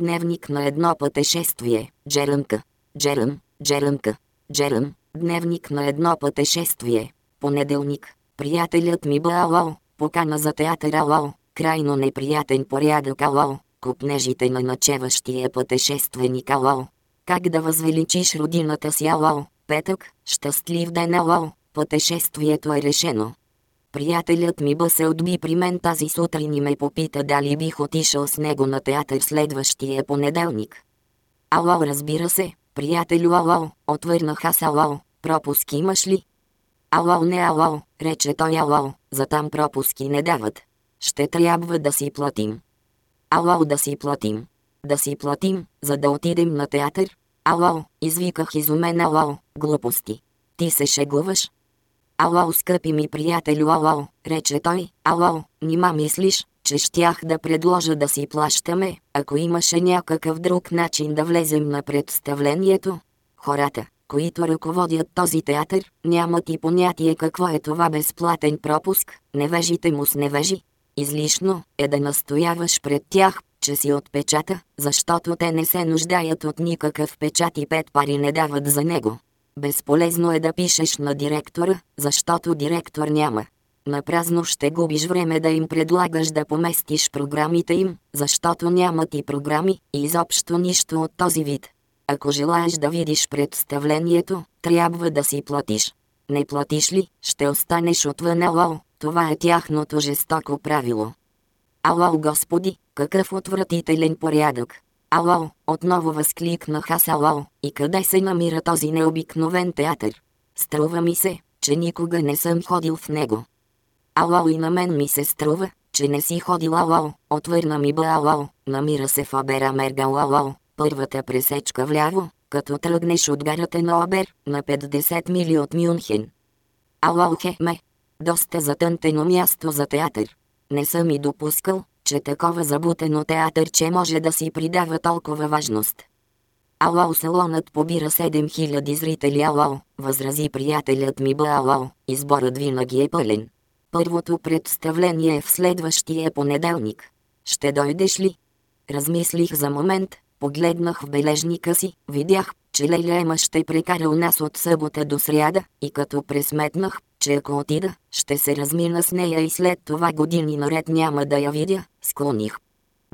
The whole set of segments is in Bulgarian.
Дневник на едно пътешествие. Джеръмка. Джеръм. Джеръмка. Джеръм. Дневник на едно пътешествие. Понеделник. Приятелят ми Баало. Покана за театър Ало. Крайно неприятен порядък Ало. Купнежите на начеващия пътешественик Ало. Как да възвеличиш родината си Ало. Петък. Щастлив ден Ало. Пътешествието е решено. Приятелят ми Ба се отби при мен тази сутрин и ме попита дали бих отишъл с него на театър следващия понеделник. Ало, разбира се, приятелю ало, отвърнах аз ало, пропуски имаш ли? Ало, не ало, рече той ало, за там пропуски не дават. Ще трябва да си платим. Ало, да си платим. Да си платим, за да отидем на театър? Ало, извиках изумен ало, глупости. Ти се шегуваш? Ало, скъпи ми приятелю, ало, рече той, ало, нима мислиш, че щях да предложа да си плащаме, ако имаше някакъв друг начин да влезем на представлението? Хората, които ръководят този театър, нямат и понятие какво е това безплатен пропуск, невежите му с невежи. Излишно е да настояваш пред тях, че си от печата, защото те не се нуждаят от никакъв печат и пет пари не дават за него. Безполезно е да пишеш на директора, защото директор няма. Напразно ще губиш време да им предлагаш да поместиш програмите им, защото нямат и програми, и изобщо нищо от този вид. Ако желаеш да видиш представлението, трябва да си платиш. Не платиш ли, ще останеш отвън ало, това е тяхното жестоко правило. Ало, господи, какъв отвратителен порядък. Ало, отново възкликнах аз ало, и къде се намира този необикновен театър? Струва ми се, че никога не съм ходил в него. Ало и на мен ми се струва, че не си ходил ало, отвърна ми ба ало, намира се в Обера Мергал ало, първата пресечка вляво, като тръгнеш от гарата на Обер, на 50 мили от Мюнхен. Ало хеме, доста затънтено място за театър. Не съм и допускал, че такова забутено театърче може да си придава толкова важност. Ало салонът побира 7000 зрители ало, възрази приятелят ми ба ало, изборът винаги е пълен. Първото представление е в следващия понеделник. Ще дойдеш ли? Размислих за момент, погледнах в бележника си, видях, че Леля Ема ще прекара у нас от събота до сряда, и като пресметнах, че ако отида, ще се размина с нея и след това години наред няма да я видя, склоних.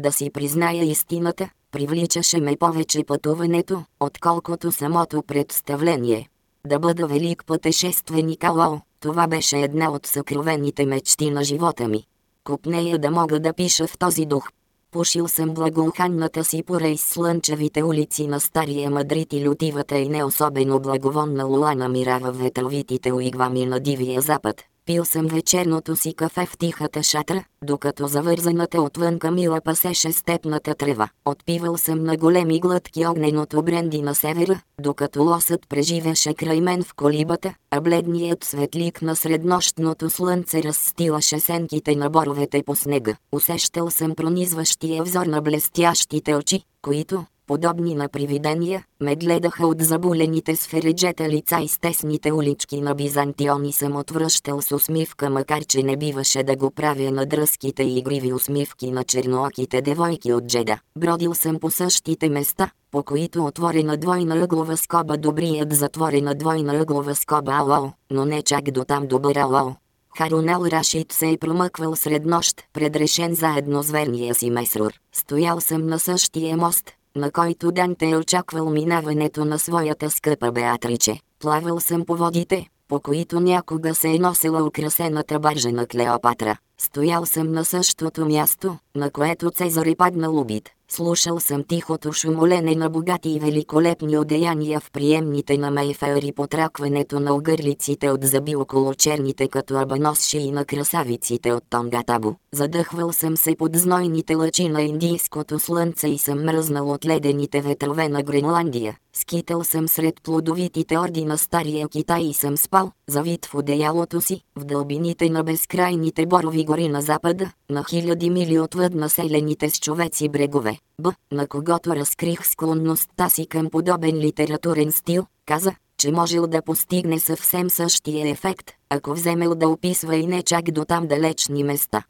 Да си призная истината, привличаше ме повече пътуването, отколкото самото представление. Да бъда велик пътешественик Алао, това беше една от съкровените мечти на живота ми. Купнея да мога да пиша в този дух. Пушил съм благоуханната си порей слънчевите улици на Стария Мадрид и лютивата и не особено благовонна лула намирава ветровитите уигвами на Дивия Запад. Пил съм вечерното си кафе в тихата шатра, докато завързаната отвън камила пасеше степната трева. Отпивал съм на големи глътки огненото бренди на севера, докато лосът преживеше край мен в колибата, а бледният светлик на среднощното слънце разстилаше сенките на боровете по снега. Усещал съм пронизващия взор на блестящите очи, които, подобни на привидения, ме гледаха от забулените с фериджета лица и стесните улички на Бизантион и съм отвръщал с усмивка, макар че не биваше да го правя на дръзките и игриви усмивки на чернооките девойки от Джеда. Бродил съм по същите места, по които отворена двойна ъглова скоба добрият затворена двойна ъглова скоба ало, но не чак до там добър ало. Харунел Рашид се е промъквал сред нощ, предрешен заедно с верния си месрур. Стоял съм на същия мост, на който Данте е очаквал минаването на своята скъпа Беатриче. Плавал съм по водите, по които някога се е носила украсената баржа на Клеопатра. Стоял съм на същото място, на което Цезар е паднал убит. Слушал съм тихото шумолене на богати и великолепни одеяния в приемните на Мейфер и потракването на огърлиците от зъби около черните като абаносши и на красавиците от Тонгатабо. Задъхвал съм се под знойните лъчи на индийското слънце и съм мръзнал от ледените ветрове на Гренландия. Скитал съм сред плодовитите орди на Стария Китай и съм спал, завит в одеялото си, в дълбините на безкрайните борови гори на запада, на хиляди мили отвъд населените с човеци брегове. Б, на когото разкрих склонността си към подобен литературен стил, каза, че можел да постигне съвсем същия ефект, ако вземел да описва и не чак до там далечни места.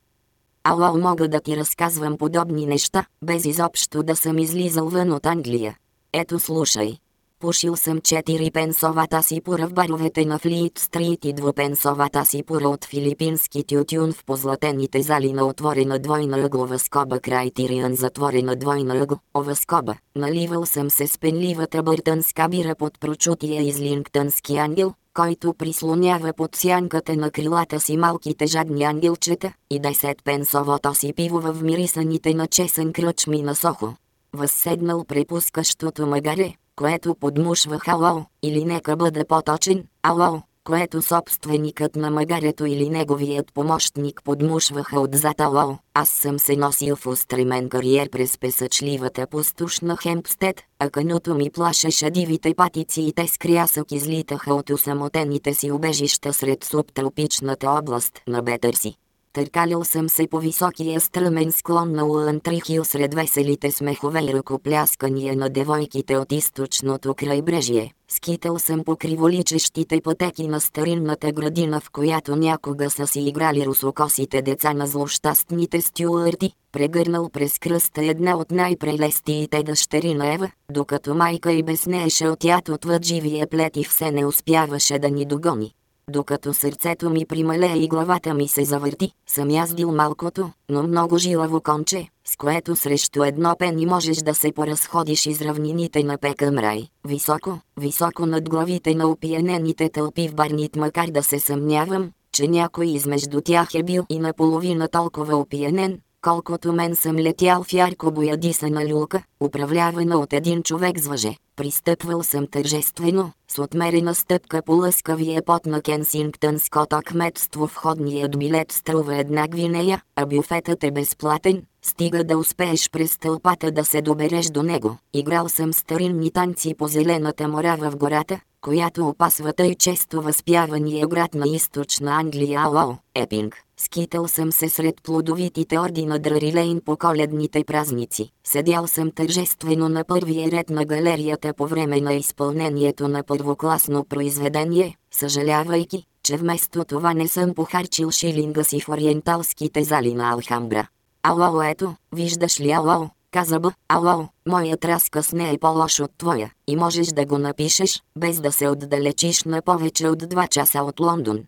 Ало мога да ти разказвам подобни неща, без изобщо да съм излизал вън от Англия. Ето слушай. Пушил съм 4 пенсовата си пора в баровете на Флит Стрит и двупенсовата си пора от филипински тютюн в позлатените зали на отворена двойна ъглова скоба край Тириан затворена двойна ъгл, ова скоба. Наливал съм се с пенливата бъртънска бира под прочутия излингтънски ангел, който прислонява под сянката на крилата си малките жадни ангелчета, и 10 пенсовото си пиво в мирисаните на чесън кръчми на Сохо. Възседнал препускащото магаре, което подмушва хало, или нека бъде поточен, ало, което собственикът на магарето или неговият помощник подмушваха отзад ало. Аз съм се носил в устремен кариер през песъчливата пустош на Хемпстед, а кануто ми плашеше дивите патици и те с крясък излитаха от усамотените си убежища сред субтропичната област на Бетърси. Търкалил съм се по високия стръмен склон на Уантрихил сред веселите смехове и ръкопляскания на девойките от източното крайбрежие. Скитал съм по криволичещите пътеки на старинната градина, в която някога са си играли русокосите деца на злощастните стюарти, прегърнал през кръста една от най-прелестиите дъщери на Ева, докато майка й безнееше от яд отвъд живия плет и все не успяваше да ни догони. Докато сърцето ми прималее и главата ми се завърти, съм яздил малкото, но много жилаво конче, с което срещу едно пени можеш да се поразходиш из равнините на Пекъм рай. Високо, високо над главите на опиянените тълпи в барнит, макар да се съмнявам, че някой измежду тях е бил и наполовина толкова опиянен, колкото мен съм летял в ярко боядисана люлка, управлявана от един човек с въже. Пристъпвал съм тържествено, с отмерена стъпка по лъскавия пот на Кенсингтънското кметство входният билет струва една гвинея, а бюфетът е безплатен, стига да успееш през тълпата да се добереш до него. Играл съм старинни танци по зелената мора в гората, която опасва тъй често възпявания град на източна Англия Алао, Епинг. Скитал съм се сред плодовитите орди на Драрилейн по коледните празници. Седял съм тържествено на първия ред на галерията по време на изпълнението на първокласно произведение, съжалявайки, че вместо това не съм похарчил шилинга си в ориенталските зали на Алхамбра. Ало, ето, виждаш ли ало, каза Б. Ало, моят разказ не е по-лош от твоя и можеш да го напишеш, без да се отдалечиш на повече от 2 часа от Лондон.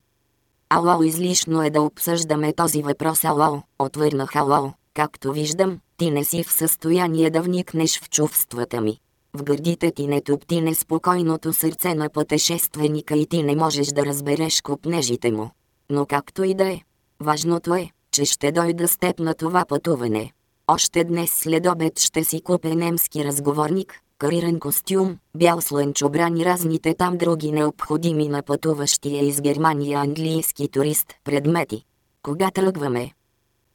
Ало, излишно е да обсъждаме този въпрос, ало, отвърнах ало. Както виждам, ти не си в състояние да вникнеш в чувствата ми. В гърдите ти не топти неспокойното сърце на пътешественика и ти не можеш да разбереш купнежите му. Но както и да е, важното е, че ще дойда с теб на това пътуване. Още днес след обед ще си купя немски разговорник, кариран костюм, бял слънчобран и разните там други необходими на пътуващия из Германия английски турист предмети. Кога тръгваме?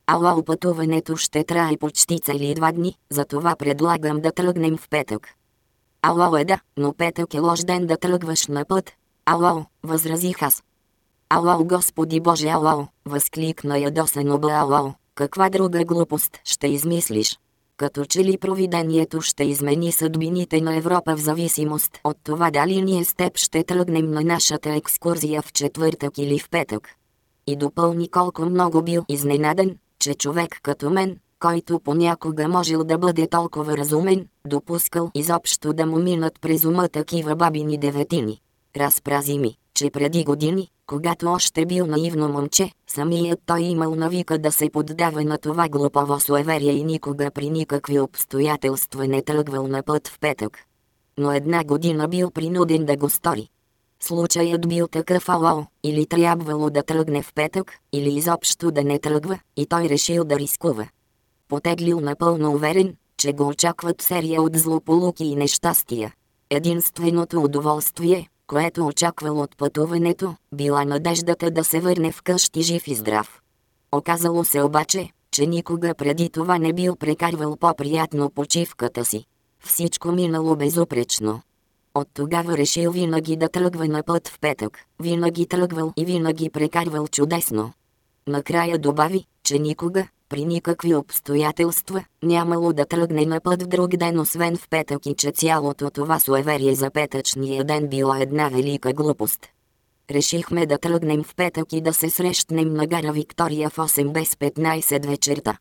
Ала пътуването ще трае почти цели два дни, затова предлагам да тръгнем в петък. Ало е да, но петък е лош ден да тръгваш на път. Ало, възразих аз. Ало, Господи Боже, ало, възкликна ядосано Ба ало, каква друга глупост ще измислиш? Като че ли провидението ще измени съдбините на Европа в зависимост от това дали ние с теб ще тръгнем на нашата екскурзия в четвъртък или в петък. И допълни колко много бил изненаден, че човек като мен, който понякога можел да бъде толкова разумен, допускал изобщо да му минат през ума такива бабини деветини. Разпрази ми, че преди години, когато още бил наивно момче, самият той имал навика да се поддава на това глупово суеверие и никога при никакви обстоятелства не тръгвал на път в петък. Но една година бил принуден да го стори. Случаят бил такъв ало, или трябвало да тръгне в петък, или изобщо да не тръгва, и той решил да рискува. Потеглил напълно уверен, че го очакват серия от злополуки и нещастия. Единственото удоволствие, което очаквал от пътуването, била надеждата да се върне вкъщи жив и здрав. Оказало се обаче, че никога преди това не бил прекарвал по-приятно почивката си. Всичко минало безупречно. От тогава решил винаги да тръгва на път в петък, винаги тръгвал и винаги прекарвал чудесно. Накрая добави, че никога, при никакви обстоятелства, нямало да тръгне на път в друг ден освен в петък и че цялото това суеверие за петъчния ден било една велика глупост. решихме да тръгнем в петък и да се срещнем на гара Виктория в 8 без 15 вечерта.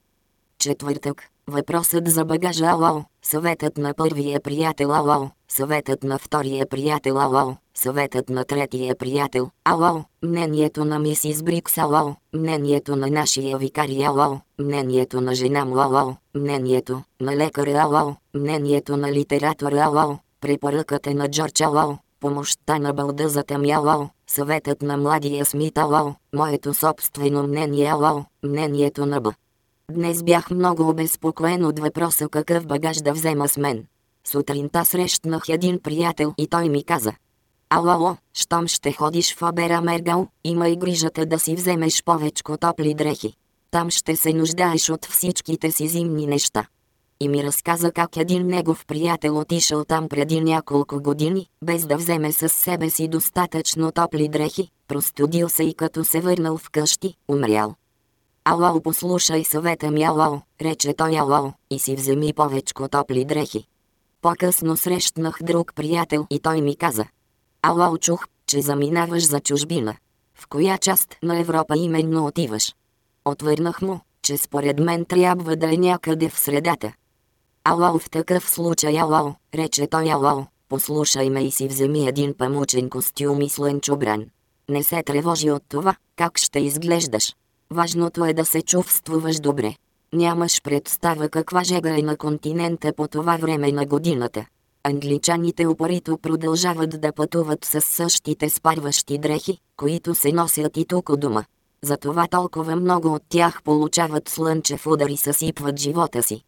Четвъртък. Въпросът за багажа ало, съветът на първия приятел ало, съветът на втория приятел ало, съветът на третия приятел ало, мнението на мисис Брикс ало, мнението на нашия викари ало, мнението на жена му ало, мнението на лекаря ало, мнението на литератора ало, препоръката на Джордж ало, помощта на бълдъзата ми ало, съветът на младия Смит ало, моето собствено мнение ало, мнението на Б. Днес бях много обезпокоен от въпроса какъв багаж да взема с мен. Сутринта срещнах един приятел и той ми каза. Ало, щом ще ходиш в Обера Мергал, имай грижата да си вземеш повечко топли дрехи. Там ще се нуждаеш от всичките си зимни неща. И ми разказа как един негов приятел отишъл там преди няколко години, без да вземе с себе си достатъчно топли дрехи, простудил се и като се върнал вкъщи, умрял. Ало, послушай съвета ми, ало, рече той ало, и си вземи повечко топли дрехи. По-късно срещнах друг приятел и той ми каза. Ало, чух, че заминаваш за чужбина. В коя част на Европа именно отиваш? Отвърнах му, че според мен трябва да е някъде в средата. Ало, в такъв случай, ало, рече той ало, послушай ме и си вземи един памучен костюм и слънчобран. Не се тревожи от това, как ще изглеждаш. Важното е да се чувствуваш добре. Нямаш представа каква жега е на континента по това време на годината. Англичаните упорито продължават да пътуват с същите спарващи дрехи, които се носят и тук у дома. Затова толкова много от тях получават слънчев удар и съсипват живота си.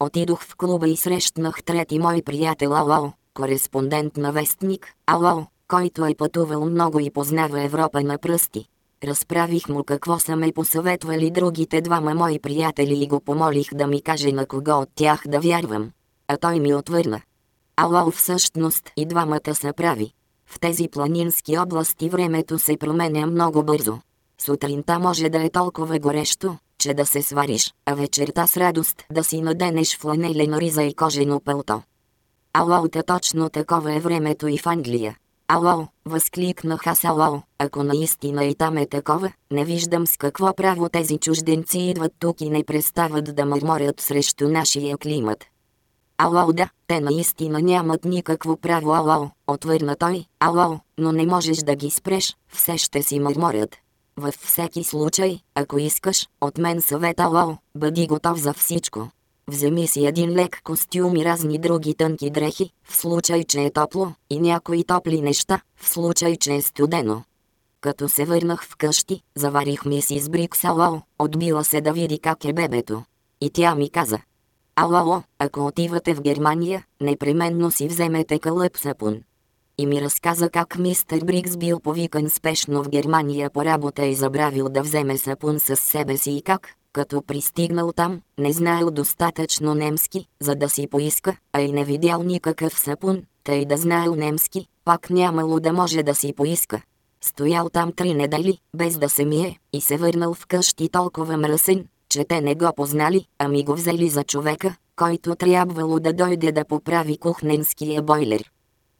Отидох в клуба и срещнах трети мой приятел Алао, кореспондент на вестник, Алао, който е пътувал много и познава Европа на пръсти. Разправих му какво са ме посъветвали другите двама мои приятели и го помолих да ми каже на кого от тях да вярвам. А той ми отвърна. Ало всъщност и двамата са прави. В тези планински области времето се променя много бързо. Сутринта може да е толкова горещо, че да се свариш, а вечерта с радост да си наденеш фланелен риза и кожено пълто. Ало, точно такова е времето и в Англия. Ало, възкликнах аз ало, ако наистина и там е такова, не виждам с какво право тези чужденци идват тук и не престават да мърморят срещу нашия климат. Ало да, те наистина нямат никакво право ало, отвърна той, ало, но не можеш да ги спреш, все ще си мърморят. Във всеки случай, ако искаш, от мен съвет ало, бъди готов за всичко. Вземи си един лек костюм и разни други тънки дрехи, в случай, че е топло, и някои топли неща, в случай, че е студено. Като се върнах вкъщи, заварих мисис Брикс ало, отбила се да види как е бебето. И тя ми каза. Ало, ако отивате в Германия, непременно си вземете кълъп сапун. И ми разказа как мистер Брикс бил повикан спешно в Германия по работа и забравил да вземе сапун с себе си и как, като пристигнал там, не знаел достатъчно немски, за да си поиска, а и не видял никакъв сапун, тъй да знаел немски, пак нямало да може да си поиска. Стоял там три недели, без да се мие, и се върнал вкъщи толкова мръсен, че те не го познали, а ми го взели за човека, който трябвало да дойде да поправи кухненския бойлер.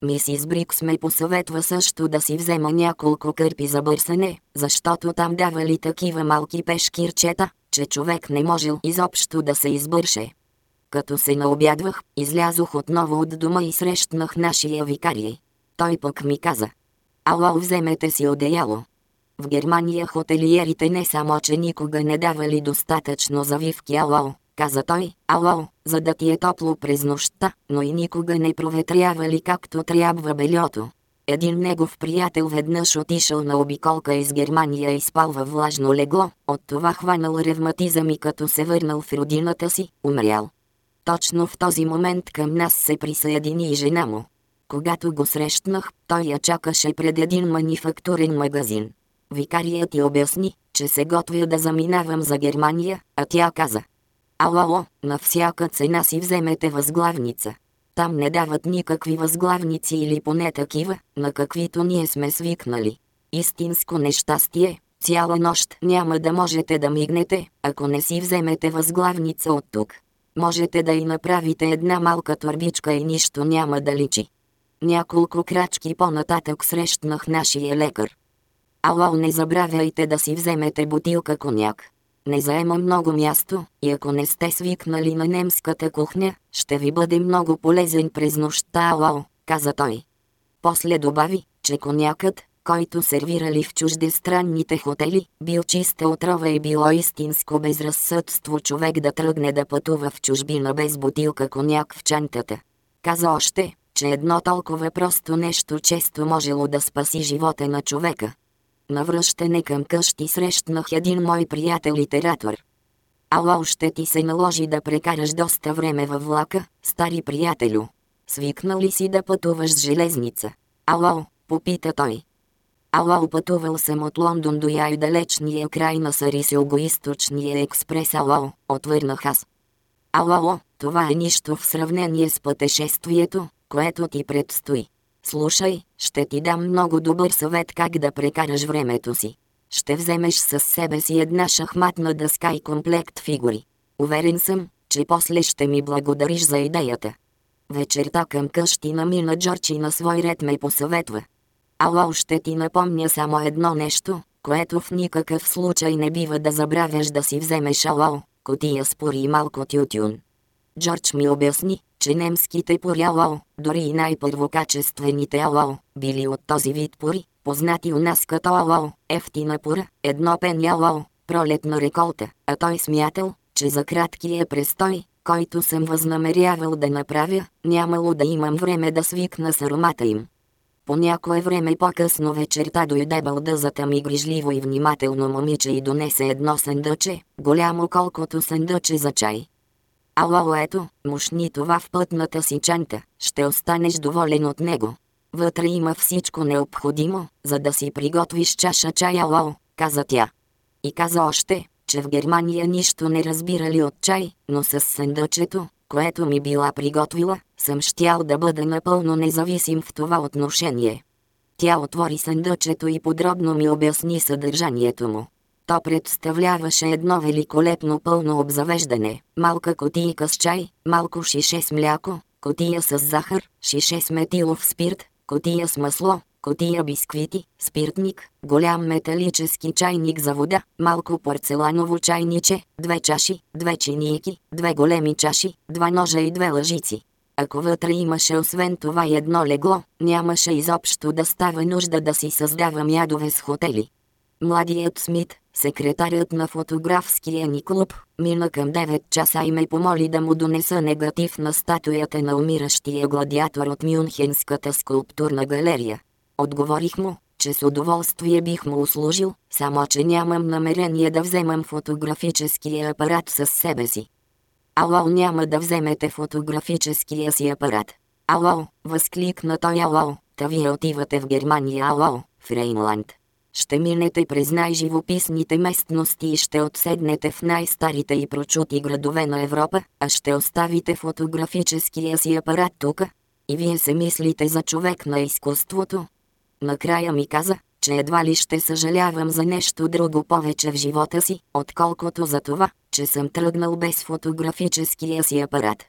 Мисис Брикс ме посъветва също да си взема няколко кърпи за бърсане, защото там давали такива малки пешкирчета, че човек не можел изобщо да се избърше. Като се наобядвах, излязох отново от дома и срещнах нашия викарий. Той пък ми каза. Ало, вземете си одеяло. В Германия хотелиерите не само, че никога не давали достатъчно завивки ало, каза той, ало, за да ти е топло през нощта, но и никога не проветрявали както трябва бельото. Един негов приятел веднъж отишъл на обиколка из Германия и спал във влажно легло, от това хванал ревматизъм и като се върнал в родината си, умрял. Точно в този момент към нас се присъедини и жена му. Когато го срещнах, той я чакаше пред един манифактурен магазин. Викарият ти обясни, че се готвя да заминавам за Германия, а тя каза. Ало, на всяка цена си вземете възглавница. Там не дават никакви възглавници или поне такива, на каквито ние сме свикнали. Истинско нещастие, цяла нощ няма да можете да мигнете, ако не си вземете възглавница от тук. Можете да и направите една малка турбичка и нищо няма да личи. Няколко крачки по-нататък срещнах нашия лекар. Ало, не забравяйте да си вземете бутилка коняк. Не заема много място и ако не сте свикнали на немската кухня, ще ви бъде много полезен през нощта, ало, каза той. После добави, че конякът, който сервирали в чуждестранните хотели, бил чиста отрова и било истинско безразсъдство човек да тръгне да пътува в чужбина без бутилка коняк в чантата. Каза още, че едно толкова просто нещо често можело да спаси живота на човека. На връщане към къщи срещнах един мой приятел литератор. Ало, ще ти се наложи да прекараш доста време във влака, стари приятелю. Свикнал ли си да пътуваш с железница? Ало, попита той. Ало, пътувал съм от Лондон до яй далечния край на Сарисилго-источния експрес. Ало, отвърнах аз. Ало, това е нищо в сравнение с пътешествието, което ти предстои. Слушай, ще ти дам много добър съвет как да прекараш времето си. Ще вземеш със себе си една шахматна дъска и комплект фигури. Уверен съм, че после ще ми благодариш за идеята. Вечерта към къщи намина Джорджи на свой ред ме посъветва. Ало ще ти напомня само едно нещо, което в никакъв случай не бива да забравяш да си вземеш ало, котия спори и малко тютюн. Джордж ми обясни, че немските пори ало, дори и най-първокачествените ало, били от този вид пори, познати у нас като ало, ефтина пора, едно пен ало, пролетна реколта, а той смятал, че за краткия престой, който съм възнамерявал да направя, нямало да имам време да свикна с аромата им. По някое време по-късно вечерта дойде бълдъзата ми грижливо и внимателно момиче и донесе едно съндъче, голямо колкото съндъче за чай. Ало ето, мушни това в пътната си чанта, ще останеш доволен от него. Вътре има всичко необходимо, за да си приготвиш чаша чай ало, каза тя. И каза още, че в Германия нищо не разбирали от чай, но с съндъчето, което ми била приготвила, съм щял да бъда напълно независим в това отношение. Тя отвори съндъчето и подробно ми обясни съдържанието му. То представляваше едно великолепно пълно обзавеждане, малка котийка с чай, малко шише с мляко, котия с захар, шише с метилов спирт, котия с масло, котия бисквити, спиртник, голям металически чайник за вода, малко порцеланово чайниче, две чаши, две чинийки, две големи чаши, два ножа и две лъжици. Ако вътре имаше освен това едно легло, нямаше изобщо да става нужда да си създавам ядове с хотели. Младият Смит, секретарят на фотографския ни клуб, мина към 9 часа и ме помоли да му донеса негатив на статуята на умиращия гладиатор от Мюнхенската скулптурна галерия. Отговорих му, че с удоволствие бих му услужил, само че нямам намерение да вземам фотографическия апарат с себе си. Ало, няма да вземете фотографическия си апарат. Ало, възкликна той ало, та вие отивате в Германия ало, в Рейнланд. Ще минете през най-живописните местности и ще отседнете в най-старите и прочути градове на Европа, а ще оставите фотографическия си апарат тука. И вие се мислите за човек на изкуството, Накрая ми каза, че едва ли ще съжалявам за нещо друго повече в живота си, отколкото за това, че съм тръгнал без фотографическия си апарат.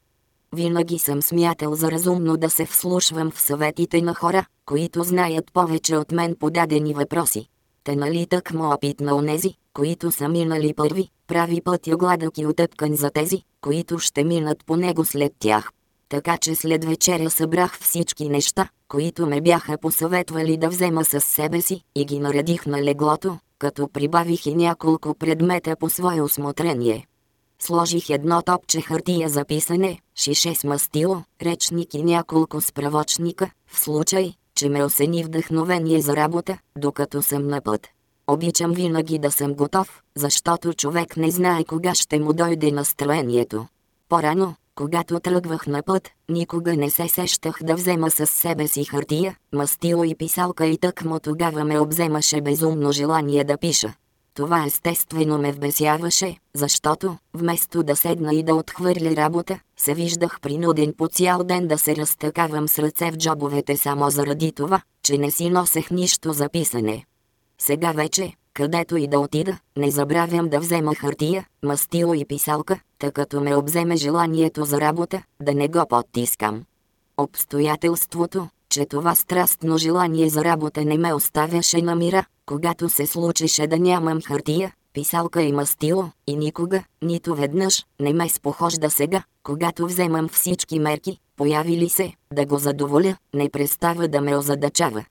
Винаги съм смятал за разумно да се вслушвам в съветите на хора, които знаят повече от мен по дадени въпроси. Те нали тъкмо опит на онези, които са минали първи, прави пътя гладък и отъпкан за тези, които ще минат по него след тях така че след вечеря събрах всички неща, които ме бяха посъветвали да взема с себе си и ги наредих на леглото, като прибавих и няколко предмета по свое осмотрение. Сложих едно топче хартия за писане, шише с мастило, речник и няколко справочника, в случай, че ме осени вдъхновение за работа, докато съм на път. Обичам винаги да съм готов, защото човек не знае кога ще му дойде настроението. По-рано, когато тръгвах на път, никога не се сещах да взема с себе си хартия, мастило и писалка и тъкмо тогава ме обземаше безумно желание да пиша. Това естествено ме вбесяваше, защото, вместо да седна и да отхвърля работа, се виждах принуден по цял ден да се разтъкавам с ръце в джобовете само заради това, че не си носех нищо за писане. Сега вече, където и да отида, не забравям да взема хартия, мастило и писалка, тъй като ме обземе желанието за работа, да не го подтискам. Обстоятелството, че това страстно желание за работа не ме оставяше на мира, когато се случеше да нямам хартия, писалка и мастило, и никога, нито веднъж, не ме спохожда сега, когато вземам всички мерки, появи се, да го задоволя, не престава да ме озадачава.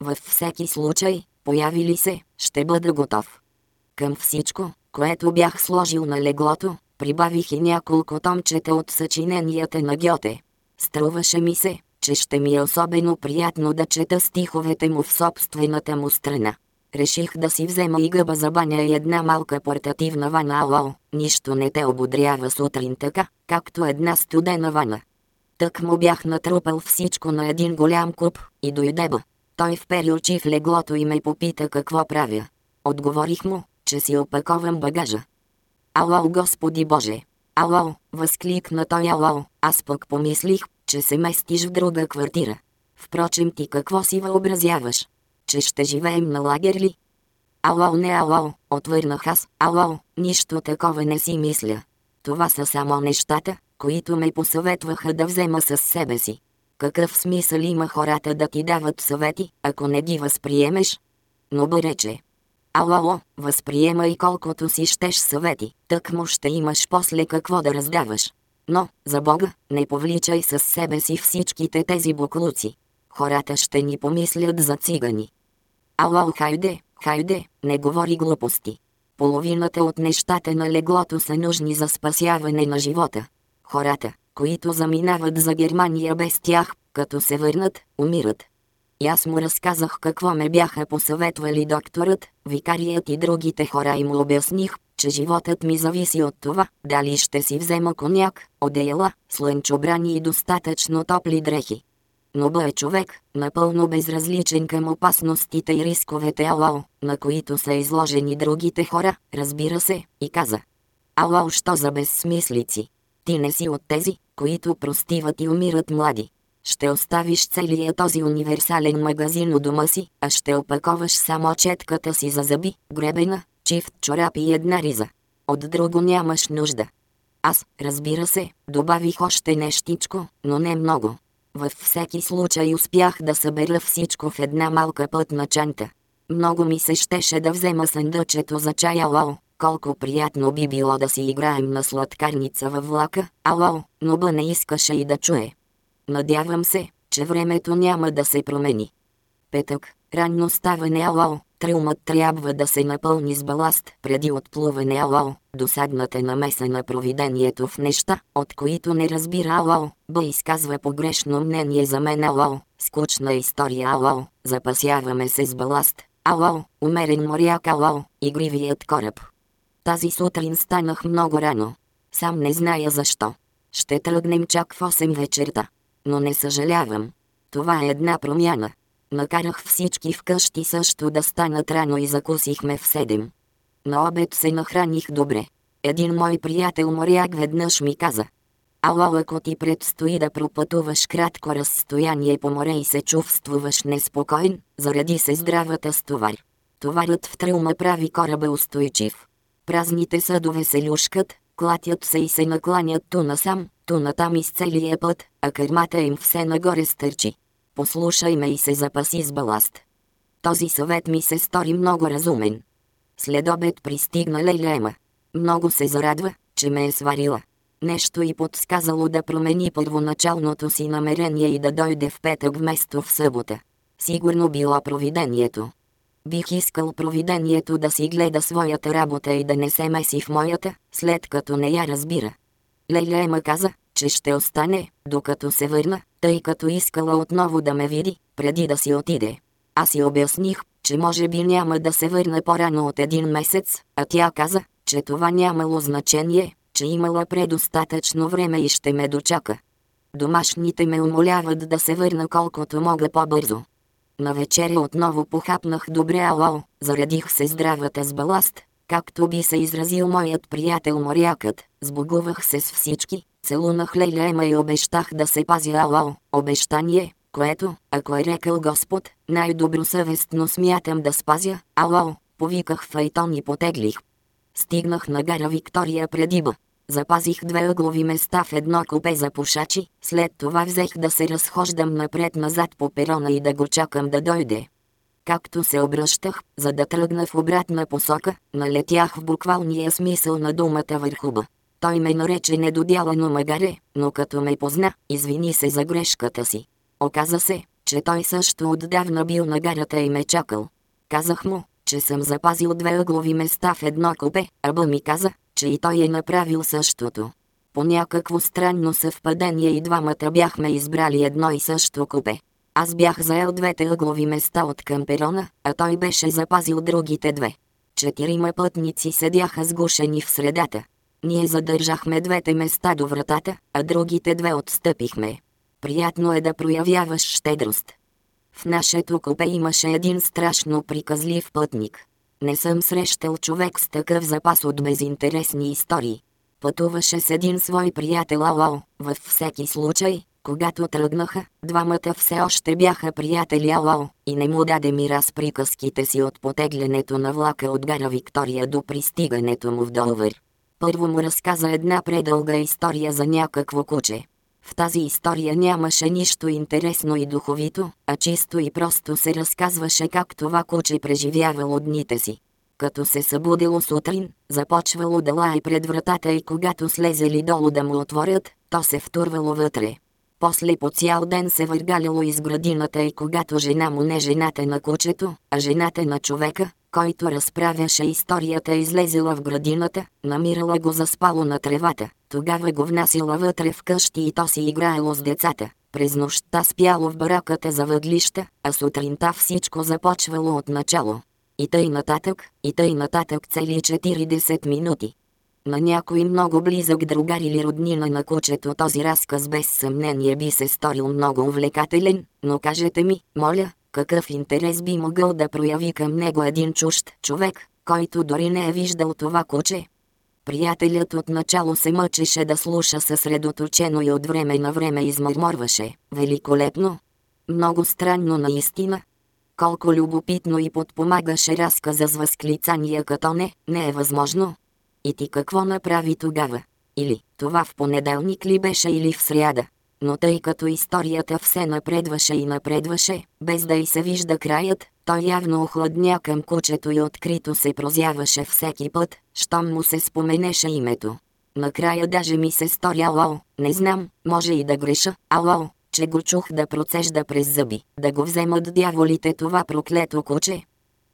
Във всеки случай, появи ли се, ще бъда готов. Към всичко, което бях сложил на леглото, прибавих и няколко томчета от съчиненията на Гьоте. Струваше ми се, че ще ми е особено приятно да чета стиховете му в собствената му страна. Реших да си взема и гъба за баня и една малка портативна вана ало, нищо не те ободрява сутрин така, както една студена вана. Тък му бях натрупал всичко на един голям куп, и дойде ба. Той впери очи в леглото и ме попита какво правя. Отговорих му, че си опаковам багажа. Ало, Господи Боже! Ало, възкликна той ало, аз пък помислих, че се местиш в друга квартира. Впрочем ти какво си въобразяваш? Че ще живеем на лагер ли? Ало, не ало, отвърнах аз, ало, нищо такова не си мисля. Това са само нещата, които ме посъветваха да взема с себе си. Какъв смисъл има хората да ти дават съвети, ако не ги възприемеш? Но бърече. Ало, възприемай колкото си щеш съвети, му ще имаш после какво да раздаваш. Но, за Бога, не повличай със себе си всичките тези буклуци. Хората ще ни помислят за цигани. Ало, хайде, хайде, не говори глупости. Половината от нещата на леглото са нужни за спасяване на живота. Хората, които заминават за Германия без тях, като се върнат, умират. И аз му разказах какво ме бяха посъветвали докторът, викарият и другите хора и му обясних, че животът ми зависи от това, дали ще си взема коняк, одеяла, слънчобрани и достатъчно топли дрехи. Но бе човек, напълно безразличен към опасностите и рисковете ало, на които са изложени другите хора, разбира се, и каза. Ало, що за безсмислици? Ти не си от тези, които простиват и умират млади. Ще оставиш целия този универсален магазин у дома си, а ще опаковаш само четката си за зъби, гребена, чифт чорапи и една риза. От друго нямаш нужда. Аз, разбира се, добавих още нещичко, но не много. Във всеки случай успях да събера всичко в една малка пътна чанта. Много ми се щеше да взема съндъчето за чая лао, колко приятно би било да си играем на сладкарница във влака, ало, но бъ не искаше и да чуе. Надявам се, че времето няма да се промени. Петък, ранно ставане ало, трилмът трябва да се напълни с баласт преди отплуване ало, досадната намеса на провидението в неща, от които не разбира ало, бе изказва погрешно мнение за мен ало, скучна история ало, запасяваме се с баласт, ало, умерен моряк ало, игривият кораб. Тази сутрин станах много рано. Сам не зная защо. Ще тръгнем чак в 8 вечерта. Но не съжалявам. Това е една промяна. Накарах всички вкъщи също да станат рано и закусихме в 7. На обед се нахраних добре. Един мой приятел моряк веднъж ми каза. Ало, ако ти предстои да пропътуваш кратко разстояние по море и се чувствуваш неспокоен, заради се здравата с товар. Товарът в трилма прави кораба устойчив. Празните съдове се люшкат, клатят се и се накланят ту насам, ту натам из целия път, а кърмата им все нагоре стърчи. Послушай ме и се запаси с баласт. Този съвет ми се стори много разумен. След обед пристигна Лейлема. Много се зарадва, че ме е сварила. Нещо и подсказало да промени първоначалното си намерение и да дойде в петък вместо в събота. Сигурно било провидението. Бих искал провидението да си гледа своята работа и да не се меси в моята, след като не я разбира. Леля Ема каза, че ще остане, докато се върна, тъй като искала отново да ме види, преди да си отиде. Аз си обясних, че може би няма да се върне по-рано от един месец, а тя каза, че това нямало значение, че имала предостатъчно време и ще ме дочака. Домашните ме умоляват да се върна колкото мога по-бързо. На вечеря отново похапнах добре ало, заредих се здравата с баласт, както би се изразил моят приятел морякът, сбогувах се с всички, целунах Лейлема и обещах да се пазя ало, обещание, което, ако е рекал Господ, най-добросъвестно смятам да спазя, ало, повиках Файтон и потеглих. Стигнах на гара Виктория преди Б. Запазих две ъглови места в едно купе за пушачи, след това взех да се разхождам напред-назад по перона и да го чакам да дойде. Както се обръщах, за да тръгна в обратна посока, налетях в буквалния смисъл на думата върхуба. Той ме нарече недодялано магаре, но като ме позна, извини се за грешката си. Оказа се, че той също отдавна бил на гарата и ме чакал. Казах му, че съм запазил две ъглови места в едно купе, а Бъ ми каза, че и той е направил същото. По някакво странно съвпадение и двамата бяхме избрали едно и също купе. Аз бях заел двете ъглови места от камперона, а той беше запазил другите две. Четирима пътници седяха сгушени в средата. Ние задържахме двете места до вратата, а другите две отстъпихме. Приятно е да проявяваш щедрост. В нашето купе имаше един страшно приказлив пътник. Не съм срещал човек с такъв запас от безинтересни истории. Пътуваше с един свой приятел Алао, във всеки случай, когато тръгнаха, двамата все още бяха приятели Алао и не му даде ми раз приказките си от потеглянето на влака от гара Виктория до пристигането му в Долвър. Първо му разказа една предълга история за някакво куче. В тази история нямаше нищо интересно и духовито, а чисто и просто се разказваше как това куче преживявало дните си. Като се събудило сутрин, започвало да лае пред вратата и когато слезели долу да му отворят, то се втурвало вътре. После по цял ден се въргалило из градината и когато жена му не жената на кучето, а жената на човека, който разправяше историята излезела в градината, намирала го заспало на тревата, тогава го внасила вътре в къщи и то си играело с децата. През нощта спяло в бараката за въглища, а сутринта всичко започвало от начало. И тъй нататък, и тъй нататък цели 40 минути. На някой много близък другар или роднина на кучето този разказ без съмнение би се сторил много увлекателен, но кажете ми, моля, какъв интерес би могъл да прояви към него един чужд човек, който дори не е виждал това куче? Приятелят отначало се мъчеше да слуша съсредоточено и от време на време измърморваше. Великолепно! Много странно наистина. Колко любопитно и подпомагаше разказа с възклицания като не, не е възможно. И ти какво направи тогава? Или, това в понеделник ли беше или в сряда? Но тъй като историята все напредваше и напредваше, без да й се вижда краят, той явно охладня към кучето и открито се прозяваше всеки път, щом му се споменеше името. Накрая даже ми се стори ало, не знам, може и да греша, ало, че го чух да процежда през зъби, да го вземат дяволите това проклето куче.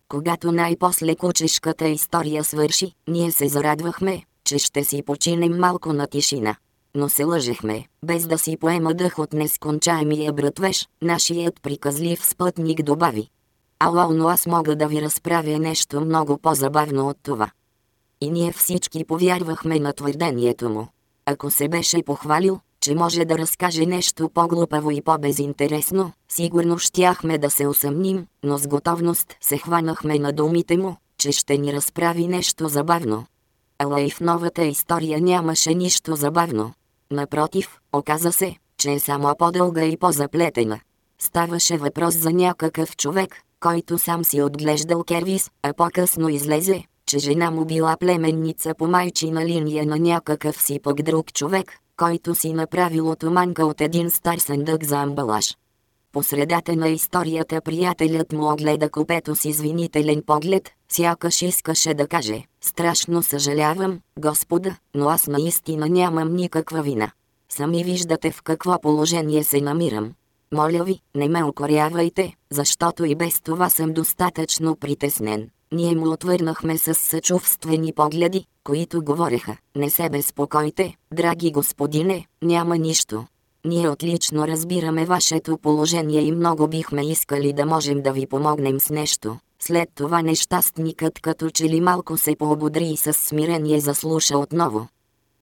Когато най-после кучешката история свърши, ние се зарадвахме, че ще си починем малко на тишина но се лъжехме, без да си поема дъх от нескончаемия братвеж, нашият приказлив спътник добави. Ало, но аз мога да ви разправя нещо много по-забавно от това. И ние всички повярвахме на твърдението му. Ако се беше похвалил, че може да разкаже нещо по-глупаво и по-безинтересно, сигурно щяхме да се усъмним, но с готовност се хванахме на думите му, че ще ни разправи нещо забавно. Ала и в новата история нямаше нищо забавно. Напротив, оказа се, че е само по-дълга и по-заплетена. Ставаше въпрос за някакъв човек, който сам си отглеждал кервис, а по-късно излезе, че жена му била племенница по майчина линия на някакъв си пък друг човек, който си направил отоманка от един стар съндък за амбалаж. По средата на историята приятелят му огледа купето с извинителен поглед, сякаш искаше да каже, страшно съжалявам, господа, но аз наистина нямам никаква вина. Сами виждате в какво положение се намирам. Моля ви, не ме укорявайте, защото и без това съм достатъчно притеснен. Ние му отвърнахме с съчувствени погледи, които говореха, не се безпокойте, драги господине, няма нищо, ние отлично разбираме вашето положение и много бихме искали да можем да ви помогнем с нещо. След това нещастникът като че ли малко се поободри и с смирение заслуша отново.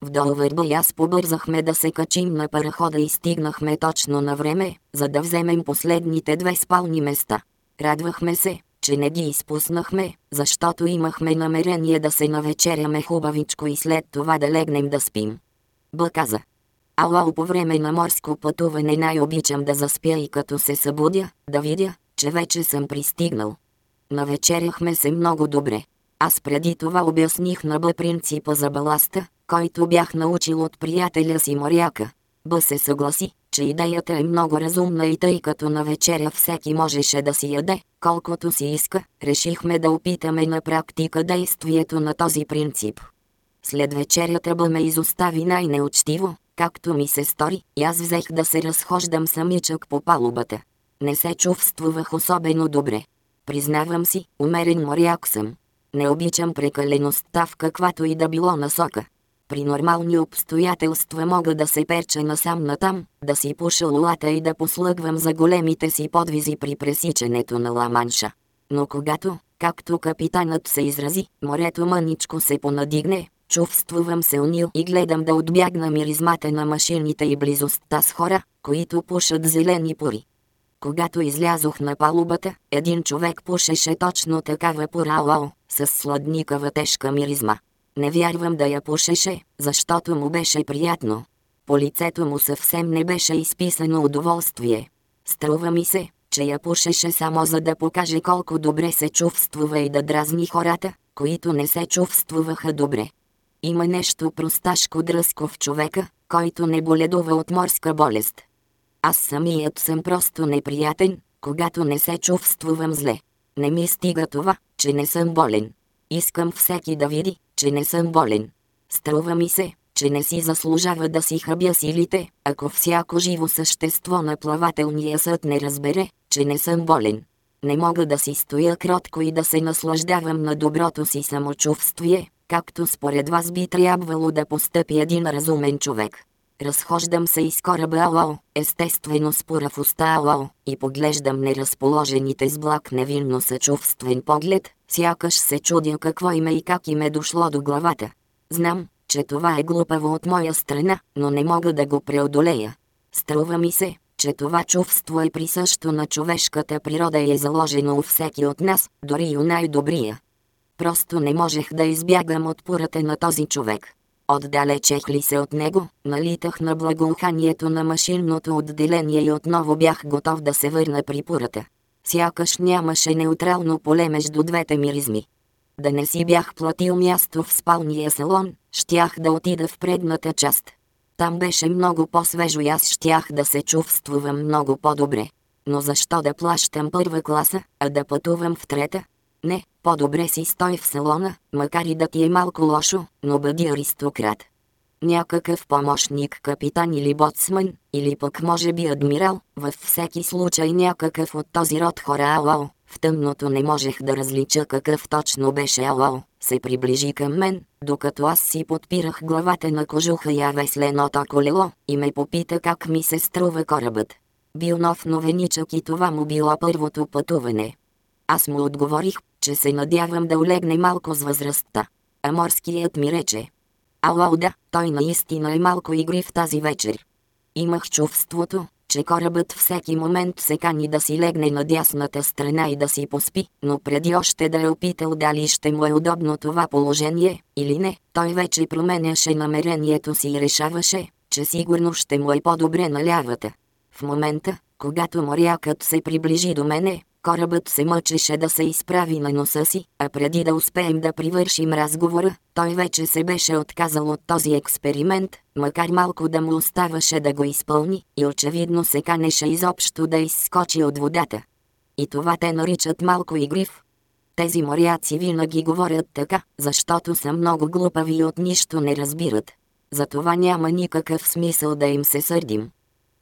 В Долвърба аз побързахме да се качим на парахода и стигнахме точно на време, за да вземем последните две спални места. Радвахме се, че не ги изпуснахме, защото имахме намерение да се навечеряме хубавичко и след това да легнем да спим. Бъ каза. Ало по време на морско пътуване най-обичам да заспя и като се събудя, да видя, че вече съм пристигнал. Навечеряхме се много добре. Аз преди това обясних на Б принципа за баласта, който бях научил от приятеля си моряка. Б се съгласи, че идеята е много разумна и тъй като на вечеря всеки можеше да си яде, колкото си иска, решихме да опитаме на практика действието на този принцип. След вечерята Б ме изостави най-неучтиво, както ми се стори, аз взех да се разхождам самичък по палубата. Не се чувствувах особено добре. Признавам си, умерен моряк съм. Не обичам прекалеността в каквато и да било насока. При нормални обстоятелства мога да се перча насам натам, да си пуша лулата и да послъгвам за големите си подвизи при пресичането на Ламанша. Но когато, както капитанът се изрази, морето мъничко се понадигне, чувствувам се унил и гледам да отбягна миризмата на машините и близостта с хора, които пушат зелени пори. Когато излязох на палубата, един човек пушеше точно такава пора с сладникава тежка миризма. Не вярвам да я пушеше, защото му беше приятно. По лицето му съвсем не беше изписано удоволствие. Струва ми се, че я пушеше само за да покаже колко добре се чувствува и да дразни хората, които не се чувствуваха добре. Има нещо просташко дръско в човека, който не боледува от морска болест. Аз самият съм просто неприятен, когато не се чувствувам зле. Не ми стига това, че не съм болен. Искам всеки да види, че не съм болен. Струва ми се, че не си заслужава да си хабя силите, ако всяко живо същество на плавателния съд не разбере, че не съм болен. Не мога да си стоя кротко и да се наслаждавам на доброто си самочувствие, както според вас би трябвало да постъпи един разумен човек. Разхождам се из кораба Алао, естествено спора в уста Алао, и поглеждам неразположените с благ невинно съчувствен поглед, сякаш се чудя какво име и как им е дошло до главата. Знам, че това е глупаво от моя страна, но не мога да го преодолея. Струва ми се, че това чувство е присъщо на човешката природа и е заложено у всеки от нас, дори и у най-добрия. Просто не можех да избягам от пурата на този човек. Отдалечех ли се от него, налитах на благоуханието на машинното отделение и отново бях готов да се върна при пурата. Сякаш нямаше неутрално поле между двете миризми. Да не си бях платил място в спалния салон, щях да отида в предната част. Там беше много по-свежо и аз щях да се чувствувам много по-добре. Но защо да плащам първа класа, а да пътувам в трета? Не, по-добре си стой в салона, макар и да ти е малко лошо, но бъди аристократ. Някакъв помощник, капитан или боцман, или пък може би адмирал, във всеки случай някакъв от този род хора ало, в тъмното не можех да различа какъв точно беше ало, се приближи към мен, докато аз си подпирах главата на кожуха я весленото колело, и ме попита как ми се струва корабът. Бил нов новеничък и това му било първото пътуване. Аз му отговорих, че се надявам да олегне малко с възрастта. А морският ми рече. Ало да, той наистина е малко игри в тази вечер. Имах чувството, че корабът всеки момент се кани да си легне на дясната страна и да си поспи, но преди още да е опитал дали ще му е удобно това положение, или не, той вече променяше намерението си и решаваше, че сигурно ще му е по-добре на лявата. В момента, когато морякът се приближи до мене, Корабът се мъчеше да се изправи на носа си, а преди да успеем да привършим разговора, той вече се беше отказал от този експеримент, макар малко да му оставаше да го изпълни, и очевидно се канеше изобщо да изскочи от водата. И това те наричат малко игрив. Тези моряци винаги говорят така, защото са много глупави и от нищо не разбират. Затова няма никакъв смисъл да им се сърдим.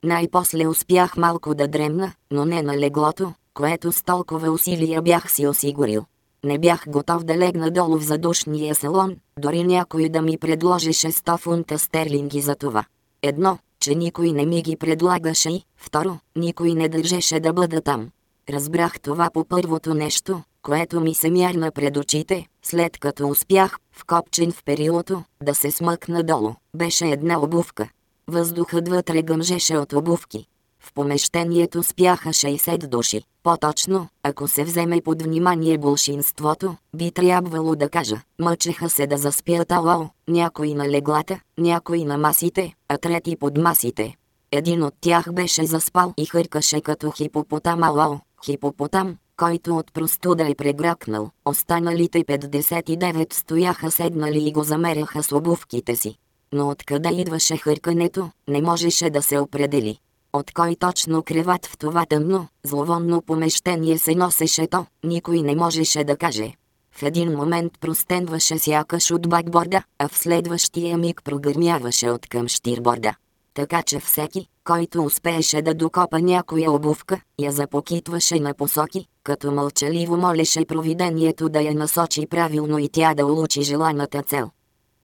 Най-после успях малко да дремна, но не на леглото, което с толкова усилия бях си осигурил. Не бях готов да легна долу в задушния салон, дори някой да ми предложеше 100 фунта стерлинги за това. Едно, че никой не ми ги предлагаше и, второ, никой не държеше да бъда там. Разбрах това по първото нещо, което ми се мярна пред очите, след като успях, вкопчен в перилото, да се смъкна долу. Беше една обувка. Въздухът вътре гъмжеше от обувки. В помещението спяха 60 души. По-точно, ако се вземе под внимание болшинството, би трябвало да кажа, мъчеха се да заспят ало, някои на леглата, някои на масите, а трети под масите. Един от тях беше заспал и хъркаше като хипопотам ало, хипопотам, който от простуда е прегракнал. Останалите 59 стояха седнали и го замеряха с обувките си. но откъде идваше хъркането, не можеше да се определи. От кой точно креват в това тъмно, зловонно помещение се носеше то, никой не можеше да каже. В един момент простенваше сякаш от бакборда, а в следващия миг прогърмяваше от към штирборда. Така че всеки, който успееше да докопа някоя обувка, я запокитваше на посоки, като мълчаливо молеше провидението да я насочи правилно и тя да улучи желаната цел.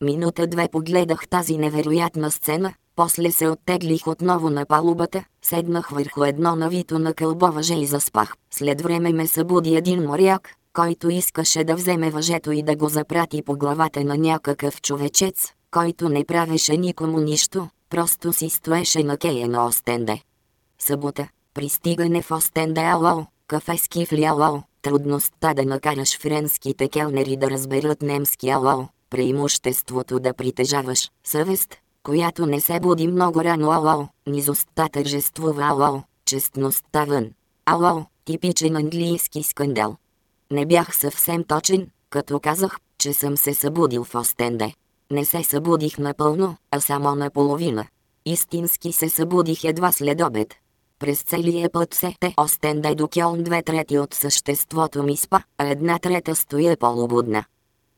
Минута-две погледах тази невероятна сцена, после се оттеглих отново на палубата, седнах върху едно навито на кълбо въже и заспах. След време ме събуди един моряк, който искаше да вземе въжето и да го запрати по главата на някакъв човечец, който не правеше никому нищо, просто си стоеше на кея на Остенде. Събота. Пристигане в Остенде ало, кафе с кифли ало, трудността да накараш френските келнери да разберат немски ало, преимуществото да притежаваш съвест, която не се буди много рано ало, низостта тържествува ало, честността вън. Ало, типичен английски скандал. Не бях съвсем точен, като казах, че съм се събудил в Остенде. Не се събудих напълно, а само наполовина. Истински се събудих едва след обед. През целия път се те Остенде до Кьолн две трети от съществото ми спа, а една трета стоя полубудна.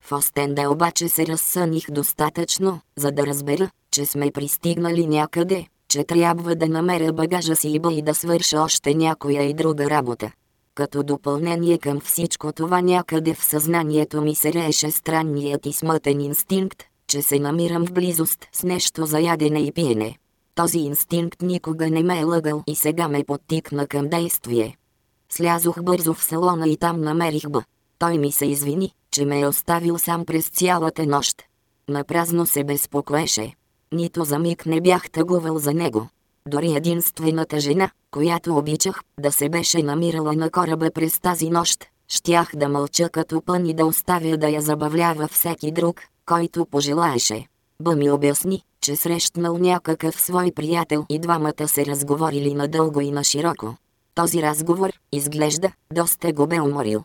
В Остенде обаче се разсъних достатъчно, за да разбера, че сме пристигнали някъде, че трябва да намеря багажа си и да свърша още някоя и друга работа. Като допълнение към всичко това някъде в съзнанието ми се рееше странният и смътен инстинкт, че се намирам в близост с нещо за ядене и пиене. Този инстинкт никога не ме е лъгал и сега ме подтикна към действие. Слязох бързо в салона и там намерих Б. Той ми се извини, че ме е оставил сам през цялата нощ. Напразно се безпокоеше. Нито за миг не бях тъгувал за него. Дори единствената жена, която обичах, да се беше намирала на кораба през тази нощ, щях да мълча като пън и да оставя да я забавлява всеки друг, който пожелаеше. Б ми обясни, че срещнал някакъв свой приятел и двамата се разговорили надълго и на широко. Този разговор, изглежда, доста го бе уморил.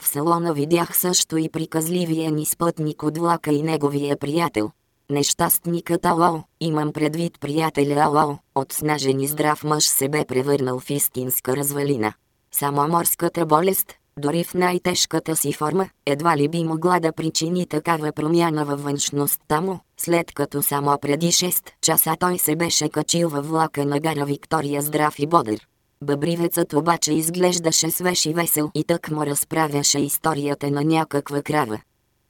В салона видях също и приказливия ни спътник от влака и неговия приятел. Нещастникът Алао, имам предвид приятеля Алао, от снажен и здрав мъж се бе превърнал в истинска развалина. Само морската болест, дори в най-тежката си форма, едва ли би могла да причини такава промяна във външността му, след като само преди 6 часа той се беше качил във влака на гара Виктория здрав и бодър. Бъбривецът обаче изглеждаше свеж и весел и тък му разправяше историята на някаква крава.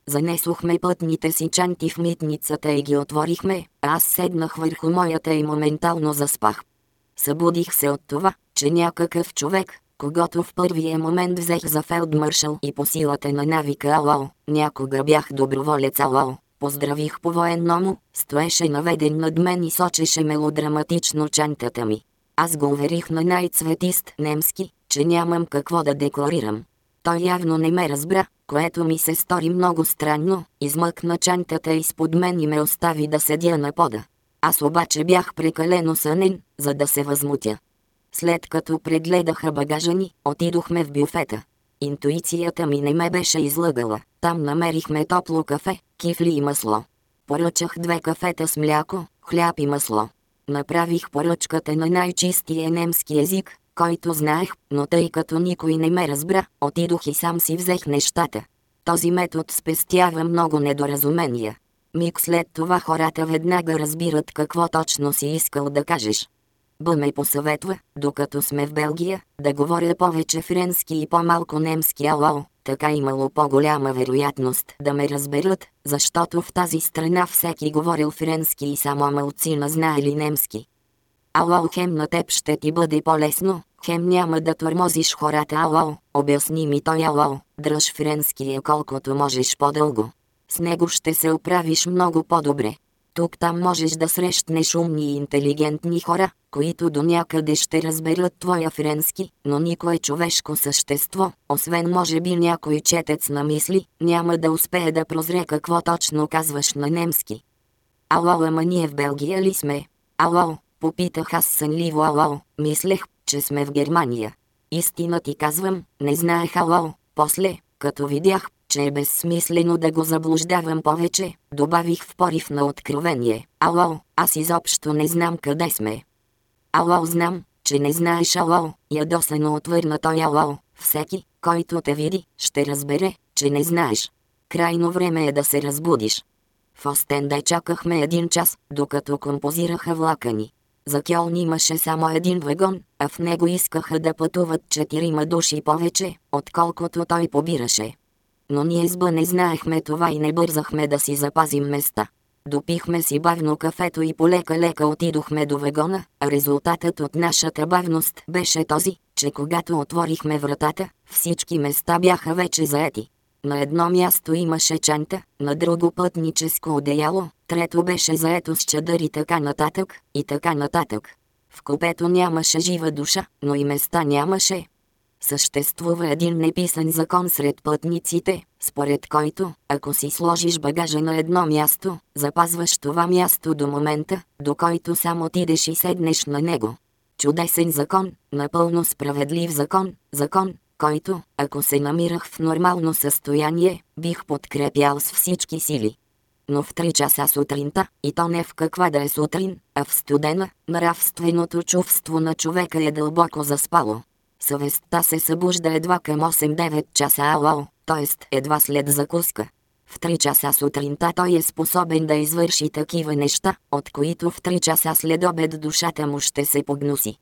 Занесохме пътните си чанти в митницата и ги отворихме, а аз седнах върху моята и моментално заспах. Събудих се от това, че някакъв човек, когато в първия момент взех за фелдмаршал и по силата на навика Алао, някога бях доброволец Алао, поздравих по военному, стоеше наведен над мен и сочеше мелодраматично чантата ми. Аз го уверих на най-цветист немски, че нямам какво да декларирам. Той явно не ме разбра, което ми се стори много странно, измъкна чантата изпод мен и ме остави да седя на пода. Аз обаче бях прекалено сънен, за да се възмутя. След като прегледаха багажа ни, отидохме в бюфета. Интуицията ми не ме беше излъгала. Там намерихме топло кафе, кифли и масло. Поръчах две кафета с мляко, хляб и масло. Направих поръчката на най-чистия немски език, който знаех, но тъй като никой не ме разбра, отидох и сам си взех нещата. Този метод спестява много недоразумения. Миг след това хората веднага разбират какво точно си искал да кажеш. Б ме посъветва, докато сме в Белгия, да говоря повече френски и по-малко немски ало, така имало по-голяма вероятност да ме разберат, защото в тази страна всеки говорил френски и само малцина знаели немски. Ало, хем на теб ще ти бъде по-лесно, хем няма да тормозиш хората ало, обясни ми той ало, дръж френския колкото можеш по-дълго. С него ще се оправиш много по-добре. Тук-там можеш да срещнеш умни и интелигентни хора, които до някъде ще разберат твоя френски, но никое човешко същество, освен може би някой четец на мисли, няма да успее да прозре какво точно казваш на немски. Ало, ама ние в Белгия ли сме? Ало, попитах аз сънливо ало, мислех, че сме в Германия. Истина ти казвам, не знаех ало, после, като видях, че е безсмислено да го заблуждавам повече, добавих в порив на откровение. Ало, аз изобщо не знам къде сме. Ало, знам, че не знаеш ало, ядосано отвърна той ало, всеки, който те види, ще разбере, че не знаеш. Крайно време е да се разбудиш. В Остенде чакахме един час, докато композираха влака ни. За Кьолн имаше само един вагон, а в него искаха да пътуват четирима души повече, отколкото той побираше. Но ние с не знаехме това и не бързахме да си запазим места. Допихме си бавно кафето и полека-лека отидохме до вагона, а резултатът от нашата бавност беше този, че когато отворихме вратата, всички места бяха вече заети. На едно място имаше чанта, на друго пътническо одеяло, трето беше заето с чадър и така нататък, и така нататък. В купето нямаше жива душа, но и места нямаше. Съществува един неписан закон сред пътниците, според който, ако си сложиш багажа на едно място, запазваш това място до момента, до който само отидеш и седнеш на него. Чудесен закон, напълно справедлив закон, закон, който, ако се намирах в нормално състояние, бих подкрепял с всички сили. Но в 3 часа сутринта, и то не в каква да е сутрин, а в студена, нравственото чувство на човека е дълбоко заспало. Съвестта се събужда едва към 8-9 часа ало, т.е. едва след закуска. В 3 часа сутринта той е способен да извърши такива неща, от които в 3 часа след обед душата му ще се погнуси.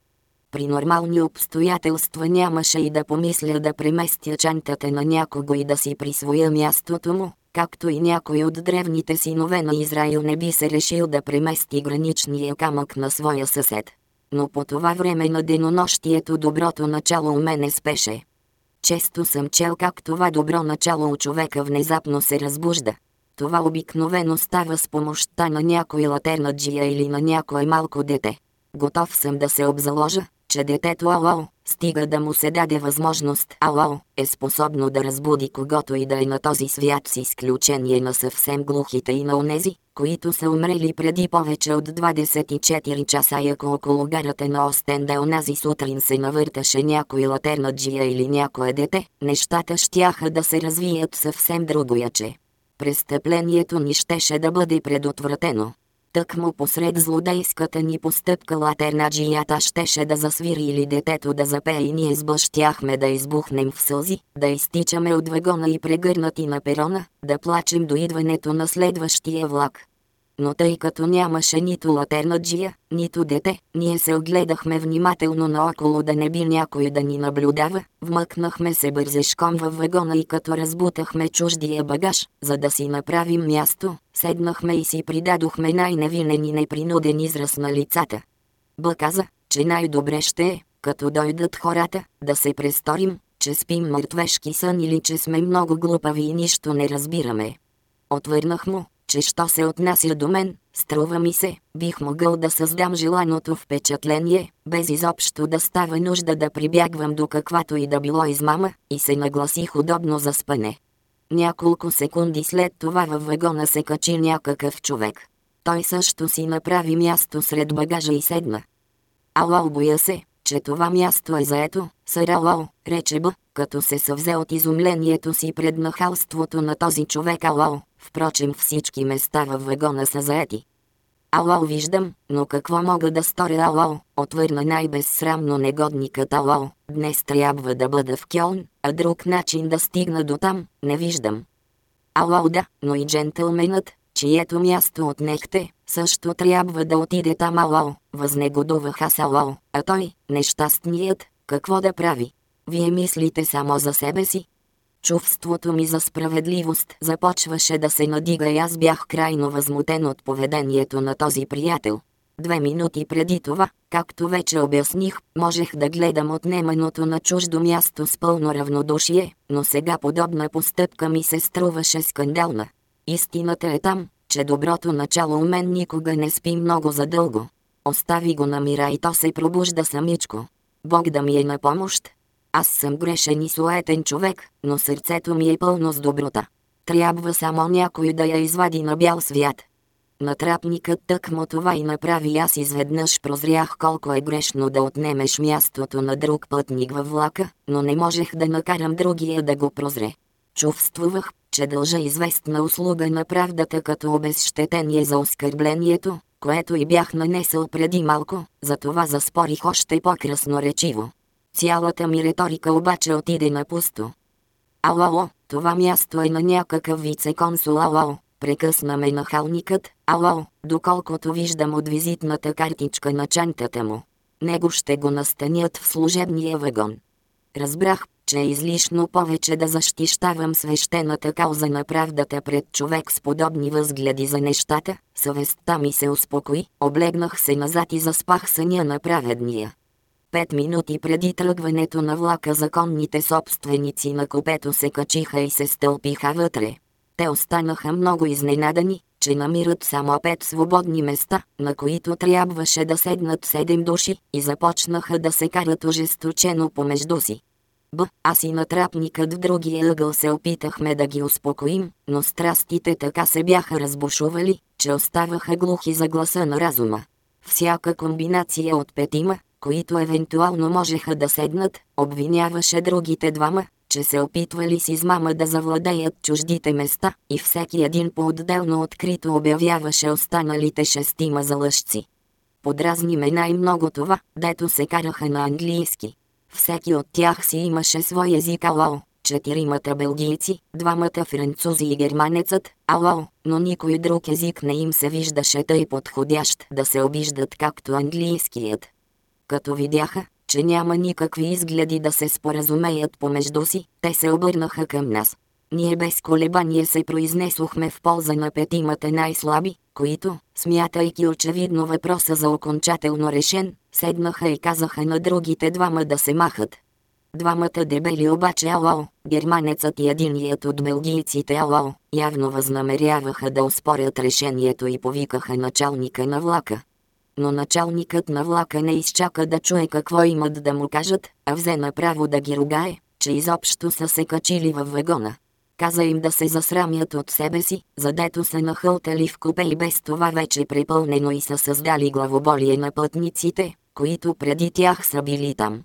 При нормални обстоятелства нямаше и да помисля да преместя чантата на някого и да си присвоя мястото му, както и някой от древните синове на Израил не би се решил да премести граничния камък на своя съсед. Но по това време на денонощието доброто начало у мене спеше. Често съм чел как това добро начало у човека внезапно се разбужда. Това обикновено става с помощта на някой латернаджия или на някое малко дете. Готов съм да се обзаложа, че детето Ало, стига да му се даде възможност Ало, е способно да разбуди когото и да е на този свят с изключение на съвсем глухите и на онези, които са умрели преди повече от 24 часа и ако около гарата на Остенде онази сутрин се навърташе някой латернаджия или някое дете, нещата щяха да се развият съвсем другояче. Престъплението ни щеше да бъде предотвратено. Тък му посред злодейската ни постъпка латернаджията щеше да засвири или детето да запее и ние сбъщяхме да избухнем в сълзи, да изтичаме от вагона и прегърнати на перона, да плачем до идването на следващия влак но тъй като нямаше нито латернаджия, нито дете, ние се огледахме внимателно наоколо да не би някой да ни наблюдава, вмъкнахме се бързешком във вагона и като разбутахме чуждия багаж, за да си направим място, седнахме и си придадохме най-невинен и непринуден израз на лицата. Б каза, че най-добре ще е, като дойдат хората, да се престорим, че спим мъртвешки сън или че сме много глупави и нищо не разбираме. Отвърнах му, че що се отнася до мен, струва ми се, бих могъл да създам желаното впечатление, без изобщо да става нужда да прибягвам до каквато и да било измама, и се нагласих удобно за спане. Няколко секунди след това във вагона се качи някакъв човек. Той също си направи място сред багажа и седна. Ало, боя се, че това място е заето, сър Ало, рече Б, като се съвзе от изумлението си пред нахалството на този човек Ало, Впрочем всички места във вагона са заети. Ало виждам, но какво мога да сторя ало, отвърна най-безсрамно негодникът ало, днес трябва да бъда в Кьолн, а друг начин да стигна до там, не виждам. Ало да, но и джентълменът, чието място отнехте, също трябва да отиде там ало, възнегодувах аз ало, а той, нещастният, какво да прави? Вие мислите само за себе си, Чувството ми за справедливост започваше да се надига и аз бях крайно възмутен от поведението на този приятел. Две минути преди това, както вече обясних, можех да гледам отнеманото на чуждо място с пълно равнодушие, но сега подобна постъпка ми се струваше скандална. Истината е там, че доброто начало у мен никога не спи много задълго. Остави го на мира и то се пробужда самичко. Бог да ми е на помощ, аз съм грешен и суетен човек, но сърцето ми е пълно с доброта. Трябва само някой да я извади на бял свят. Натрапникът тък му това и направи аз изведнъж прозрях колко е грешно да отнемеш мястото на друг пътник във влака, но не можех да накарам другия да го прозре. Чувствувах, че дължа известна услуга на правдата като обезщетение за оскърблението, което и бях нанесъл преди малко, затова заспорих още по-красноречиво. Цялата ми риторика обаче отиде на пусто. Ало, това място е на някакъв вице-консул Ало, прекъсна ме нахалникът, ало, доколкото виждам от визитната картичка на чантата му. Него ще го настанят в служебния вагон. Разбрах, че е излишно повече да защищавам свещената кауза на правдата пред човек с подобни възгледи за нещата, съвестта ми се успокои, облегнах се назад и заспах съня на праведния. Пет минути преди тръгването на влака законните собственици на купето се качиха и се стълпиха вътре. Те останаха много изненадани, че намират само пет свободни места, на които трябваше да седнат седем души, и започнаха да се карат ожесточено помежду си. Б, аз и натрапникът в другия ъгъл се опитахме да ги успокоим, но страстите така се бяха разбушували, че оставаха глухи за гласа на разума. Всяка комбинация от петима, които евентуално можеха да седнат, обвиняваше другите двама, че се опитвали с измама да завладеят чуждите места и всеки един по-отделно открито обявяваше останалите шестима за лъжци. Подразни ме най-много това, дето се караха на английски. Всеки от тях си имаше свой език ало, четиримата белгийци, двамата французи и германецът, ало, но никой друг език не им се виждаше тъй подходящ да се обиждат както английският. Като видяха, че няма никакви изгледи да се споразумеят помежду си, те се обърнаха към нас. Ние без колебание се произнесохме в полза на петимата най-слаби, които, смятайки очевидно въпроса за окончателно решен, седнаха и казаха на другите двама да се махат. Двамата дебели обаче ало, германецът и единият от белгийците ало, явно възнамеряваха да успорят решението и повикаха началника на влака но началникът на влака не изчака да чуе какво имат да му кажат, а взе направо да ги ругае, че изобщо са се качили във вагона. Каза им да се засрамят от себе си, задето се нахълтали в купе и без това вече припълнено и са създали главоболие на пътниците, които преди тях са били там.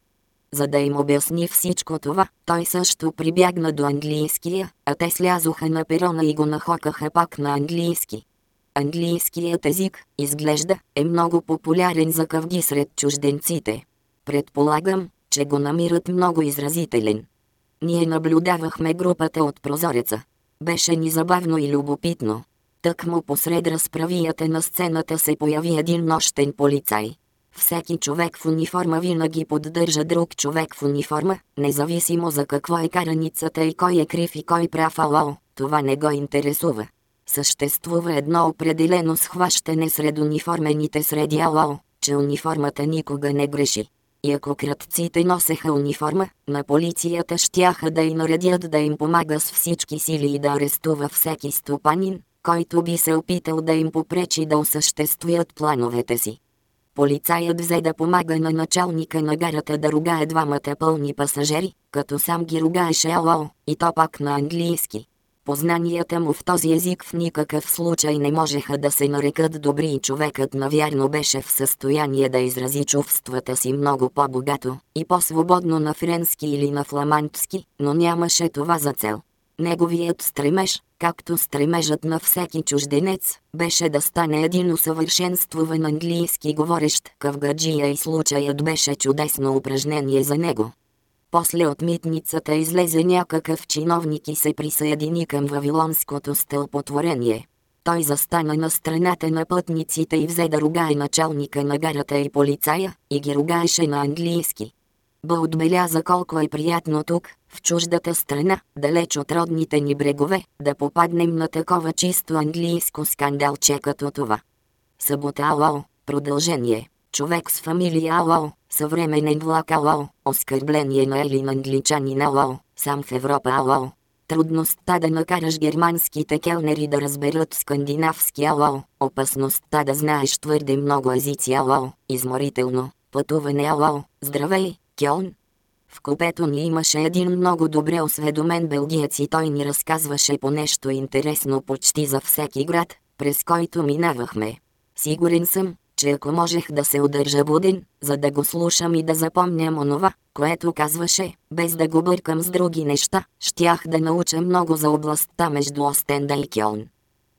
За да им обясни всичко това, той също прибягна до английския, а те слязоха на перона и го нахокаха пак на английски. Английският език, изглежда, е много популярен за къвги сред чужденците. Предполагам, че го намират много изразителен. Ние наблюдавахме групата от прозореца. Беше ни забавно и любопитно. Тък му посред разправията на сцената се появи един нощен полицай. Всеки човек в униформа винаги поддържа друг човек в униформа, независимо за какво е караницата и кой е крив и кой прав ало, това не го интересува. Съществува едно определено схващане сред униформените среди АО, че униформата никога не греши. И ако крътците носеха униформа, на полицията щяха да й наредят да им помага с всички сили и да арестува всеки стопанин, който би се опитал да им попречи да осъществят плановете си. Полицаят взе да помага на началника на гарата да ругае двамата пълни пасажери, като сам ги ругаеше ало, и то пак на английски. Познанията му в този език в никакъв случай не можеха да се нарекат добри и човекът навярно беше в състояние да изрази чувствата си много по-богато и по-свободно на френски или на фламандски, но нямаше това за цел. Неговият стремеж, както стремежът на всеки чужденец, беше да стане един усъвършенствуван английски говорещ кавгаджия и случаят беше чудесно упражнение за него. После от митницата излезе някакъв чиновник и се присъедини към Вавилонското стълпотворение. Той застана на страната на пътниците и взе да ругае началника на гарата и полицая, и ги ругаеше на английски. Б отбеляза колко е приятно тук, в чуждата страна, далеч от родните ни брегове, да попаднем на такова чисто английско скандалче като това. Събота Алао, продължение. Човек с фамилия Алао, съвременен влак Алао, оскърбление на Елин англичанин Алао, сам в Европа Алао. Трудността да накараш германските келнери да разберат скандинавски Алао, опасността да знаеш твърде много езици Алао, изморително, пътуване Алао, здравей, Кьон. В купето ни имаше един много добре осведомен белгиец и той ни разказваше по нещо интересно почти за всеки град, през който минавахме. Сигурен съм, че ако можех да се удържа буден, за да го слушам и да запомням онова, което казваше, без да го бъркам с други неща, щях да науча много за областта между Остенда и Кьон.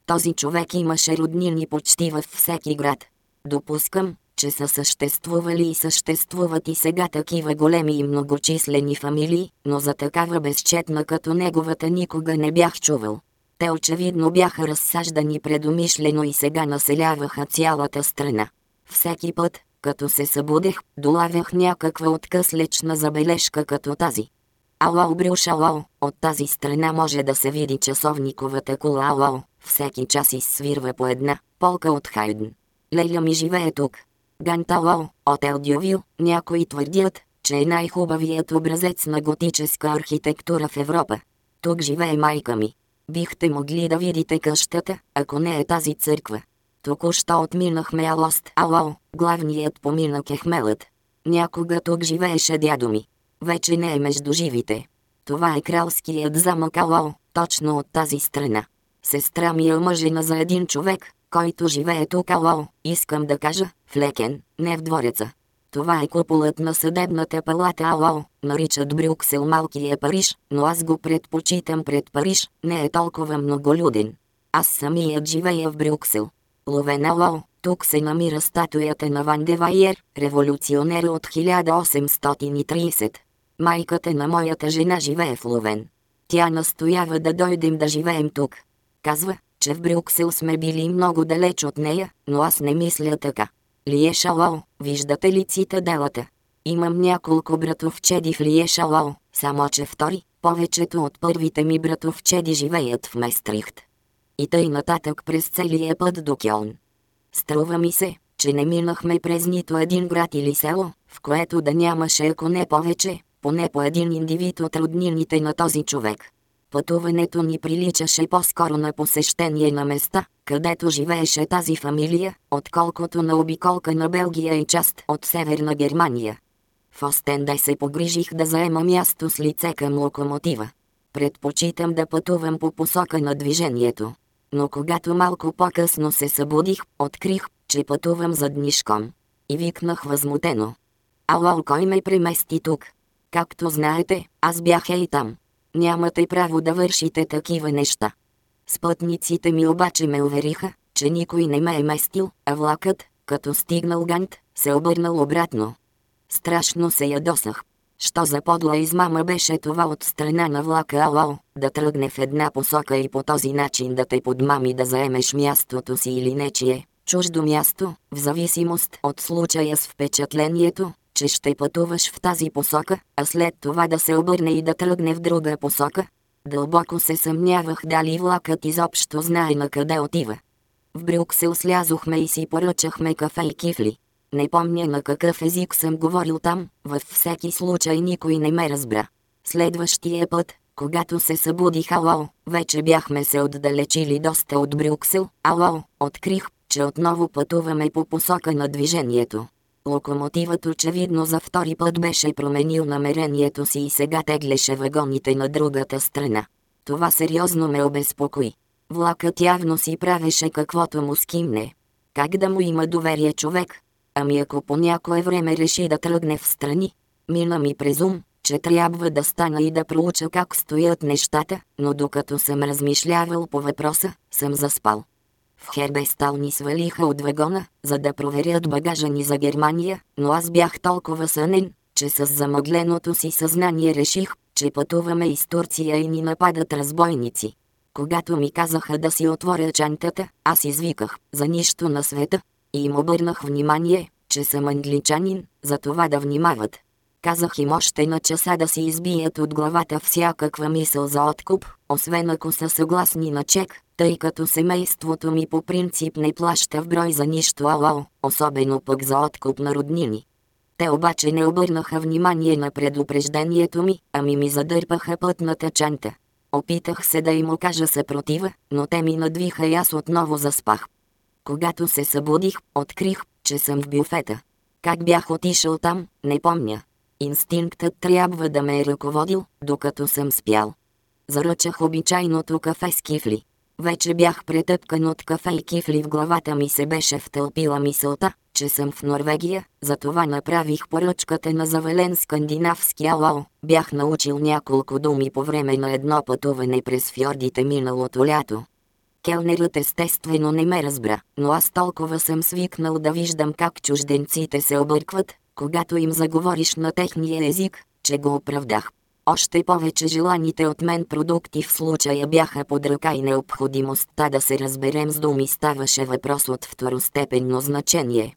Този човек имаше роднини почти във всеки град. Допускам, че са съществували и съществуват и сега такива големи и многочислени фамилии, но за такава безчетна като неговата никога не бях чувал. Те очевидно бяха разсаждани предумишлено и сега населяваха цялата страна. Всеки път, като се събудех, долавях някаква откъслечна забележка като тази. Ало Брюш ало, от тази страна може да се види часовниковата кула ало, всеки час изсвирва по една полка от Хайден. Леля ми живее тук. Гантало, от Елдювил, някои твърдят, че е най-хубавият образец на готическа архитектура в Европа. Тук живее майка ми. Бихте могли да видите къщата, ако не е тази църква. Току-що отминахме Алост Ало, главният поминък е хмелът. Някога тук живееше дядо ми. Вече не е между живите. Това е кралският замък Ало, точно от тази страна. Сестра ми е мъжена за един човек, който живее тук Ало, искам да кажа, в Лекен, не в двореца. Това е куполът на съдебната палата АО, наричат Брюксел малкия Париж, но аз го предпочитам пред Париж, не е толкова многолюден. Аз самият живея в Брюксел. Ловен АО, тук се намира статуята на Ван Девайер, революционер от 1830. Майката на моята жена живее в Ловен. Тя настоява да дойдем да живеем тук. Казва, че в Брюксел сме били много далеч от нея, но аз не мисля така. Лиешалао, виждате ли цитаделата? Имам няколко братовчеди в Лиешалао, само че втори, повечето от първите ми братовчеди живеят в Местрихт. И тъй нататък през целия път до Кьон. Струва ми се, че не минахме през нито един град или село, в което да нямаше ако не повече, поне по един индивид от роднините на този човек. Пътуването ни приличаше по-скоро на посещение на места, където живееше тази фамилия, отколкото на обиколка на Белгия и част от Северна Германия. В Остенде се погрижих да заема място с лице към локомотива. Предпочитам да пътувам по посока на движението. Но когато малко по-късно се събудих, открих, че пътувам заднишком. И викнах възмутено. Ало, кой ме премести тук? Както знаете, аз бях и там. Нямате право да вършите такива неща. Спътниците ми обаче ме увериха, че никой не ме е местил, а влакът, като стигнал Гант, се обърнал обратно. Страшно се ядосах. Що за подла измама беше това от страна на влака Ало, да тръгне в една посока и по този начин да те подмами да заемеш мястото си или нечие, чуждо място, в зависимост от случая с впечатлението, че ще пътуваш в тази посока, а след това да се обърне и да тръгне в друга посока. Дълбоко се съмнявах дали влакът изобщо знае на къде отива. В Брюксел слязохме и си поръчахме кафе и кифли. Не помня на какъв език съм говорил там, във всеки случай никой не ме разбра. Следващия път, когато се събудих ало, вече бяхме се отдалечили доста от Брюксел, ало, открих, че отново пътуваме по посока на движението. Локомотивът очевидно за втори път беше променил намерението си и сега теглеше вагоните на другата страна. Това сериозно ме обезпокои. Влакът явно си правеше каквото му скимне. Как да му има доверие човек? Ами ако по някое време реши да тръгне в страни, мина ми през ум, че трябва да стана и да проуча как стоят нещата, но докато съм размишлявал по въпроса, съм заспал. В Хербестал ни свалиха от вагона, за да проверят багажа ни за Германия, но аз бях толкова сънен, че с замъгленото си съзнание реших, че пътуваме из Турция и ни нападат разбойници. Когато ми казаха да си отворя чантата, аз извиках за нищо на света и им обърнах внимание, че съм англичанин, за това да внимават. Казах им още на часа да си избият от главата всякаква мисъл за откуп, освен ако са съгласни на чек, тъй като семейството ми по принцип не плаща в брой за нищо ало, особено пък за откуп на роднини. Те обаче не обърнаха внимание на предупреждението ми, ами ми задърпаха пътната чанта. Опитах се да им окажа съпротива, но те ми надвиха и аз отново заспах. Когато се събудих, открих, че съм в бюфета. Как бях отишъл там, не помня. Инстинктът трябва да ме е ръководил, докато съм спял. Заръчах обичайното кафе с кифли. Вече бях претъпкан от кафе и кифли в главата ми се беше втълпила мисълта, че съм в Норвегия, затова направих поръчката на завален скандинавски алао. Бях научил няколко думи по време на едно пътуване през фьордите миналото лято. Келнерът естествено не ме разбра, но аз толкова съм свикнал да виждам как чужденците се объркват, когато им заговориш на техния език, че го оправдах. Още повече желаните от мен продукти в случая бяха под ръка и необходимостта да се разберем с думи ставаше въпрос от второстепенно значение.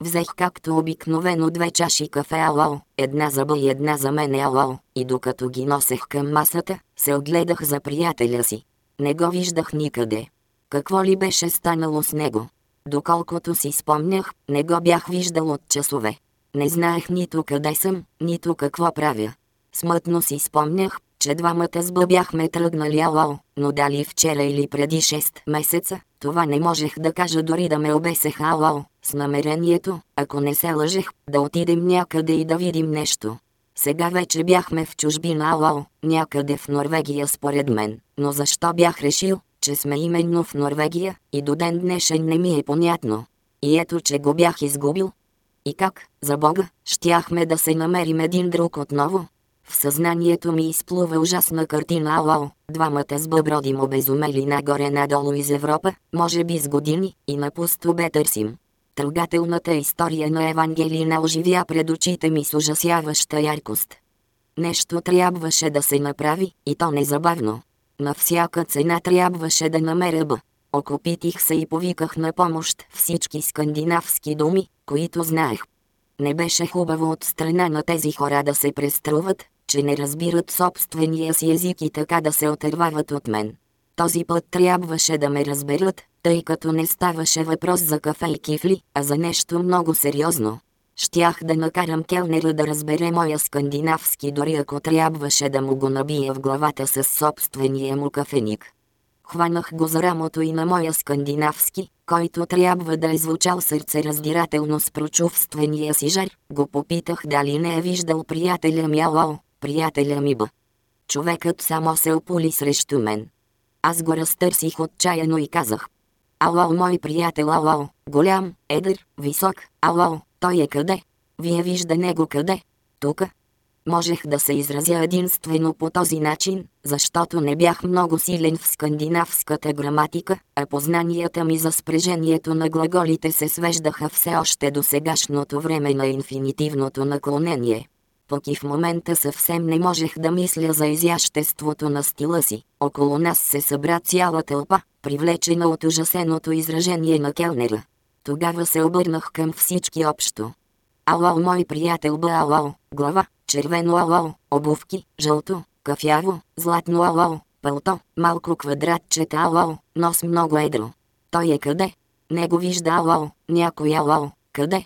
Взех както обикновено две чаши кафе алао, една за бъй и една за мене алао, и докато ги носех към масата, се огледах за приятеля си. Не го виждах никъде. Какво ли беше станало с него? Доколкото си спомнях, не го бях виждал от часове. Не знаех нито къде съм, нито какво правя. Смътно си спомнях, че двамата с бяхме тръгнали алао, но дали вчера или преди 6 месеца, това не можех да кажа дори да ме обесех алао, с намерението, ако не се лъжех, да отидем някъде и да видим нещо. Сега вече бяхме в чужбина алао, някъде в Норвегия според мен, но защо бях решил, че сме именно в Норвегия, и до ден днешен не ми е понятно. И ето че го бях изгубил. И как, за Бога, щяхме да се намерим един друг отново, в съзнанието ми изплува ужасна картина Алао, двамата с бъбродим обезумели нагоре-надолу из Европа, може би с години, и напусто бе търсим. Трогателната история на Евангелина оживя пред очите ми с ужасяваща яркост. Нещо трябваше да се направи, и то незабавно. На всяка цена трябваше да намеря Б. Окопитих се и повиках на помощ всички скандинавски думи, които знаех. Не беше хубаво от страна на тези хора да се преструват, че не разбират собствения си език и така да се отървават от мен. Този път трябваше да ме разберат, тъй като не ставаше въпрос за кафе и кифли, а за нещо много сериозно. Щях да накарам келнера да разбере моя скандинавски, дори ако трябваше да му го набия в главата с собствения му кафеник. Хванах го за рамото и на моя скандинавски, който трябва да е звучал сърцераздирателно с прочувствения си жар, го попитах дали не е виждал приятеля ми Алао, приятеля ми Б. Човекът само се опули срещу мен. Аз го разтърсих отчаяно и казах. Алао, мой приятел, алао, голям, едър, висок, алао, той е къде? Вие вижда него къде? Тука. Можех да се изразя единствено по този начин, защото не бях много силен в скандинавската граматика, а познанията ми за спрежението на глаголите се свеждаха все още до сегашното време на инфинитивното наклонение пък и в момента съвсем не можех да мисля за изяществото на стила си. Около нас се събра цяла тълпа, привлечена от ужасеното изражение на келнера. Тогава се обърнах към всички общо. Алао, мой приятел бе алао, глава, червено алао, обувки, жълто, кафяво, златно алао, пълто, малко квадратчета алао, нос много едро. Той е къде? Не го вижда алао, някой алао, къде?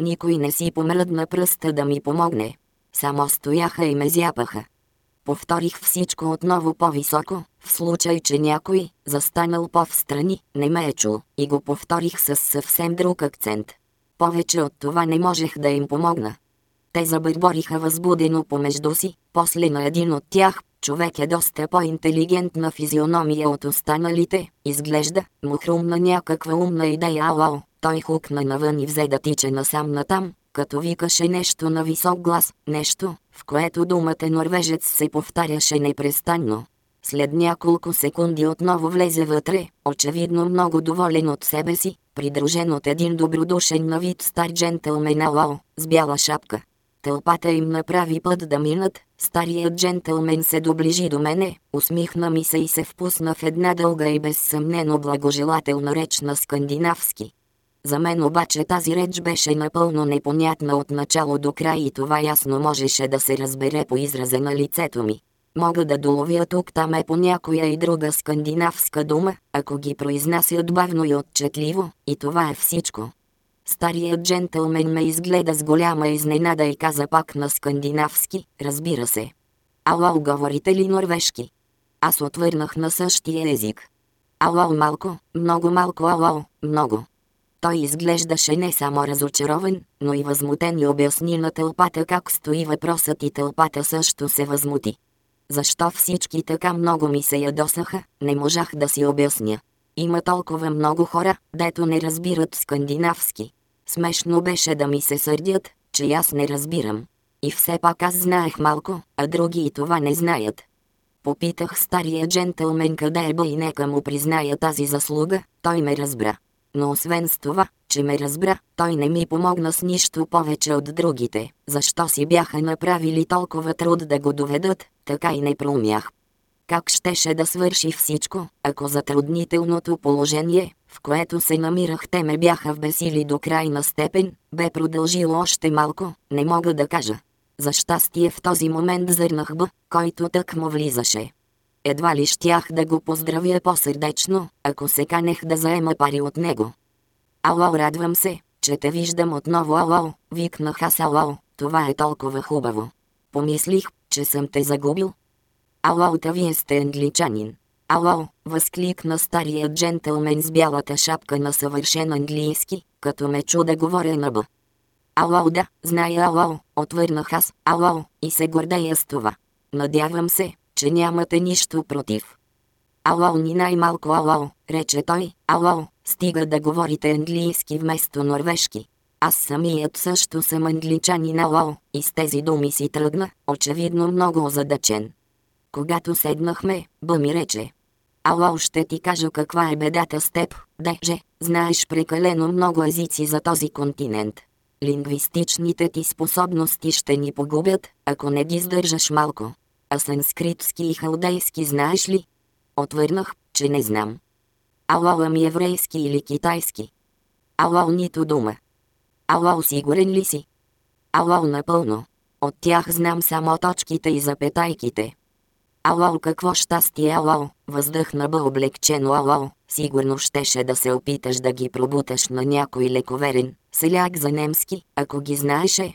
Никой не си помръдна пръста да ми помогне. Само стояха и ме зяпаха. Повторих всичко отново по-високо, в случай, че някой, застанал по-встрани, не ме е чул, и го повторих с съвсем друг акцент. Повече от това не можех да им помогна. Те забърбориха възбудено помежду си, после на един от тях, човек е доста по-интелигентна физиономия от останалите, изглежда, му хрумна някаква умна идея, алао, той хукна навън и взе да тича насам натам, като викаше нещо на висок глас, нещо, в което думата норвежец се повтаряше непрестанно. След няколко секунди отново влезе вътре, очевидно много доволен от себе си, придружен от един добродушен на вид стар джентълмен Алао, с бяла шапка. Тълпата им направи път да минат, старият джентълмен се доближи до мене, усмихна ми се и се впусна в една дълга и безсъмнено благожелателна реч на скандинавски. За мен обаче тази реч беше напълно непонятна от начало до край и това ясно можеше да се разбере по израза на лицето ми. Мога да доловя тук-там е по някоя и друга скандинавска дума, ако ги произнасят бавно и отчетливо, и това е всичко. Старият джентълмен ме изгледа с голяма изненада и каза пак на скандинавски, разбира се. Ало, говорите ли норвежки? Аз отвърнах на същия език. Ало, малко, много малко, ало, много. Той изглеждаше не само разочарован, но и възмутен и обясни на тълпата как стои въпросът и тълпата също се възмути. Защо всички така много ми се ядосаха, не можах да си обясня. Има толкова много хора, дето не разбират скандинавски. Смешно беше да ми се сърдят, че аз не разбирам. И все пак аз знаех малко, а други и това не знаят. Попитах стария джентълмен къде е бе и нека му призная тази заслуга, той ме разбра. Но освен с това, че ме разбра, той не ми помогна с нищо повече от другите. Защо си бяха направили толкова труд да го доведат, така и не проумях. Как щеше да свърши всичко, ако затруднителното положение, в което се намирах те ме бяха вбесили до крайна степен, бе продължило още малко, не мога да кажа. За щастие в този момент зърнах Б, който тък му влизаше. Едва ли щях да го поздравя по-сърдечно, ако се канех да заема пари от него. Ало, радвам се, че те виждам отново, ало, викнах аз, ало, това е толкова хубаво. Помислих, че съм те загубил. Ало, та вие сте англичанин. Ало, възкликна старият джентълмен с бялата шапка на съвършен английски, като ме чу да говоря на Б. Ало, да, зная ало, отвърнах аз, ало, и се гордея с това. Надявам се, че нямате нищо против. Ало ни най-малко ало, рече той, ало, стига да говорите английски вместо норвежки. Аз самият също съм англичанин ало, и с тези думи си тръгна, очевидно много озадачен. Когато седнахме, Бъ ми рече. Ало ще ти кажа каква е бедата с теб, деже, знаеш прекалено много езици за този континент. Лингвистичните ти способности ще ни погубят, ако не ги сдържаш малко. А санскритски и халдейски знаеш ли? Отвърнах, че не знам. Ало ми еврейски или китайски? Ало нито дума. Ало сигурен ли си? Ало напълно. От тях знам само точките и запетайките. Ало какво щастие ало, въздъхна бе облегчено ало, сигурно щеше да се опиташ да ги пробуташ на някой лековерен, селяк за немски, ако ги знаеше.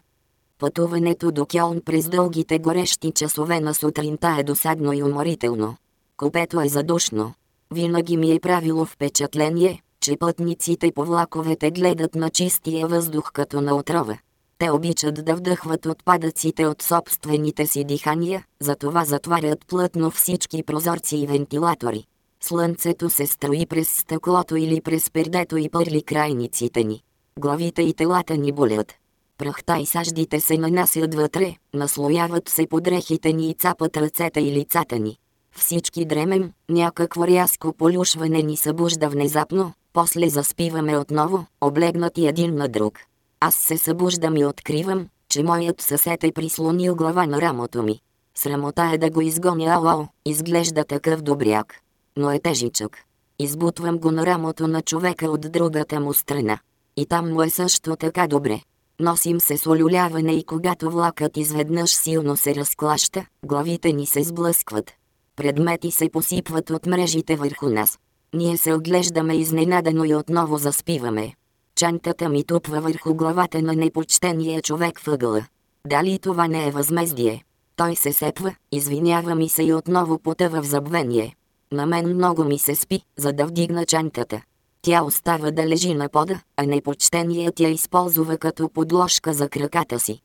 Пътуването до Кьолн през дългите горещи часове на сутринта е досадно и уморително. Купето е задушно. Винаги ми е правило впечатление, че пътниците по влаковете гледат на чистия въздух като на отрова. Те обичат да вдъхват отпадъците от собствените си дихания, затова затварят плътно всички прозорци и вентилатори. Слънцето се строи през стъклото или през пердето и пърли крайниците ни. Главите и телата ни болят. Прахта и саждите се нанасят вътре, наслояват се под дрехите ни и цапат ръцете и лицата ни. Всички дремем, някакво рязко полюшване ни събужда внезапно, после заспиваме отново, облегнати един на друг. Аз се събуждам и откривам, че моят съсед е прислонил глава на рамото ми. Срамота е да го изгоня ало, изглежда такъв добряк. Но е тежичък. Избутвам го на рамото на човека от другата му страна. И там му е също така добре. Носим се с олюляване и когато влакът изведнъж силно се разклаща, главите ни се сблъскват. Предмети се посипват от мрежите върху нас. Ние се оглеждаме изненадано и отново заспиваме. Чантата ми тупва върху главата на непочтения човек въгъла. Дали това не е възмездие? Той се сепва, извинява ми се и отново потъва в забвение. На мен много ми се спи, за да вдигна чантата. Тя остава да лежи на пода, а непочтеният я използва като подложка за краката си.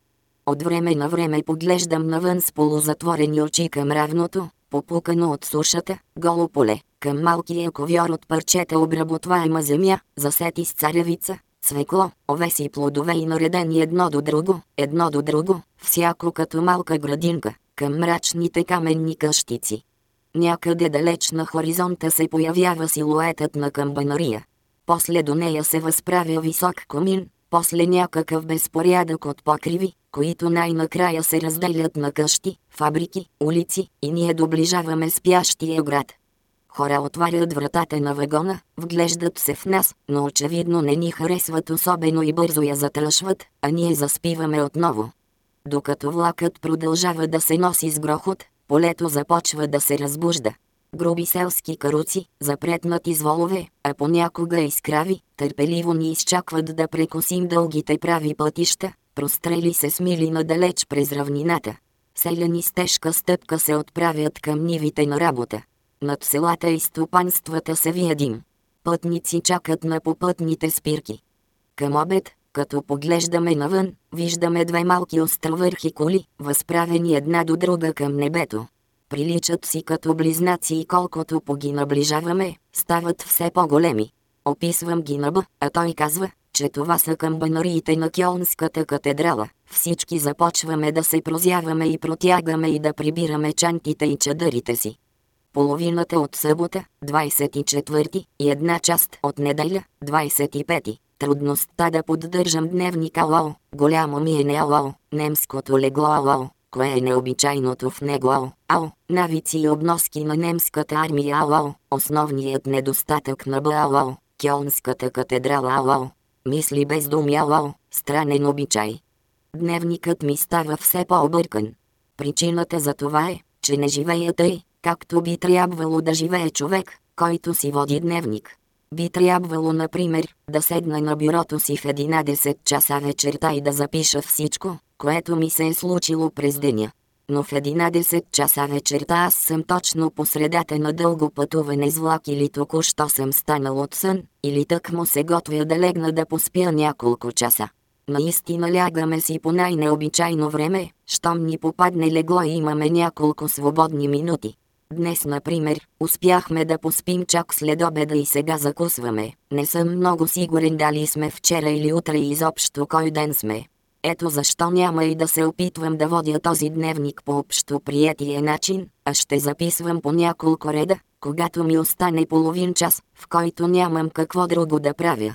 От време на време поглеждам навън с полузатворени очи към равното, попукано от сушата, голо поле, към малкия ковьор от парчета обработваема земя, засети с царевица, свекло, овеси плодове и наредени едно до друго, едно до друго, всяко като малка градинка, към мрачните каменни къщици. Някъде далеч на хоризонта се появява силуетът на камбанария. После до нея се възправя висок комин, после някакъв безпорядък от покриви, които най-накрая се разделят на къщи, фабрики, улици и ние доближаваме спящия град. Хора отварят вратата на вагона, вглеждат се в нас, но очевидно не ни харесват особено и бързо я затръшват, а ние заспиваме отново. Докато влакът продължава да се носи с грохот, полето започва да се разбужда. Груби селски каруци, запретнати с волове, а понякога и с търпеливо ни изчакват да прекосим дългите прави пътища, прострели се смили надалеч през равнината. Селяни с тежка стъпка се отправят към нивите на работа. Над селата и стопанствата се виедим. Пътници чакат на попътните спирки. Към обед, като поглеждаме навън, виждаме две малки островърхи коли, възправени една до друга към небето. Приличат си като близнаци и колкото по ги наближаваме, стават все по-големи. Описвам ги на Б, а той казва, че това са камбанариите на Кьолнската катедрала. Всички започваме да се прозяваме и протягаме и да прибираме чантите и чадърите си. Половината от събота, 24 и една част от неделя, 25 Трудността да поддържам дневника АО, голямо ми е не АО, немското легло АО, кое е необичайното в него АО, АО, навици и обноски на немската армия АО, основният недостатък на БАО, Кьолнската катедрала АО, мисли без думи АО, странен обичай. Дневникът ми става все по-объркан. Причината за това е, че не живея тъй, както би трябвало да живее човек, който си води дневник. Би трябвало, например, да седна на бюрото си в 11 часа вечерта и да запиша всичко, което ми се е случило през деня. Но в 11 часа вечерта аз съм точно по средата на дълго пътуване с влак или току-що съм станал от сън, или тък му се готвя да легна да поспя няколко часа. Наистина лягаме си по най-необичайно време, щом ни попадне легло и имаме няколко свободни минути. Днес, например, успяхме да поспим чак след обеда и сега закусваме. Не съм много сигурен дали сме вчера или утре и изобщо кой ден сме. Ето защо няма и да се опитвам да водя този дневник по общо приятия начин, а ще записвам по няколко реда, когато ми остане половин час, в който нямам какво друго да правя.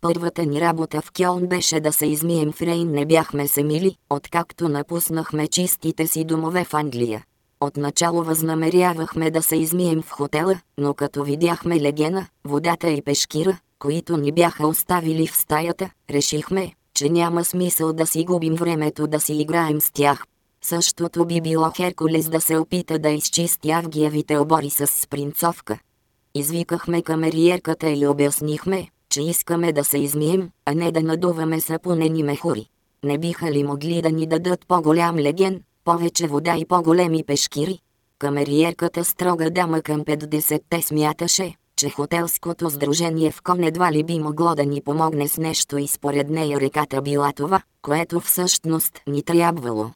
Първата ни работа в Кьолн беше да се измием в Рейн не бяхме се мили, откакто напуснахме чистите си домове в Англия. Отначало възнамерявахме да се измием в хотела, но като видяхме легена, водата и пешкира, които ни бяха оставили в стаята, решихме, че няма смисъл да си губим времето да си играем с тях. Същото би било Херкулес да се опита да изчисти авгиевите обори с спринцовка. Извикахме камериерката и обяснихме, че искаме да се измием, а не да надуваме сапунени мехури. Не биха ли могли да ни дадат по-голям леген, повече вода и по-големи пешкири. Камериерката строга дама към 50-те смяташе, че хотелското сдружение в Кон едва ли би могло да ни помогне с нещо и според нея реката била това, което всъщност ни трябвало.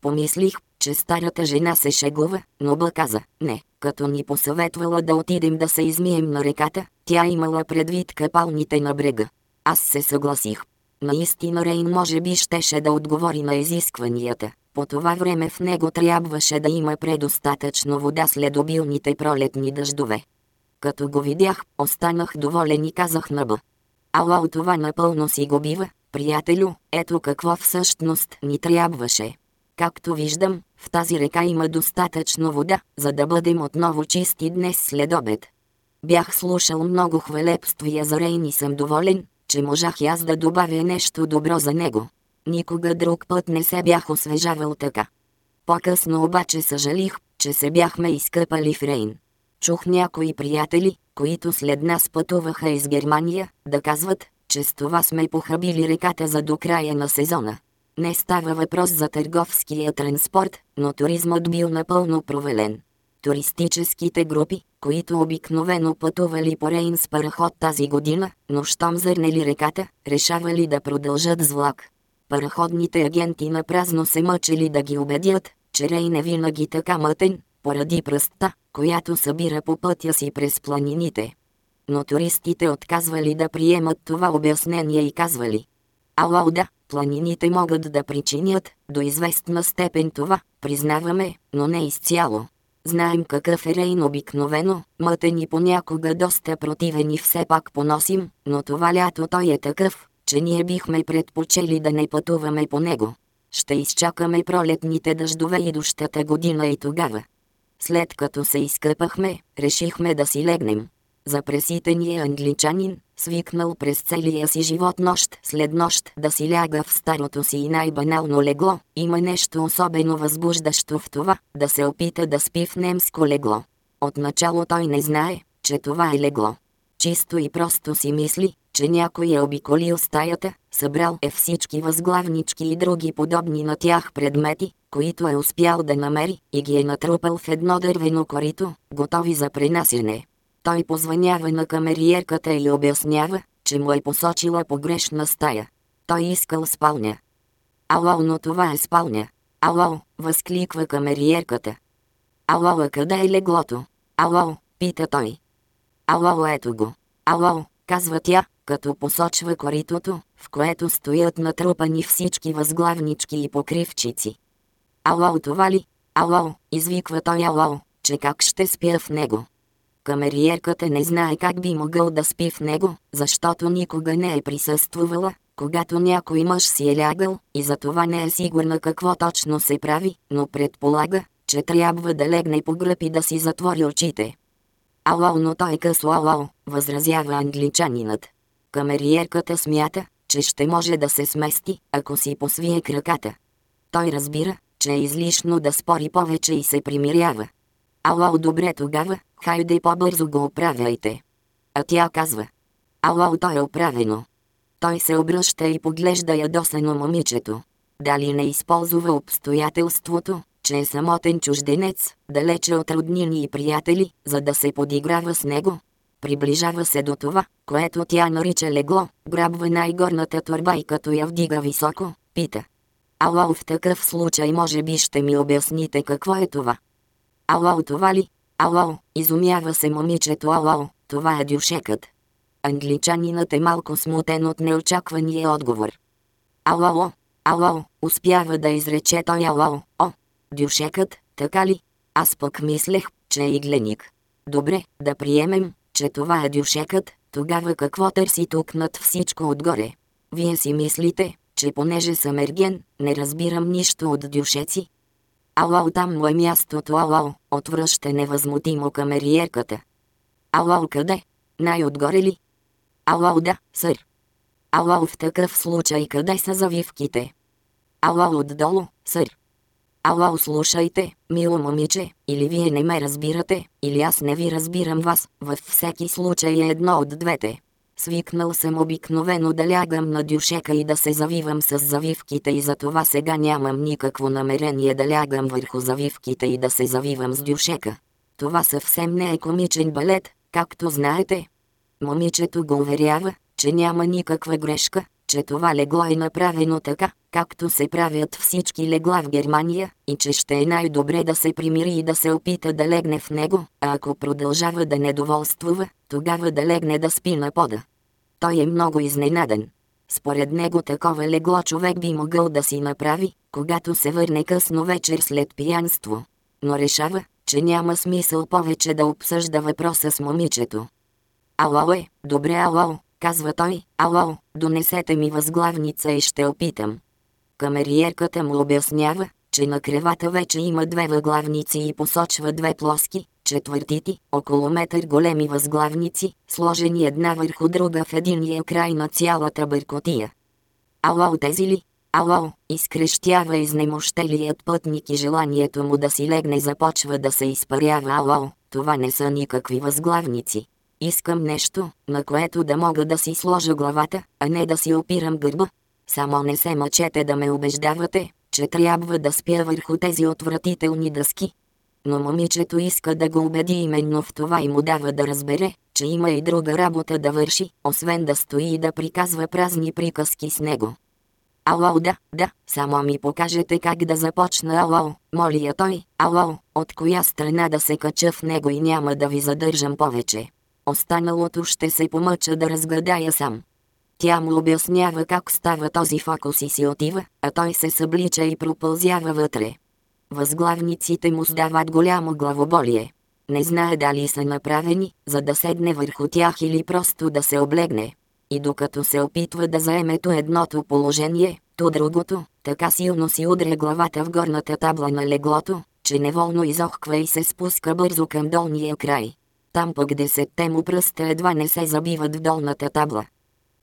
Помислих, че старата жена се шегува, но Бъ каза, не, като ни посъветвала да отидем да се измием на реката, тя имала предвид капалните на брега. Аз се съгласих. Наистина Рейн може би щеше да отговори на изискванията. По това време в него трябваше да има предостатъчно вода след обилните пролетни дъждове. Като го видях, останах доволен и казах на Б. Ало, това напълно си го бива, приятелю, ето какво всъщност ни трябваше. Както виждам, в тази река има достатъчно вода, за да бъдем отново чисти днес след обед. Бях слушал много хвалебствия за Рейн и съм доволен, че можах и аз да добавя нещо добро за него. Никога друг път не се бях освежавал така. По-късно обаче съжалих, че се бяхме изкъпали в Рейн. Чух някои приятели, които след нас пътуваха из Германия, да казват, че с това сме похабили реката за до края на сезона. Не става въпрос за търговския транспорт, но туризмът бил напълно провален. Туристическите групи, които обикновено пътували по Рейн с параход тази година, но щом зърнели реката, решавали да продължат с влак. Параходните агенти на празно се мъчили да ги убедят, че Рейн е винаги така мътен, поради пръста, която събира по пътя си през планините. Но туристите отказвали да приемат това обяснение и казвали. Ало да, планините могат да причинят до известна степен това, признаваме, но не изцяло. Знаем какъв е Рейн обикновено, мътен и понякога доста противен и все пак поносим, но това лято той е такъв, че ние бихме предпочели да не пътуваме по него. Ще изчакаме пролетните дъждове и дощата година и тогава. След като се изкъпахме, решихме да си легнем. За преситения англичанин, свикнал през целия си живот нощ след нощ да си ляга в старото си и най-банално легло, има нещо особено възбуждащо в това, да се опита да спи в немско легло. Отначало той не знае, че това е легло. Чисто и просто си мисли, че някой е обиколил стаята, събрал е всички възглавнички и други подобни на тях предмети, които е успял да намери, и ги е натрупал в едно дървено корито, готови за пренасене. Той позвънява на камериерката и обяснява, че му е посочила погрешна стая. Той искал спалня. Ало, но това е спалня. Ало, възкликва камериерката. Ало, а къде е леглото? Ало, пита той. Ало, ето го. Ало, казва тя, като посочва коритото, в което стоят натрупани всички възглавнички и покривчици. Ало, това ли? Ало, извиква той ало, че как ще спя в него. Камериерката не знае как би могъл да спи в него, защото никога не е присъствувала, когато някой мъж си е лягал, и за това не е сигурна какво точно се прави, но предполага, че трябва да легне по гръб и да си затвори очите. Ало, но той късо ало, възразява англичанинът. Камериерката смята, че ще може да се смести, ако си посвие краката. Той разбира, че е излишно да спори повече и се примирява. Ало, добре тогава, хайде по-бързо го оправяйте. А тя казва. Ало, то е оправено. Той се обръща и поглежда ядосано момичето. Дали не използва обстоятелството, че е самотен чужденец, далече от роднини и приятели, за да се подиграва с него. Приближава се до това, което тя нарича легло, грабва най-горната турба и като я вдига високо, пита. Ало, в такъв случай може би ще ми обясните какво е това. Ало, това ли? Ало, изумява се момичето Ало, това е дюшекът. Англичанинът е малко смутен от неочаквания отговор. Ало, ало, успява да изрече той ало, о, дюшекът, така ли? Аз пък мислех, че е игленик. Добре, да приемем, че това е дюшекът, тогава какво търси тук над всичко отгоре? Вие си мислите, че понеже съм ерген, не разбирам нищо от дюшеци? Ало, там му е мястото, ало, отвръща невъзмутимо камериерката. Ало, къде? Най-отгоре ли? Ало, да, сър. Ало, в такъв случай къде са завивките? Ало, отдолу, сър. Ало, слушайте, мило момиче, или вие не ме разбирате, или аз не ви разбирам вас, във всеки случай е едно от двете. Свикнал съм обикновено да лягам на дюшека и да се завивам с завивките и затова сега нямам никакво намерение да лягам върху завивките и да се завивам с дюшека. Това съвсем не е комичен балет, както знаете. Момичето го уверява, че няма никаква грешка, че това легло е направено така, както се правят всички легла в Германия, и че ще е най-добре да се примири и да се опита да легне в него, а ако продължава да недоволствува, тогава да легне да спи на пода. Той е много изненаден. Според него такова легло човек би могъл да си направи, когато се върне късно вечер след пиянство. Но решава, че няма смисъл повече да обсъжда въпроса с момичето. Ало е, добре ало, казва той, ало, донесете ми възглавница и ще опитам. Камериерката му обяснява, че на кревата вече има две въглавници и посочва две плоски, четвъртити, около метър големи възглавници, сложени една върху друга в единия край на цялата бъркотия. Ало тези ли? Ало, изкрещява изнемощелият пътник и желанието му да си легне започва да се изпарява. Ало, това не са никакви възглавници. Искам нещо, на което да мога да си сложа главата, а не да си опирам гърба. Само не се мъчете да ме убеждавате, че трябва да спя върху тези отвратителни дъски. Но момичето иска да го убеди именно в това и му дава да разбере, че има и друга работа да върши, освен да стои и да приказва празни приказки с него. Ало, да, да, само ми покажете как да започна ало, моли я той, ало, от коя страна да се кача в него и няма да ви задържам повече. Останалото ще се помъча да разгадая сам. Тя му обяснява как става този фокус и си отива, а той се съблича и пропълзява вътре. Възглавниците му сдават голямо главоболие. Не знае дали са направени, за да седне върху тях или просто да се облегне. И докато се опитва да заеме то едното положение, то другото, така силно си удря главата в горната табла на леглото, че неволно изохква и се спуска бързо към долния край. Там пък десетте му пръста едва не се забиват в долната табла.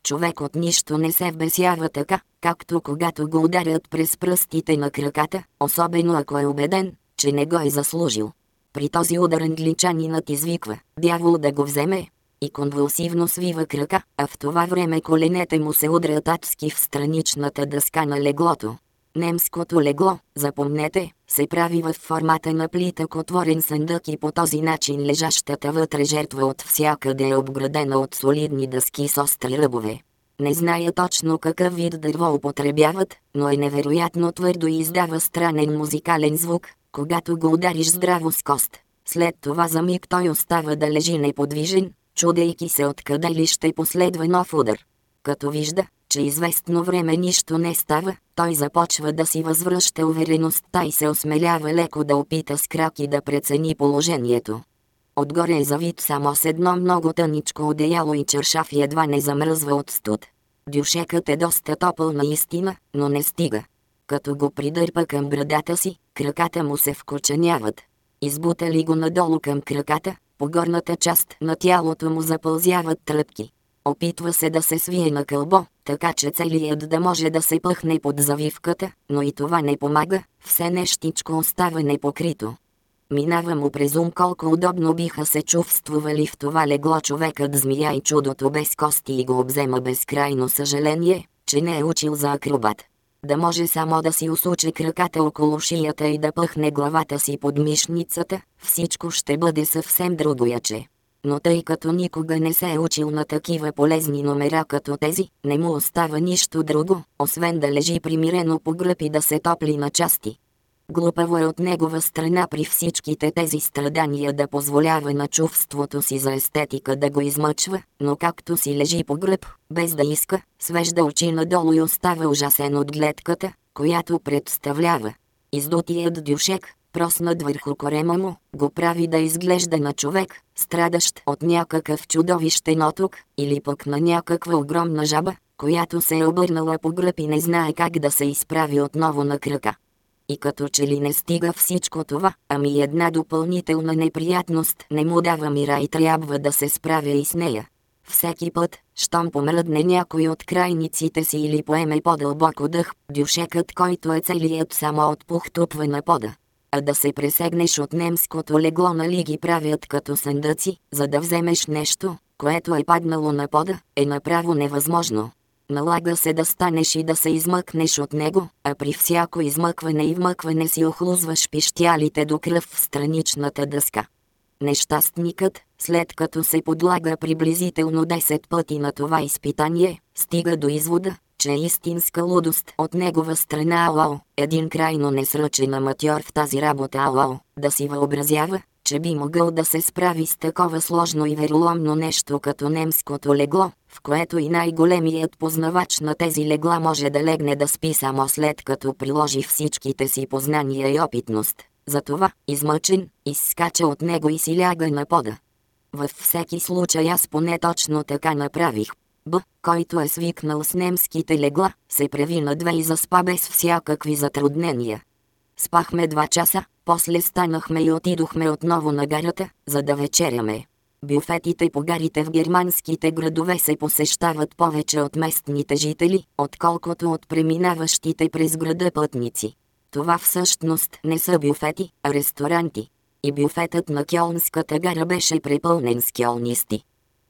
Човек от нищо не се вбесява така, както когато го ударят през пръстите на краката, особено ако е убеден, че не го е заслужил. При този удар англичанинът извиква, дявол да го вземе, и конвулсивно свива крака, а в това време коленете му се удрят адски в страничната дъска на леглото. Немското легло, запомнете, се прави в формата на плитък отворен съндък и по този начин лежащата вътре жертва от всякъде е обградена от солидни дъски с остри ръбове. Не зная точно какъв вид дърво употребяват, но е невероятно твърдо и издава странен музикален звук, когато го удариш здраво с кост. След това за миг той остава да лежи неподвижен, чудейки се откъде ли ще последва нов удар. Като вижда, че известно време нищо не става, той започва да си възвръща увереността и се осмелява леко да опита с краки да прецени положението. Отгоре е завит само с едно много тъничко одеяло и чершав и едва не замръзва от студ. Дюшекът е доста топъл наистина, но не стига. Като го придърпа към брадата си, краката му се вкоченяват. Избута ли го надолу към краката, по горната част на тялото му запълзяват тръпки. Опитва се да се свие на кълбо, така че целият да може да се пъхне под завивката, но и това не помага, все нещичко остава непокрито. Минава му през ум колко удобно биха се чувствували в това легло човекът змия и чудото без кости и го обзема безкрайно съжаление, че не е учил за акробат. Да може само да си усучи краката около шията и да пъхне главата си под мишницата, всичко ще бъде съвсем другояче. Но тъй като никога не се е учил на такива полезни номера като тези, не му остава нищо друго, освен да лежи примирено по гръб и да се топли на части. Глупаво е от негова страна при всичките тези страдания да позволява на чувството си за естетика да го измъчва, но както си лежи по гръб, без да иска, свежда очи надолу и остава ужасен от гледката, която представлява. Издутият дюшек, проснат върху корема му, го прави да изглежда на човек, страдащ от някакъв чудовищен отрук, или пък на някаква огромна жаба, която се е обърнала по гръб и не знае как да се изправи отново на крака. И като че ли не стига всичко това, ами една допълнителна неприятност не му дава мира и трябва да се справя и с нея. Всеки път, щом помръдне някой от крайниците си или поеме по-дълбоко дъх, дюшекът, който е целият само от пух тупва на пода. А да се пресегнеш от немското легло нали ги правят като съндъци, за да вземеш нещо, което е паднало на пода, е направо невъзможно. Налага се да станеш и да се измъкнеш от него, а при всяко измъкване и вмъкване си охлузваш пищялите до кръв в страничната дъска. Нещастникът, след като се подлага приблизително 10 пъти на това изпитание, стига до извода, че е истинска лудост от негова страна Алао, един крайно несръчен аматьор в тази работа Алао, да си въобразява, че би могъл да се справи с такова сложно и вероломно нещо като немското легло, в което и най-големият познавач на тези легла може да легне да спи само след като приложи всичките си познания и опитност. Затова, измъчен, изскача от него и си ляга на пода. Във всеки случай аз поне точно така направих. Б, който е свикнал с немските легла, се прави на две и заспа без всякакви затруднения. Спахме два часа, после станахме и отидохме отново на гарата, за да вечеряме. Бюфетите по гарите в германските градове се посещават повече от местните жители, отколкото от преминаващите през града пътници. Това всъщност не са бюфети, а ресторанти. И бюфетът на Кьолнската гара беше препълнен с кьолнисти.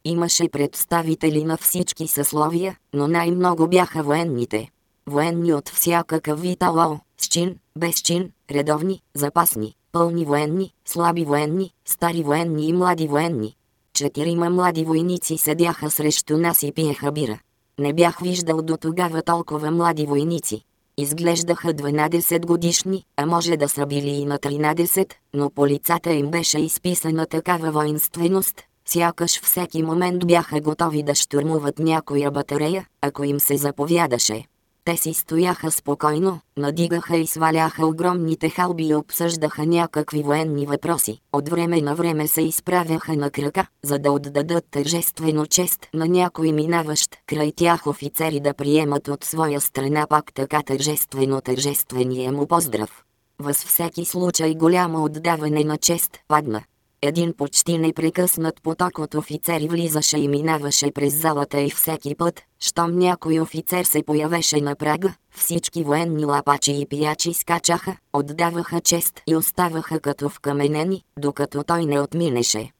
Имаше представители на всички съсловия, но най-много бяха военните. Военни от всякакъв вид ало, с чин, без чин, редовни, запасни, пълни военни, слаби военни, стари военни и млади военни. Четирима млади войници седяха срещу нас и пиеха бира. Не бях виждал до тогава толкова млади войници. Изглеждаха 12 годишни, а може да са били и на 13, но по лицата им беше изписана такава воинственост, сякаш всеки момент бяха готови да штурмуват някоя батарея, ако им се заповядаше. Те си стояха спокойно, надигаха и сваляха огромните халби и обсъждаха някакви военни въпроси. От време на време се изправяха на крака, за да отдадат тържествено чест на някой минаващ край тях офицери да приемат от своя страна пак така тържествено тържествения му поздрав. Въз всеки случай голямо отдаване на чест падна един почти непрекъснат поток от офицери влизаше и минаваше през залата и всеки път, щом някой офицер се появеше на прага, всички военни лапачи и пиячи скачаха, отдаваха чест и оставаха като вкаменени, докато той не отминеше.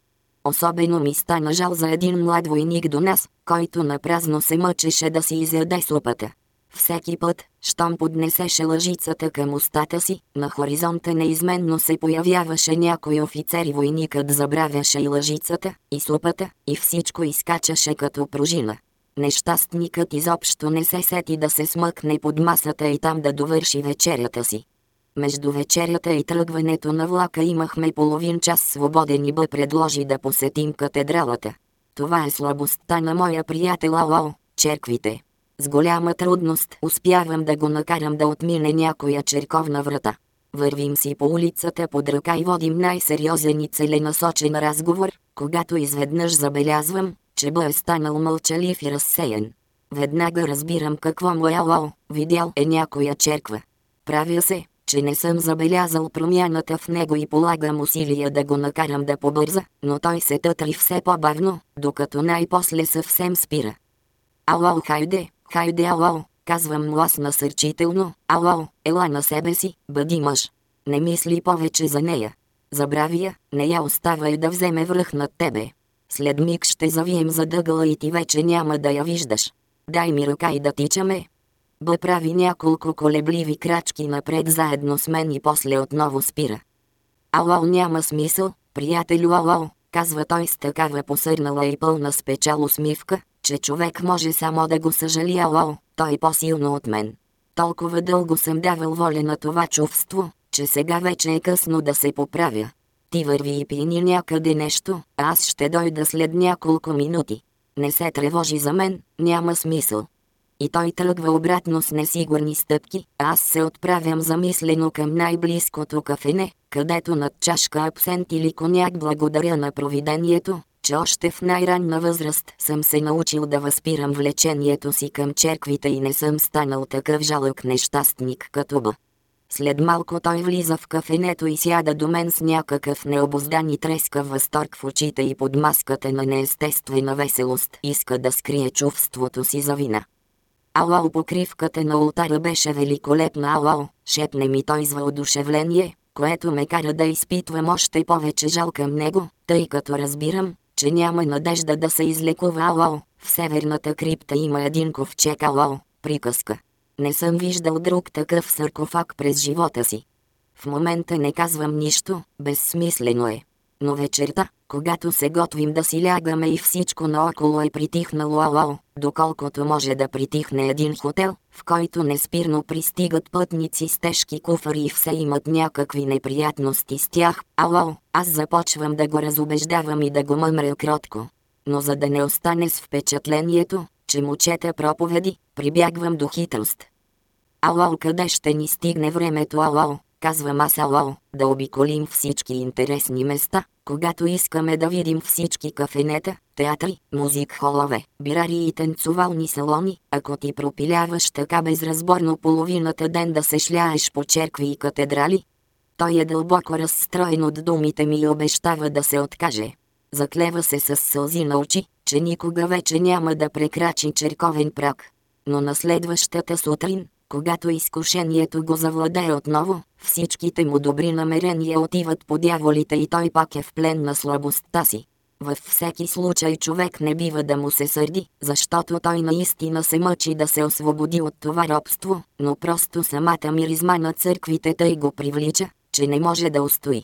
Особено ми стана жал за един млад войник до нас, който напразно се мъчеше да си изяде супата. Всеки път, щом поднесеше лъжицата към устата си, на хоризонта неизменно се появяваше някой офицер и войникът забравяше и лъжицата, и супата, и всичко изкачаше като пружина. Нещастникът изобщо не се сети да се смъкне под масата и там да довърши вечерята си. Между вечерята и тръгването на влака имахме половин час свободен и бе предложи да посетим катедралата. Това е слабостта на моя приятел Алао, черквите. С голяма трудност успявам да го накарам да отмине някоя черковна врата. Вървим си по улицата под ръка и водим най-сериозен и целенасочен разговор, когато изведнъж забелязвам, че бе е станал мълчалив и разсеян. Веднага разбирам какво му е ало, видял е някоя черква. Правя се, че не съм забелязал промяната в него и полагам усилия да го накарам да побърза, но той се тътри все по-бавно, докато най-после съвсем спира. Ало, хайде, хайде, ало, казвам му аз насърчително, ало, ела на себе си, бъди мъж. Не мисли повече за нея. Забрави я, не я оставай да вземе връх над тебе. След миг ще завием за дъгъла и ти вече няма да я виждаш. Дай ми ръка и да тичаме. Б прави няколко колебливи крачки напред заедно с мен и после отново спира. Ало няма смисъл, приятелю ало, казва той с такава посърнала и пълна с печал усмивка, че човек може само да го съжали ало, той по-силно от мен. Толкова дълго съм давал воля на това чувство, че сега вече е късно да се поправя. Ти върви и пини някъде нещо, аз ще дойда след няколко минути. Не се тревожи за мен, няма смисъл. И той тръгва обратно с несигурни стъпки, аз се отправям замислено към най-близкото кафене, където над чашка абсент или коняк благодаря на провидението, че още в най-ранна възраст съм се научил да възпирам влечението си към черквите и не съм станал такъв жалък нещастник като Б. След малко той влиза в кафенето и сяда до мен с някакъв необоздан и трескав възторг в очите и под маската на неестествена веселост иска да скрие чувството си за вина. Алао покривката на ултара беше великолепна Алао, шепне ми той с въодушевление, което ме кара да изпитвам още повече жал към него, тъй като разбирам, че няма надежда да се излекува Алао. В северната крипта има един ковчег Алао, приказка. Не съм виждал друг такъв саркофаг през живота си. В момента не казвам нищо, безсмислено е. Но вечерта, когато се готвим да си лягаме и всичко наоколо е притихнало ало, доколкото може да притихне един хотел, в който неспирно пристигат пътници с тежки куфари и все имат някакви неприятности с тях, ало, аз започвам да го разобеждавам и да го мъмря кротко. Но за да не остане с впечатлението, че му чета проповеди, прибягвам до хитрост. Ало, къде ще ни стигне времето, ало, казвам аз ало, да обиколим всички интересни места, когато искаме да видим всички кафенета, театри, музик холове, бирари и танцувални салони, ако ти пропиляваш така безразборно половината ден да се шляеш по черкви и катедрали. Той е дълбоко разстроен от думите ми и обещава да се откаже. Заклева се с сълзи на очи, че никога вече няма да прекрачи черковен прак. Но на следващата сутрин, когато изкушението го завладее отново, всичките му добри намерения отиват по дяволите и той пак е в плен на слабостта си. Във всеки случай човек не бива да му се сърди, защото той наистина се мъчи да се освободи от това робство, но просто самата миризма на църквите тъй го привлича, че не може да устои.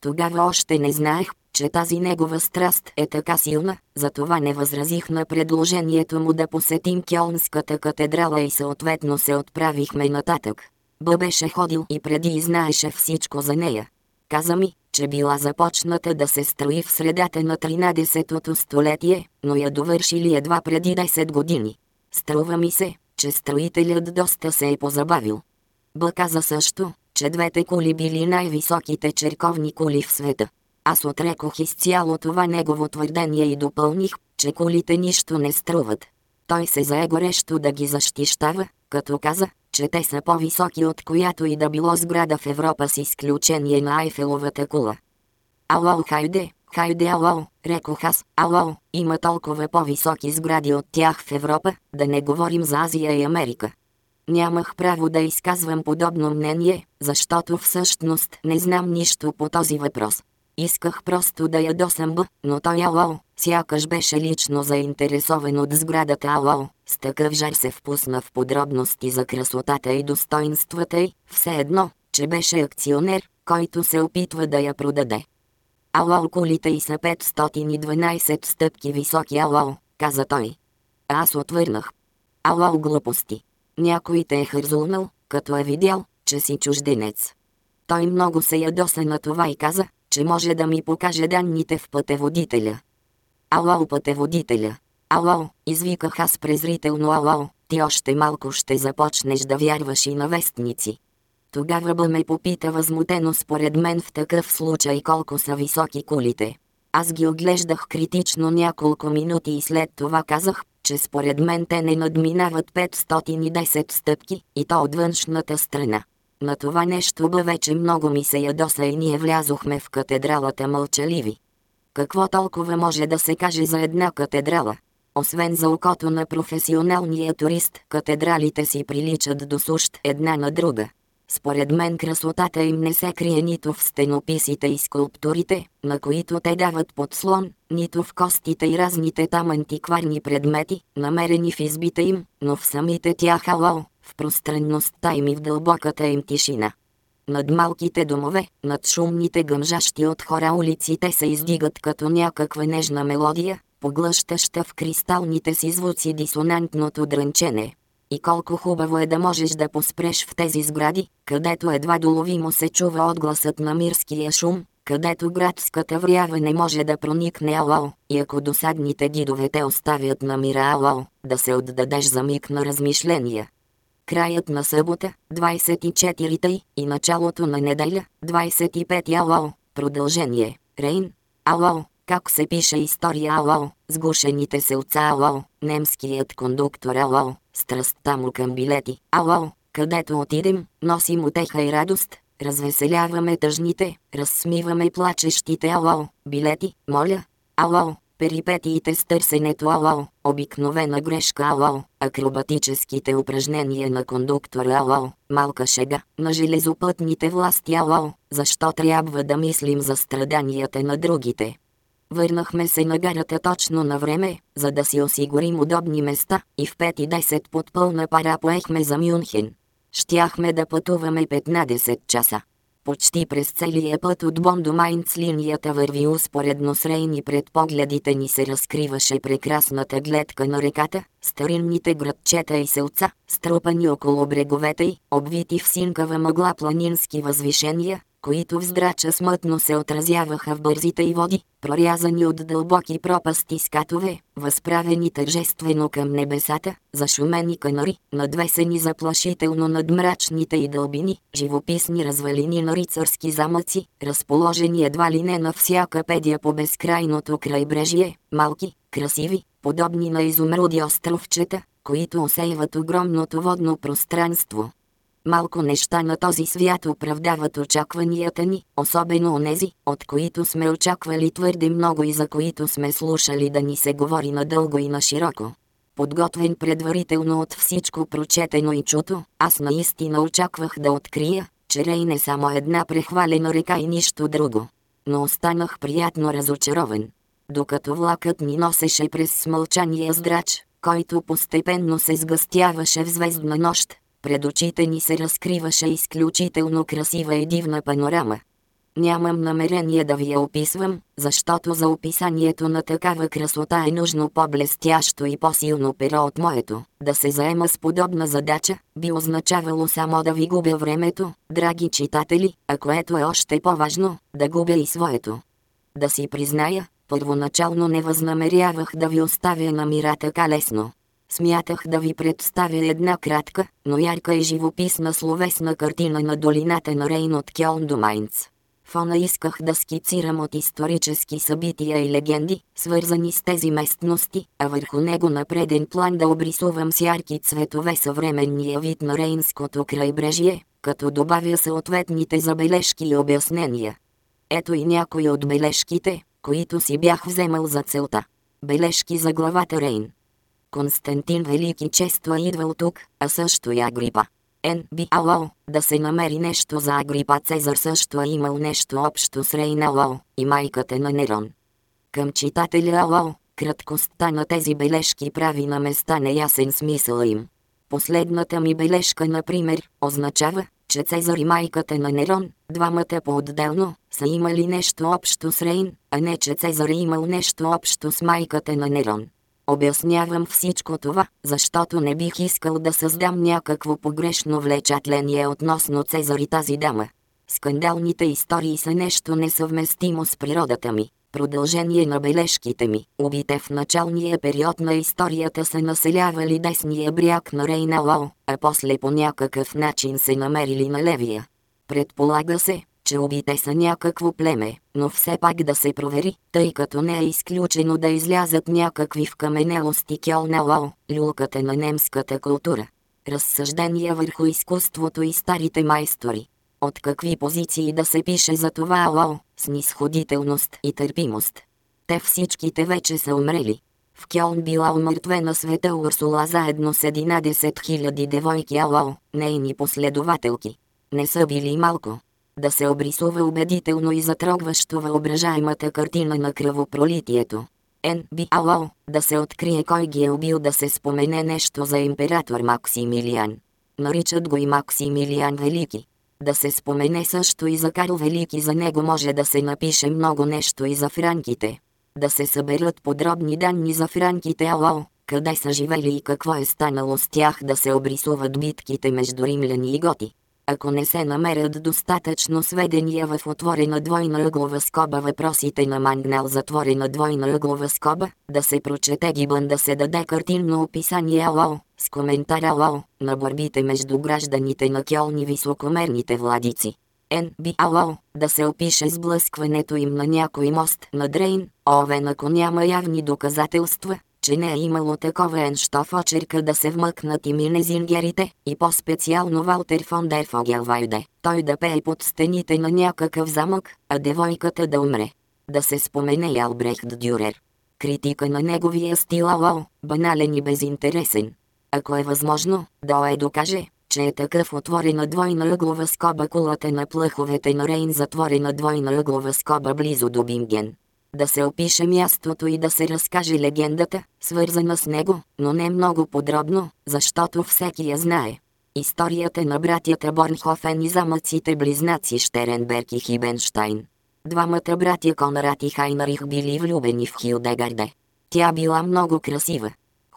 Тогава още не знаех, че тази негова страст е така силна, затова не възразих на предложението му да посетим Кьолнската катедрала и съответно се отправихме нататък. Б беше ходил и преди и знаеше всичко за нея. Каза ми, че била започната да се строи в средата на 13-то столетие, но я довършили едва преди 10 години. Струва ми се, че строителят доста се е позабавил. Б каза също, че двете кули били най-високите черковни кули в света. Аз отрекох изцяло това негово твърдение и допълних, че колите нищо не струват. Той се зае горещо да ги защищава, като каза, че те са по-високи от която и да било сграда в Европа с изключение на Айфеловата кула. Ало, хайде, хайде, ало, рекох аз, ало, има толкова по-високи сгради от тях в Европа, да не говорим за Азия и Америка. Нямах право да изказвам подобно мнение, защото всъщност не знам нищо по този въпрос. Исках просто да ядосам Б, но той ало, сякаш беше лично заинтересован от сградата ало, с такъв жар се впусна в подробности за красотата и достоинствата й, все едно, че беше акционер, който се опитва да я продаде. Ало, колите и са 512 стъпки високи ало, каза той. Аз отвърнах. Ало, глупости. Някой те е хързулнал, като е видял, че си чужденец. Той много се ядоса на това и каза, че може да ми покаже данните в пътеводителя. Ало, пътеводителя. Ало, извиках аз презрително ало, ти още малко ще започнеш да вярваш и на вестници. Тогава Бъ ме попита възмутено според мен в такъв случай колко са високи кулите. Аз ги оглеждах критично няколко минути и след това казах, че според мен те не надминават 510 стъпки, и то от външната страна. На това нещо бе вече много ми се ядоса и ние влязохме в катедралата мълчаливи. Какво толкова може да се каже за една катедрала? Освен за окото на професионалния турист, катедралите си приличат до сущ една на друга. Според мен красотата им не се крие нито в стенописите и скулптурите, на които те дават подслон, нито в костите и разните там антикварни предмети, намерени в избите им, но в самите тях ало, в пространността им и в дълбоката им тишина. Над малките домове, над шумните гъмжащи от хора улиците се издигат като някаква нежна мелодия, поглъщаща в кристалните си звуци дисонантното дрънчене. И колко хубаво е да можеш да поспреш в тези сгради, където едва доловимо се чува отгласът на мирския шум, където градската врява не може да проникне ало, и ако досадните дидове те оставят на мира ало, да се отдадеш за миг на размишления. Краят на събота, 24-та и началото на неделя, 25 ало, продължение, Рейн, ало, как се пише история ало, сгушените селца ало, немският кондуктор ало, страстта му към билети ало, където отидем, носим отеха и радост, развеселяваме тъжните, разсмиваме плачещите ало, билети, моля, ало, перипетиите с търсенето ало, обикновена грешка ало, акробатическите упражнения на кондуктора ало, малка шега, на железопътните власти ало, защо трябва да мислим за страданията на другите. Върнахме се на гарата точно на време, за да си осигурим удобни места и в 5.10 под пълна пара поехме за Мюнхен. Щяхме да пътуваме 15 часа. Почти през целия път от Бон до Майнц линията върви успоредно с Рейн пред погледите ни се разкриваше прекрасната гледка на реката, старинните градчета и селца, струпани около бреговете й, обвити в синкава мъгла планински възвишения, които вздрача смътно се отразяваха в бързите и води, прорязани от дълбоки пропасти скатове, възправени тържествено към небесата, зашумени канари, надвесени заплашително над мрачните и дълбини, живописни развалини на рицарски замъци, разположени едва ли не на всяка педия по безкрайното крайбрежие, малки, красиви, подобни на изумруди островчета, които усейват огромното водно пространство. Малко неща на този свят оправдават очакванията ни, особено онези, от които сме очаквали твърде много и за които сме слушали да ни се говори надълго и на широко. Подготвен предварително от всичко прочетено и чуто, аз наистина очаквах да открия, че Рейн е само една прехвалена река и нищо друго. Но останах приятно разочарован. Докато влакът ни носеше през смълчания здрач, който постепенно се сгъстяваше в звездна нощ, пред очите ни се разкриваше изключително красива и дивна панорама. Нямам намерение да ви я описвам, защото за описанието на такава красота е нужно по-блестящо и по-силно перо от моето. Да се заема с подобна задача, би означавало само да ви губя времето, драги читатели, а което е още по-важно, да губя и своето. Да си призная, първоначално не възнамерявах да ви оставя на мира така лесно. Смятах да ви представя една кратка, но ярка и живописна словесна картина на долината на Рейн от Кьолн до Майнц. Фона исках да скицирам от исторически събития и легенди, свързани с тези местности, а върху него на преден план да обрисувам с ярки цветове съвременния вид на Рейнското крайбрежие, като добавя съответните забележки и обяснения. Ето и някои от бележките, които си бях вземал за целта. Бележки за главата Рейн. Константин Велики често е идвал тук, а също и Агрипа. Н. Ало, да се намери нещо за Агрипа Цезар също е имал нещо общо с Рейна Ало и майката на Нерон. Към читателя Ало, краткостта на тези бележки прави на места неясен смисъл им. Последната ми бележка, например, означава, че Цезар и майката на Нерон, двамата по-отделно, са имали нещо общо с Рейн, а не че Цезар е имал нещо общо с майката на Нерон. Обяснявам всичко това, защото не бих искал да създам някакво погрешно влечатление относно Цезар и тази дама. Скандалните истории са нещо несъвместимо с природата ми. Продължение на бележките ми, убите в началния период на историята са населявали десния бряг на Рейна Лоу, а после по някакъв начин се намерили на левия. Предполага се, че убите са някакво племе, но все пак да се провери, тъй като не е изключено да излязат някакви вкаменелости Кьолна Лоу, люлката на немската култура. Разсъждения върху изкуството и старите майстори. От какви позиции да се пише за това Лоу, снисходителност и търпимост. Те всичките вече са умрели. В Кьолн била умъртвена света Урсула заедно с 11 000 девойки Алоу, нейни последователки. Не са били малко да се обрисува убедително и затрогващо въображаемата картина на кръвопролитието. NBALO, да се открие кой ги е убил да се спомене нещо за император Максимилиан. Наричат го и Максимилиан Велики. Да се спомене също и за Карл Велики за него може да се напише много нещо и за франките. Да се съберат подробни данни за франките АЛО, къде са живели и какво е станало с тях да се обрисуват битките между римляни и готи. Ако не се намерят достатъчно сведения в отворена двойна ъглова скоба въпросите на Мангнал затворена двойна ъглова скоба, да се прочете гибън да се даде картинно описание АЛО, с коментар АЛО, на борбите между гражданите на Кьолни високомерните владици. НБАЛО, да се опише сблъскването им на някой мост на Дрейн, овен ако няма явни доказателства, че не е имало такова енщо в очерка да се вмъкнат и минезингерите, и по-специално Валтер фон дер Фогелвайде, той да пее под стените на някакъв замък, а девойката да умре. Да се спомене и Албрехт Дюрер. Критика на неговия стил ало, банален и безинтересен. Ако е възможно, да е докаже, че е такъв отворена двойна ъглова скоба кулата на плъховете на Рейн затворена двойна ъглова скоба близо до Бинген да се опише мястото и да се разкаже легендата, свързана с него, но не много подробно, защото всеки я знае. Историята на братята Борнхофен и замъците близнаци Штеренберг и Хибенштайн. Двамата братя Конрад и Хайнарих били влюбени в Хилдегарде. Тя била много красива.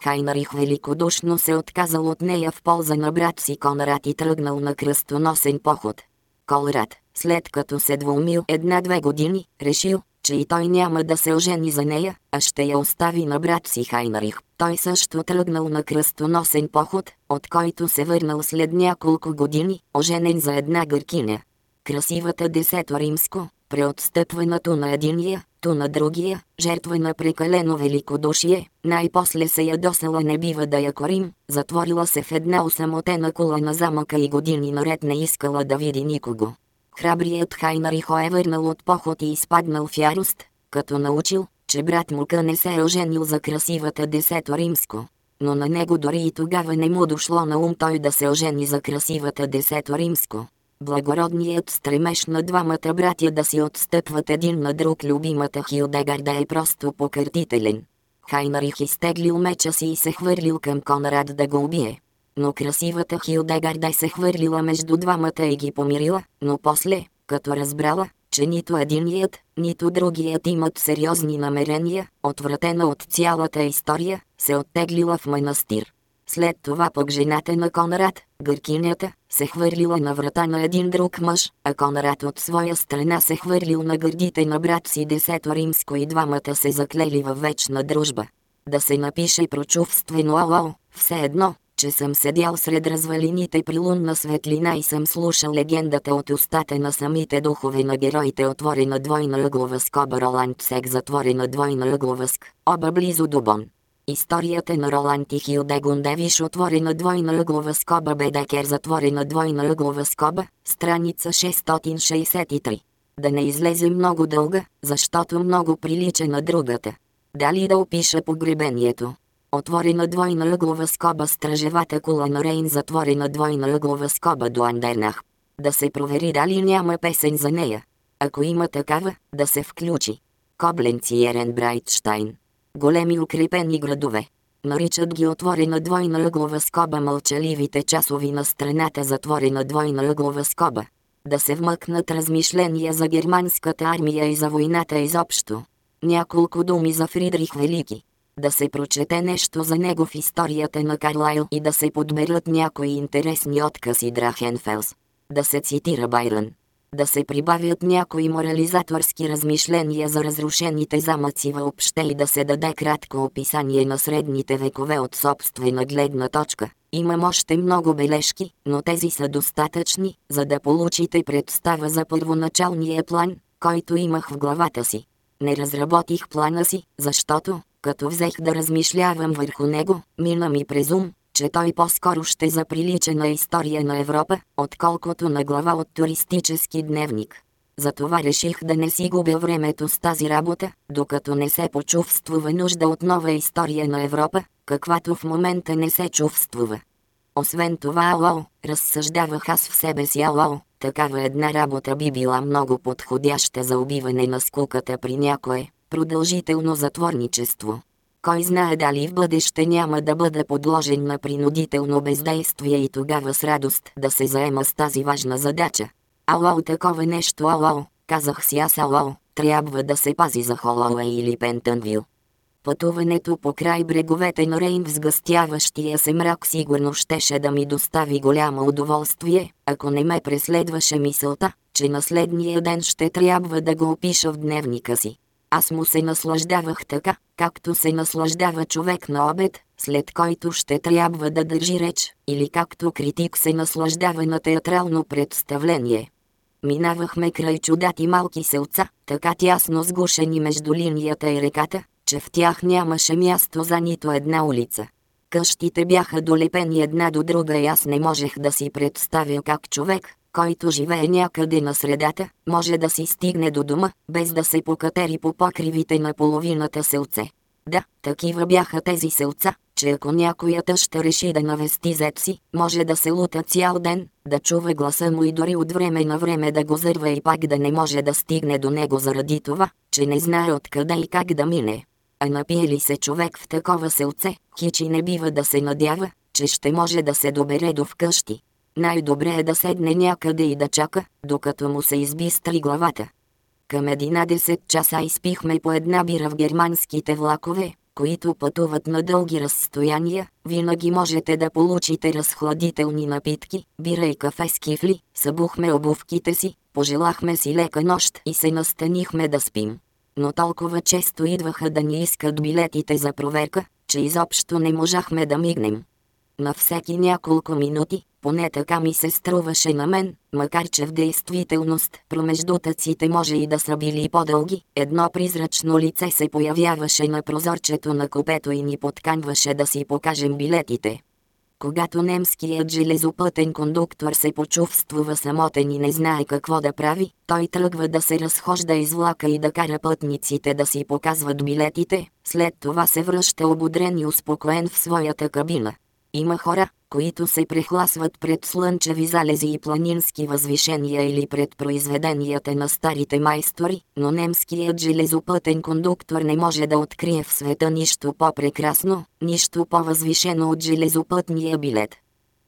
Хайнарих великодушно се отказал от нея в полза на брат си Конрад и тръгнал на кръстоносен поход. Колрад, след като се двумил една-две години, решил, че и той няма да се ожени за нея, а ще я остави на брат си Хайнарих. Той също тръгнал на кръстоносен поход, от който се върнал след няколко години, оженен за една гъркиня. Красивата десето римско, преотстъпването на единия, то на другия, жертва на прекалено великодушие, най-после се ядосала не бива да я корим, затворила се в една осамотена кула на замъка и години наред не искала да види никого. Храбрият Хайнарихо е върнал от поход и изпаднал в ярост, като научил, че брат му не се е оженил за красивата десето римско. Но на него дори и тогава не му дошло на ум той да се ожени за красивата десето римско. Благородният стремеж на двамата братя да си отстъпват един на друг любимата Хилдегарда е просто покъртителен. Хайнарих изтеглил меча си и се хвърлил към Конрад да го убие но красивата Хилдегарда се хвърлила между двамата и ги помирила, но после, като разбрала, че нито единият, нито другият имат сериозни намерения, отвратена от цялата история, се оттеглила в манастир. След това пък жената на Конрад, гъркинята, се хвърлила на врата на един друг мъж, а Конрад от своя страна се хвърлил на гърдите на брат си Десето Римско и двамата се заклели във вечна дружба. Да се напише прочувствено ало, все едно, че съм седял сред развалините при лунна светлина и съм слушал легендата от устата на самите духове на героите отворена двойна ъглова скоба Роланд Сек затворена двойна ъглова ск, оба близо до Бон. Историята на Роланд и Хилде Гундевиш отворена двойна ъглова скоба Бедекер затворена двойна ъглова скоба, страница 663. Да не излезе много дълга, защото много прилича на другата. Дали да опиша погребението? Отворена двойна ъглова скоба стражевата кула на Рейн затворена двойна ъглова скоба до Андернах. Да се провери дали няма песен за нея. Ако има такава, да се включи. Кобленци и Ерен Брайтштайн. Големи укрепени градове. Наричат ги отворена двойна ъглова скоба мълчаливите часови на страната затворена двойна ъглова скоба. Да се вмъкнат размишления за германската армия и за войната изобщо. Няколко думи за Фридрих Велики да се прочете нещо за него в историята на Карлайл и да се подберат някои интересни откази Драхенфелс. Да се цитира Байрон. да се прибавят някои морализаторски размишления за разрушените замъци въобще и да се даде кратко описание на средните векове от собствена гледна точка. Имам още много бележки, но тези са достатъчни, за да получите представа за първоначалния план, който имах в главата си. Не разработих плана си, защото, като взех да размишлявам върху него, мина ми през ум, че той по-скоро ще заприлича на история на Европа, отколкото на глава от туристически дневник. Затова реших да не си губя времето с тази работа, докато не се почувствува нужда от нова история на Европа, каквато в момента не се чувствува. Освен това, ало, разсъждавах аз в себе си, ало, такава една работа би била много подходяща за убиване на скуката при някое продължително затворничество. Кой знае дали в бъдеще няма да бъда подложен на принудително бездействие и тогава с радост да се заема с тази важна задача. Ало, такова нещо, ало, казах си аз, ало, трябва да се пази за Холоуей или Пентънвил. Пътуването по край бреговете на Рейн в сгъстяващия се мрак сигурно щеше да ми достави голямо удоволствие, ако не ме преследваше мисълта, че на следния ден ще трябва да го опиша в дневника си. Аз му се наслаждавах така, както се наслаждава човек на обед, след който ще трябва да държи реч, или както критик се наслаждава на театрално представление. Минавахме край чудати малки селца, така тясно сгушени между линията и реката, че в тях нямаше място за нито една улица. Къщите бяха долепени една до друга и аз не можех да си представя как човек, който живее някъде на средата, може да си стигне до дома, без да се покатери по покривите на половината селце. Да, такива бяха тези селца, че ако някоя тъща реши да навести зет си, може да се лута цял ден, да чува гласа му и дори от време на време да го зърва и пак да не може да стигне до него заради това, че не знае откъде и как да мине. А напие ли се човек в такова селце, хичи не бива да се надява, че ще може да се добере до вкъщи. Най-добре е да седне някъде и да чака, докато му се избистри главата. Към 11 часа изпихме по една бира в германските влакове, които пътуват на дълги разстояния, винаги можете да получите разхладителни напитки, бира и кафе с кифли, събухме обувките си, пожелахме си лека нощ и се настанихме да спим. Но толкова често идваха да ни искат билетите за проверка, че изобщо не можахме да мигнем. На всеки няколко минути, поне така ми се струваше на мен, макар че в действителност промеждутъците може и да са били по-дълги, едно призрачно лице се появяваше на прозорчето на купето и ни подканваше да си покажем билетите. Когато немският железопътен кондуктор се почувствува самотен и не знае какво да прави, той тръгва да се разхожда из влака и да кара пътниците да си показват билетите, след това се връща ободрен и успокоен в своята кабина. Има хора, които се прехласват пред слънчеви залези и планински възвишения или пред произведенията на старите майстори, но немският железопътен кондуктор не може да открие в света нищо по-прекрасно, нищо по-възвишено от железопътния билет.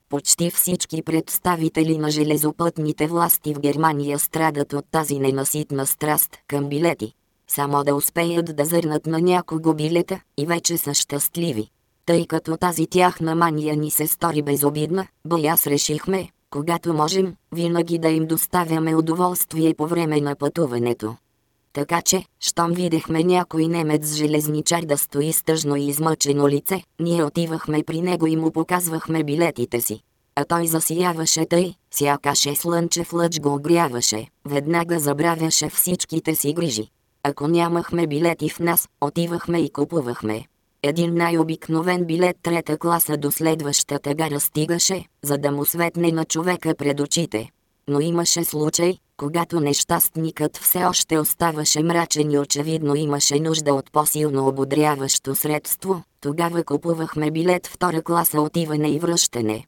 Почти всички представители на железопътните власти в Германия страдат от тази ненаситна страст към билети. Само да успеят да зърнат на някого билета и вече са щастливи. Тъй като тази тяхна мания ни се стори безобидна, бой аз решихме, когато можем, винаги да им доставяме удоволствие по време на пътуването. Така че, щом видехме някой немец железничар да стои с тъжно и измъчено лице, ние отивахме при него и му показвахме билетите си. А той засияваше тъй, сякаш е слънчев лъч го огряваше, веднага забравяше всичките си грижи. Ако нямахме билети в нас, отивахме и купувахме. Един най-обикновен билет трета класа до следващата гара стигаше, за да му светне на човека пред очите. Но имаше случай, когато нещастникът все още оставаше мрачен и очевидно имаше нужда от по-силно ободряващо средство, тогава купувахме билет втора класа отиване и връщане.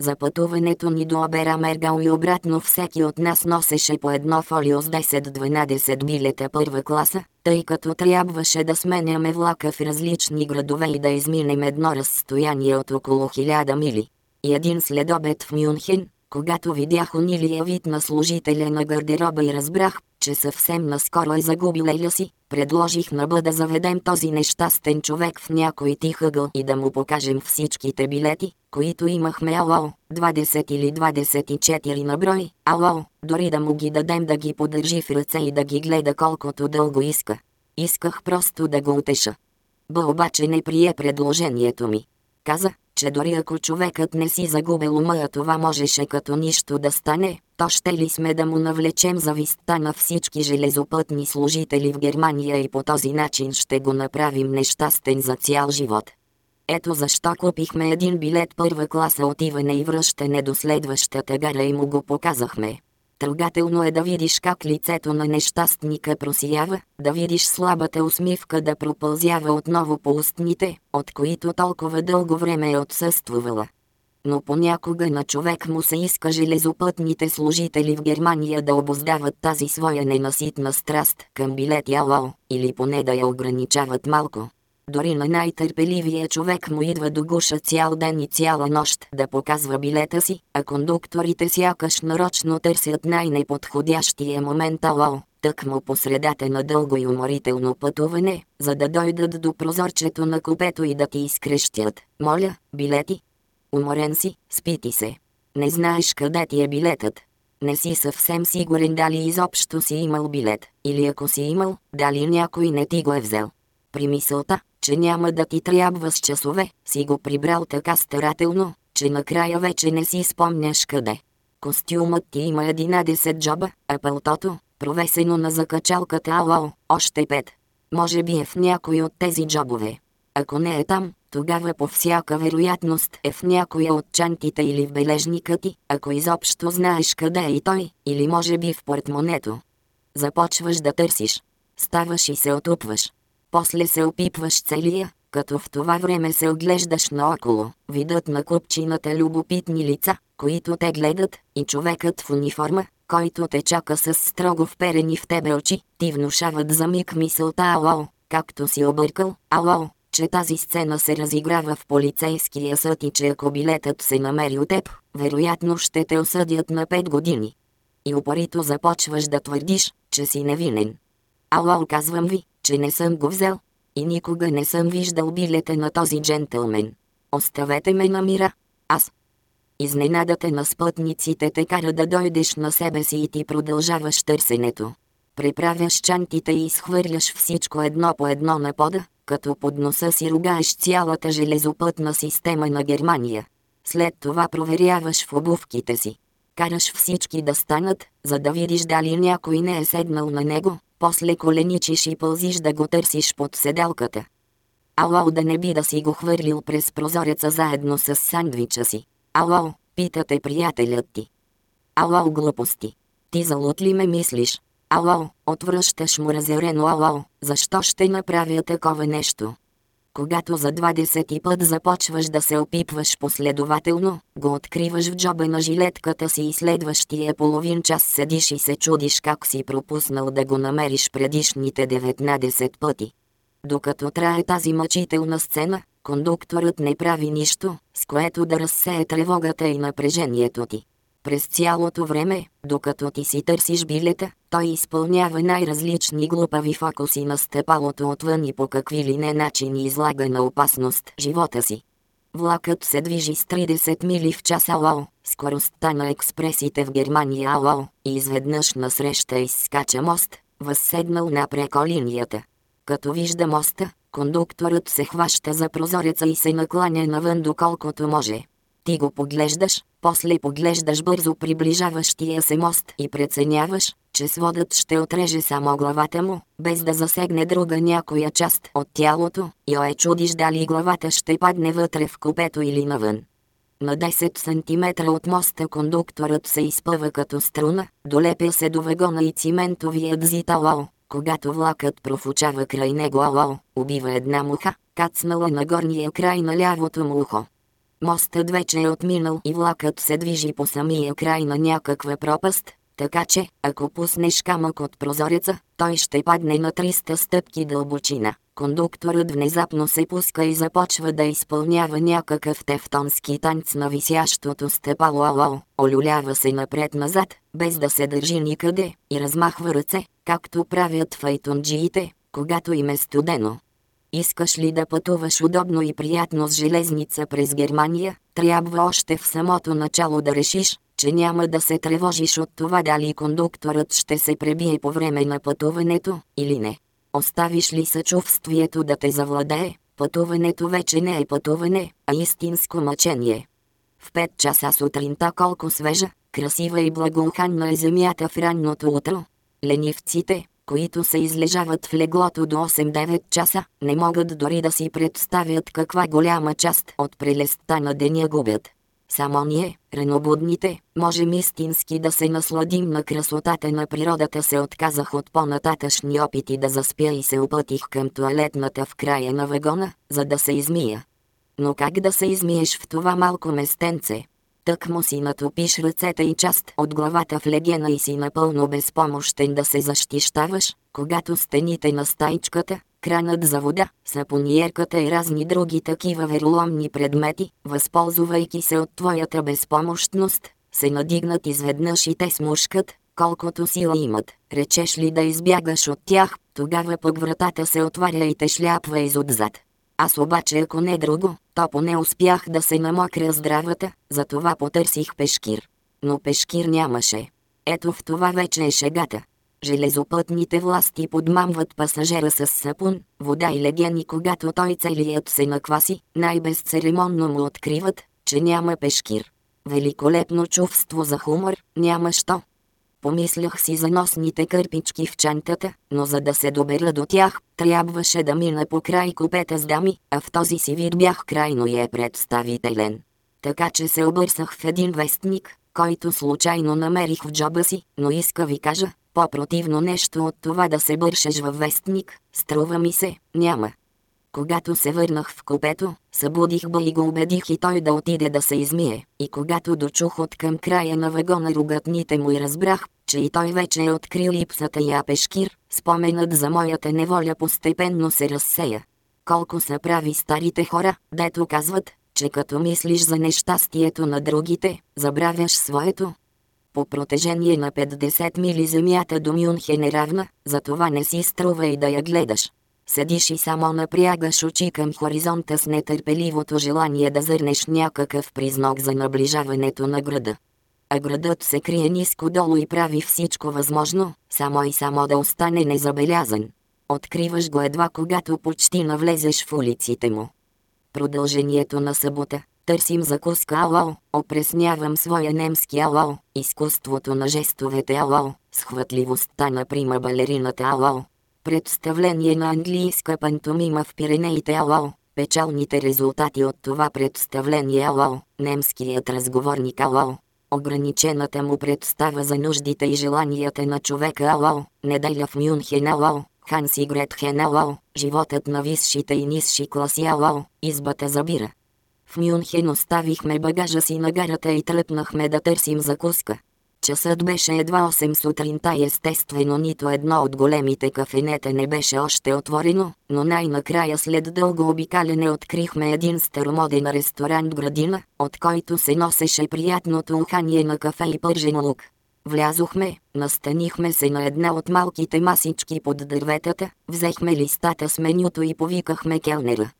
За пътуването ни до Обера Мергал и обратно всеки от нас носеше по едно фолио с 10-12 билета първа класа, тъй като трябваше да сменяме влака в различни градове и да изминем едно разстояние от около 1000 мили. И един следобед в Мюнхен, когато видях унилия вид на служителя на гардероба и разбрах, че съвсем наскоро е загубил Еля си, предложих на Бъ да заведем този нещастен човек в някой тих ъгъл и да му покажем всичките билети, които имахме ало, 20 или 24 на брой, ало, дори да му ги дадем да ги подържи в ръце и да ги гледа колкото дълго иска. Исках просто да го утеша. Б обаче не прие предложението ми. Каза, че дори ако човекът не си загубил ума, това можеше като нищо да стане, то ще ли сме да му навлечем завистта на всички железопътни служители в Германия и по този начин ще го направим нещастен за цял живот. Ето защо купихме един билет първа класа отиване и връщане до следващата гара и му го показахме. Трогателно е да видиш как лицето на нещастника просиява, да видиш слабата усмивка да пропълзява отново по устните, от които толкова дълго време е отсъствувала. Но понякога на човек му се иска железопътните служители в Германия да обоздават тази своя ненаситна страст към билети ало, или поне да я ограничават малко. Дори на най-търпеливия човек му идва до гуша цял ден и цяла нощ да показва билета си, а кондукторите сякаш нарочно търсят най-неподходящия момент ало, тък му по средата на дълго и уморително пътуване, за да дойдат до прозорчето на купето и да ти изкрещят. Моля, билети? Уморен си, спити се. Не знаеш къде ти е билетът. Не си съвсем сигурен дали изобщо си имал билет, или ако си имал, дали някой не ти го е взел. При мисълта, че няма да ти трябва с часове, си го прибрал така старателно, че накрая вече не си спомняш къде. Костюмът ти има 11 джоба, а пълтото, провесено на закачалката ало, още 5. Може би е в някой от тези джобове. Ако не е там, тогава по всяка вероятност е в някоя от чантите или в бележника ти, ако изобщо знаеш къде е и той, или може би в портмонето. Започваш да търсиш. Ставаш и се отупваш. После се опипваш целия, като в това време се оглеждаш наоколо, видът на купчината любопитни лица, които те гледат, и човекът в униформа, който те чака с строго вперени в тебе очи, ти внушават за миг мисълта ало, както си объркал, ало, че тази сцена се разиграва в полицейския съд и че ако билетът се намери от теб, вероятно ще те осъдят на 5 години. И упорито започваш да твърдиш, че си невинен. Ало, казвам ви, че не съм го взел. И никога не съм виждал билета на този джентълмен. Оставете ме на мира. Аз. Изненадата на спътниците те кара да дойдеш на себе си и ти продължаваш търсенето. Преправяш чантите и изхвърляш всичко едно по едно на пода, като под носа си ругаеш цялата железопътна система на Германия. След това проверяваш в обувките си. Караш всички да станат, за да видиш дали някой не е седнал на него, после коленичиш и пълзиш да го търсиш под седалката. Ало да не би да си го хвърлил през прозореца заедно с сандвича си. Ало, питате приятелят ти. Ало глупости. Ти залут ли ме мислиш? Ало, отвръщаш му разярено ало, защо ще направя такова нещо? Когато за 20 път започваш да се опипваш последователно, го откриваш в джоба на жилетката си и следващия половин час седиш и се чудиш как си пропуснал да го намериш предишните 19 пъти. Докато трае тази мъчителна сцена, кондукторът не прави нищо, с което да разсее тревогата и напрежението ти. През цялото време, докато ти си търсиш билета, той изпълнява най-различни глупави фокуси на стъпалото отвън и по какви ли не начини излага на опасност живота си. Влакът се движи с 30 мили в час ало, скоростта на експресите в Германия ало, и изведнъж насреща изскача мост, възседнал напреко линията. Като вижда моста, кондукторът се хваща за прозореца и се накланя навън доколкото може. Ти го поглеждаш, после поглеждаш бързо приближаващия се мост и преценяваш, че сводът ще отреже само главата му, без да засегне друга някоя част от тялото, и ое чудиш дали главата ще падне вътре в купето или навън. На 10 см от моста кондукторът се изпъва като струна, долепя се до вагона и циментовият зит ало, когато влакът профучава край него ало, убива една муха, кацнала на горния край на лявото му ухо. Мостът вече е отминал и влакът се движи по самия край на някаква пропаст, така че, ако пуснеш камък от прозореца, той ще падне на 300 стъпки дълбочина. Кондукторът внезапно се пуска и започва да изпълнява някакъв тефтонски танц на висящото степало ало, олюлява се напред-назад, без да се държи никъде, и размахва ръце, както правят файтонджиите, когато им е студено. Искаш ли да пътуваш удобно и приятно с железница през Германия, трябва още в самото начало да решиш, че няма да се тревожиш от това дали кондукторът ще се пребие по време на пътуването или не. Оставиш ли съчувствието да те завладее, пътуването вече не е пътуване, а истинско мъчение. В 5 часа сутринта колко свежа, красива и благоуханна е земята в ранното утро. Ленивците, които се излежават в леглото до 8-9 часа, не могат дори да си представят каква голяма част от прелестта на деня губят. Само ние, ренобудните, можем истински да се насладим на красотата на природата се отказах от по-нататъчни опити да заспя и се опътих към туалетната в края на вагона, за да се измия. Но как да се измиеш в това малко местенце? Тък му си натопиш ръцете и част от главата в легена и си напълно безпомощен да се защищаваш, когато стените на стайчката, кранът за вода, сапониерката и разни други такива верломни предмети, възползвайки се от твоята безпомощност, се надигнат изведнъж и те смушкат, колкото сила имат. Речеш ли да избягаш от тях, тогава пък вратата се отваря и те шляпва изотзад. Аз обаче ако не друго, то поне успях да се намокря здравата, затова потърсих пешкир. Но пешкир нямаше. Ето в това вече е шегата. Железопътните власти подмамват пасажера с сапун, вода и легени когато той целият се накваси, най-безцеремонно му откриват, че няма пешкир. Великолепно чувство за хумор, няма що. Помислях си за носните кърпички в чантата, но за да се добера до тях, трябваше да мина по край купета с дами, а в този си вид бях крайно е представителен. Така че се обърсах в един вестник, който случайно намерих в джоба си, но иска ви кажа, по-противно нещо от това да се бършеш във вестник, струва ми се, няма. Когато се върнах в купето, събудих ба и го убедих и той да отиде да се измие. И когато дочух от към края на вагона ругатните му и разбрах, че и той вече е открил липсата и апешкир, споменът за моята неволя постепенно се разсея. Колко са прави старите хора, дето казват, че като мислиш за нещастието на другите, забравяш своето, по протежение на 50 мили земята до Мюнхен е равна, затова не си струва и да я гледаш. Седиш и само напрягаш очи към хоризонта с нетърпеливото желание да зърнеш някакъв признак за наближаването на града. А градът се крие ниско долу и прави всичко възможно, само и само да остане незабелязан. Откриваш го едва когато почти навлезеш в улиците му. Продължението на събота, Търсим закуска алао, опреснявам своя немски алао, изкуството на жестовете алао, схватливостта на прима балерината алао. Представление на английска пантомима в Пиренеите алао, печалните резултати от това представление алао, немският разговорник алао, ограничената му представа за нуждите и желанията на човека алао, неделя в Мюнхен алао, Ханси Гретхен алао, животът на висшите и нисши класи алао, избата за бира. В Мюнхен оставихме багажа си на гарата и тръпнахме да търсим закуска. Часът беше едва 8 сутринта и естествено нито едно от големите кафенета не беше още отворено, но най-накрая след дълго обикалене открихме един старомоден ресторант градина, от който се носеше приятното ухание на кафе и пържен лук. Влязохме, настанихме се на една от малките масички под дърветата, взехме листата с менюто и повикахме келнера.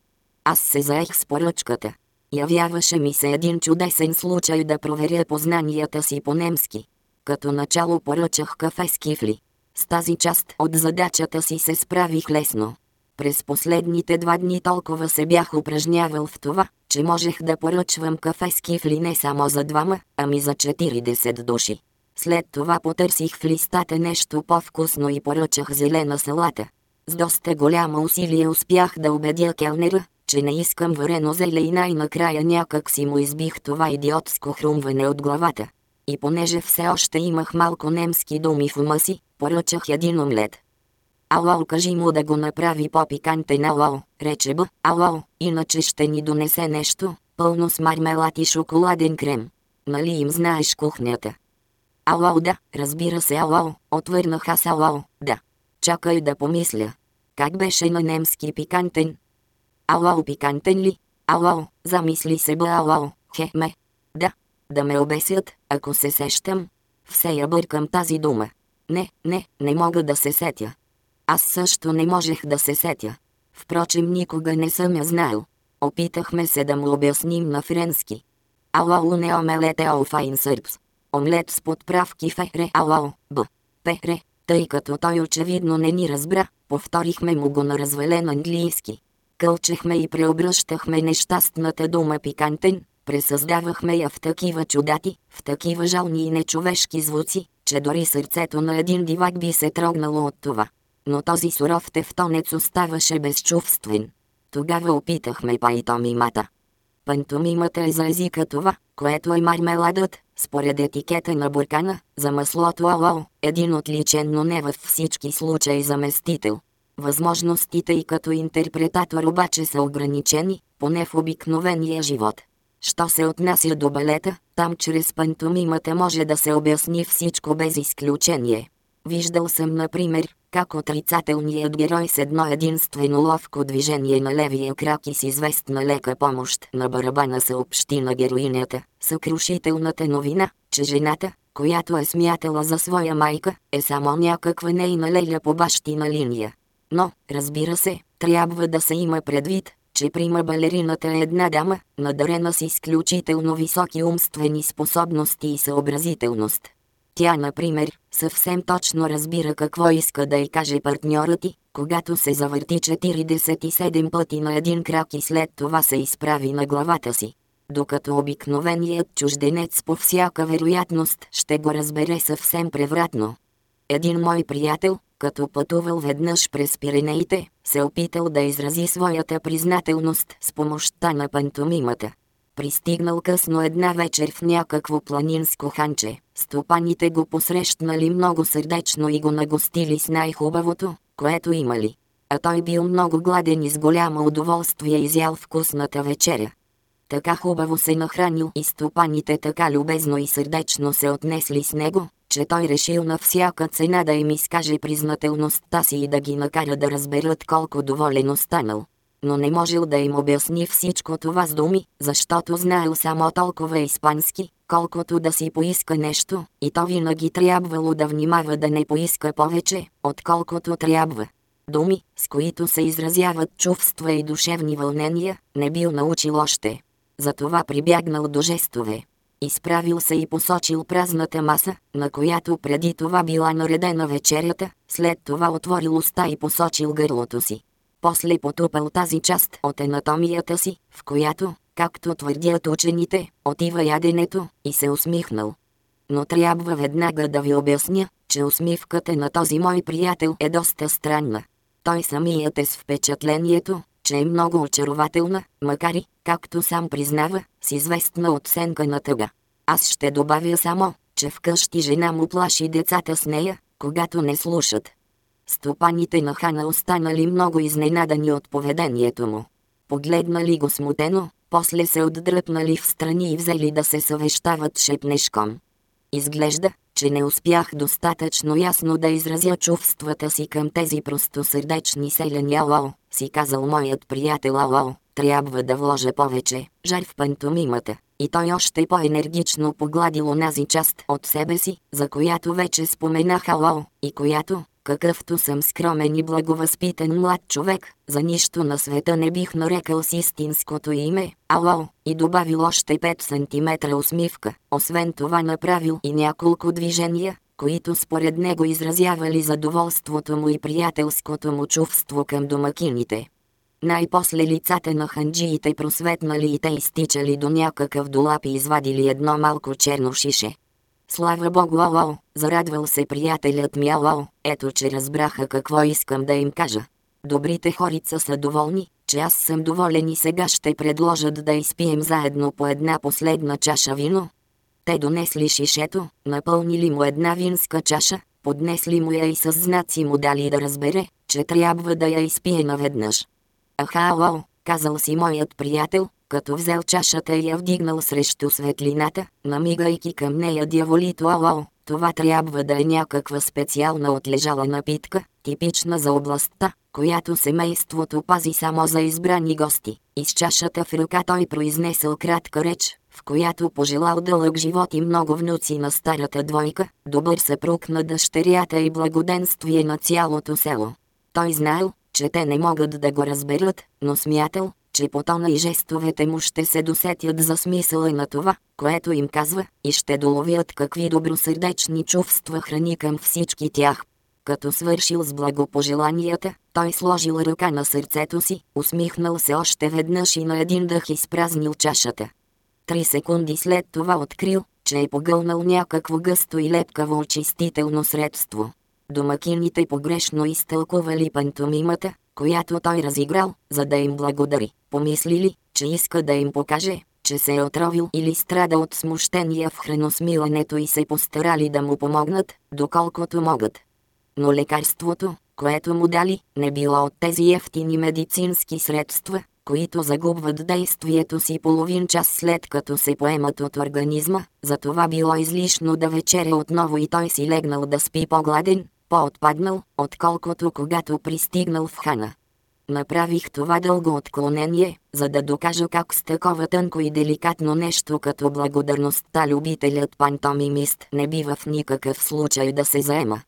Аз се заех с поръчката. Явяваше ми се един чудесен случай да проверя познанията си по немски. Като начало поръчах кафе с кифли. С тази част от задачата си се справих лесно. През последните два дни толкова се бях упражнявал в това, че можех да поръчвам кафе с кифли не само за двама, ами за 40 души. След това потърсих в листата нещо по-вкусно и поръчах зелена салата. С доста голямо усилие успях да убедя келнера, че не искам варено зеле и най-накрая някак си му избих това идиотско хрумване от главата. И понеже все още имах малко немски думи в ума си, поръчах един омлет. Ало, кажи му да го направи по-пикантен ало, рече Б. Ало, иначе ще ни донесе нещо, пълно с мармелад и шоколаден крем. Нали им знаеш кухнята? Ало, да, разбира се, ало, отвърнах аз ало, да. Чакай да помисля. Как беше на немски пикантен? Ало, пикантен ли? Ало, замисли се бе ало, хе-ме. Да, да ме обесят, ако се сещам. Все я бъркам тази дума. Не, не, не мога да се сетя. Аз също не можех да се сетя. Впрочем никога не съм я знаел. Опитахме се да му обясним на френски. Ало не омелете ол файн сърбс. Омлет с подправки фере ало, б. Пере, тъй като той очевидно не ни разбра, повторихме му го на развален английски. Кълчехме и преобръщахме нещастната дума пикантен, пресъздавахме я в такива чудати, в такива жални и нечовешки звуци, че дори сърцето на един дивак би се трогнало от това. Но този суров тефтонец оставаше безчувствен. Тогава опитахме пайтомимата. Пантомимата е за езика това, което е мармеладът, според етикета на буркана, за маслото ало, един отличен, но не във всички случаи заместител. Възможностите и като интерпретатор обаче са ограничени, поне в обикновения живот. Що се отнася до балета, там чрез пантомимата може да се обясни всичко без изключение. Виждал съм, например, как отрицателният герой с едно единствено ловко движение на левия крак и с известна лека помощ на барабана съобщи на героинята, съкрушителната новина, че жената, която е смятала за своя майка, е само някаква нейна леля по бащина линия. Но, разбира се, трябва да се има предвид, че прима балерината е една дама, надарена с изключително високи умствени способности и съобразителност. Тя, например, съвсем точно разбира какво иска да й каже партньорът ти, когато се завърти 47 пъти на един крак и след това се изправи на главата си. Докато обикновеният чужденец по всяка вероятност ще го разбере съвсем превратно. Един мой приятел, като пътувал веднъж през Пиренеите, се опитал да изрази своята признателност с помощта на пантомимата. Пристигнал късно една вечер в някакво планинско ханче, стопаните го посрещнали много сърдечно и го нагостили с най-хубавото, което имали. А той бил много гладен и с голямо удоволствие изял вкусната вечеря. Така хубаво се нахранил и стопаните така любезно и сърдечно се отнесли с него, че той решил на всяка цена да им изкаже признателността си и да ги накара да разберат колко доволен останал. Но не можел да им обясни всичко това с думи, защото знаел само толкова испански, колкото да си поиска нещо, и то винаги трябвало да внимава да не поиска повече, отколкото трябва. Думи, с които се изразяват чувства и душевни вълнения, не бил научил още. Затова прибягнал до жестове. Изправил се и посочил празната маса, на която преди това била наредена вечерята, след това отворил уста и посочил гърлото си. После потупал тази част от анатомията си, в която, както твърдят учените, отива яденето, и се усмихнал. Но трябва веднага да ви обясня, че усмивката на този мой приятел е доста странна. Той самият е с впечатлението, че е много очарователна, макар и, както сам признава, с известна оценка на тъга. Аз ще добавя само, че вкъщи жена му плаши децата с нея, когато не слушат. Стопаните на Хана останали много изненадани от поведението му. Погледнали го смутено, после се отдръпнали в страни и взели да се съвещават шепнешком. Изглежда, че не успях достатъчно ясно да изразя чувствата си към тези простосърдечни селени ало, си казал моят приятел ало, трябва да вложа повече, жар в пантомимата. И той още по-енергично погладил онази част от себе си, за която вече споменах ало, и която, какъвто съм скромен и благовъзпитан млад човек, за нищо на света не бих нарекал с истинското име, ало, и добавил още 5 см усмивка. Освен това направил и няколко движения, които според него изразявали задоволството му и приятелското му чувство към домакините. Най-после лицата на ханджиите просветнали и те изтичали до някакъв долап и извадили едно малко черно шише. Слава Богу, ало, зарадвал се приятелят ми, ало, ето че разбраха какво искам да им кажа. Добрите хорица са доволни, че аз съм доволен и сега ще предложат да изпием заедно по една последна чаша вино. Те донесли шишето, напълнили му една винска чаша, поднесли му я и с знаци му дали да разбере, че трябва да я изпие наведнъж. Аха, ало, казал си моят приятел, като взел чашата и я вдигнал срещу светлината, намигайки към нея дяволито ало, Това трябва да е някаква специална отлежала напитка, типична за областта, която семейството пази само за избрани гости. Из чашата в ръка той произнесъл кратка реч, в която пожелал дълъг живот и много внуци на старата двойка, добър съпруг на дъщерята и благоденствие на цялото село. Той знаел, че те не могат да го разберат, но смятал, че по тона и жестовете му ще се досетят за смисъла на това, което им казва, и ще доловят какви добросърдечни чувства храни към всички тях. Като свършил с благопожеланията, той сложил ръка на сърцето си, усмихнал се още веднъж и на един дъх изпразнил чашата. Три секунди след това открил, че е погълнал някакво гъсто и лепкаво очистително средство. Домакините погрешно изтълкували пантомимата, която той разиграл, за да им благодари. Помислили, че иска да им покаже, че се е отровил или страда от смущения в храносмилането и се постарали да му помогнат, доколкото могат. Но лекарството, което му дали, не било от тези ефтини медицински средства, които загубват действието си половин час след като се поемат от организма, затова било излишно да вечеря отново и той си легнал да спи по-гладен, по-отпаднал, отколкото когато пристигнал в хана. Направих това дълго отклонение, за да докажа как с такова тънко и деликатно нещо като благодарността любителят пантомимист не бива в никакъв случай да се заема.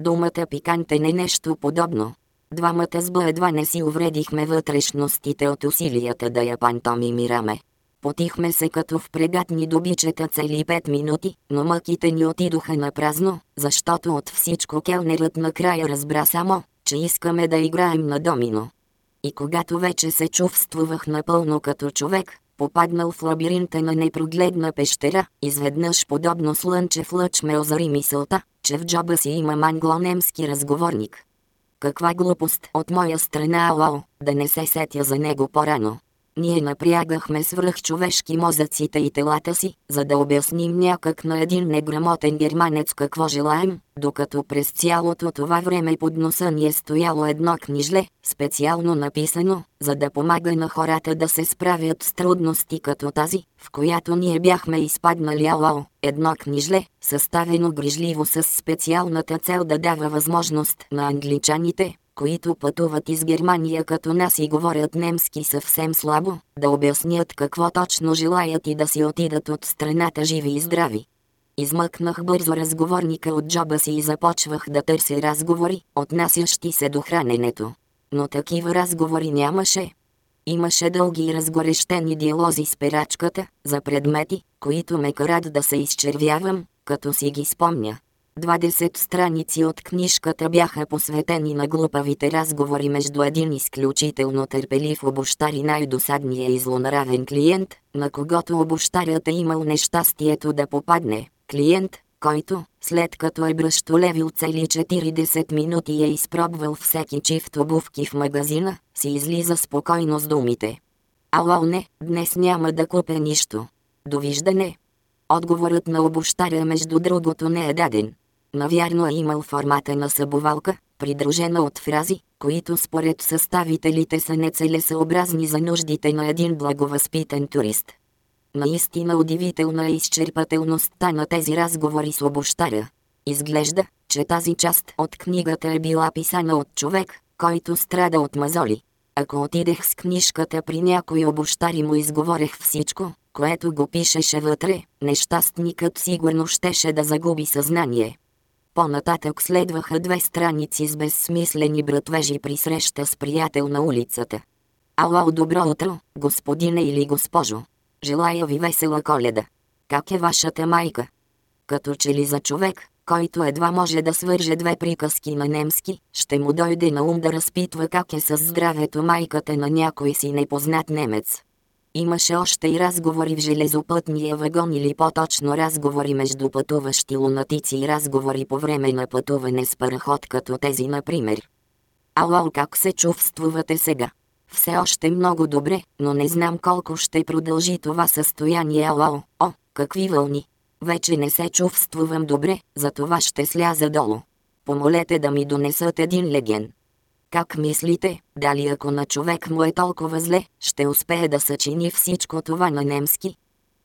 Думата пикантен е нещо подобно. Двамата с едва не си увредихме вътрешностите от усилията да я пантомимираме. Потихме се като в прегатни добичета цели пет минути, но мъките ни отидоха на празно, защото от всичко келнерът накрая разбра само, че искаме да играем на домино. И когато вече се чувствувах напълно като човек, попаднал в лабиринта на непрогледна пещера, изведнъж подобно слънчев лъч ме озари мисълта, че в джоба си има англо-немски разговорник. Каква глупост от моя страна, ало, да не се сетя за него по-рано. Ние напрягахме свръхчовешки мозъците и телата си, за да обясним някак на един неграмотен германец какво желаем, докато през цялото това време под носа ни е стояло едно книжле, специално написано, за да помага на хората да се справят с трудности като тази, в която ние бяхме изпаднали. Ало, едно книжле, съставено грижливо с специалната цел да дава възможност на англичаните, които пътуват из Германия като нас и говорят немски съвсем слабо, да обяснят какво точно желаят и да си отидат от страната живи и здрави. Измъкнах бързо разговорника от джоба си и започвах да търся разговори, отнасящи се до храненето. Но такива разговори нямаше. Имаше дълги и разгорещени диалози с перачката, за предмети, които ме карат да се изчервявам, като си ги спомня. 20 страници от книжката бяха посветени на глупавите разговори между един изключително търпелив обощар и най-досадния и злонравен клиент, на когото обощарят е имал нещастието да попадне. Клиент, който, след като е бръщолевил цели 40 минути и е изпробвал всеки чифт обувки в магазина, си излиза спокойно с думите. Ало не, днес няма да купя нищо. Довиждане. Отговорът на обощаря между другото не е даден. Навярно е имал формата на събувалка, придружена от фрази, които според съставителите са нецелесъобразни за нуждите на един благовъзпитан турист. Наистина удивителна е изчерпателността на тези разговори с обощаря. Изглежда, че тази част от книгата е била писана от човек, който страда от мазоли. Ако отидех с книжката при някой обощар и му изговорех всичко, което го пишеше вътре, нещастникът сигурно щеше да загуби съзнание. По-нататък следваха две страници с безсмислени братвежи при среща с приятел на улицата. Ало, добро утро, господине или госпожо. Желая ви весела коледа. Как е вашата майка? Като че ли за човек, който едва може да свърже две приказки на немски, ще му дойде на ум да разпитва как е с здравето майката на някой си непознат немец. Имаше още и разговори в железопътния вагон или по-точно разговори между пътуващи лунатици и разговори по време на пътуване с параход като тези например. Ало, как се чувствувате сега? Все още много добре, но не знам колко ще продължи това състояние. Ало, о, какви вълни! Вече не се чувствувам добре, затова ще сляза долу. Помолете да ми донесат един леген. Как мислите, дали ако на човек му е толкова зле, ще успее да съчини всичко това на немски?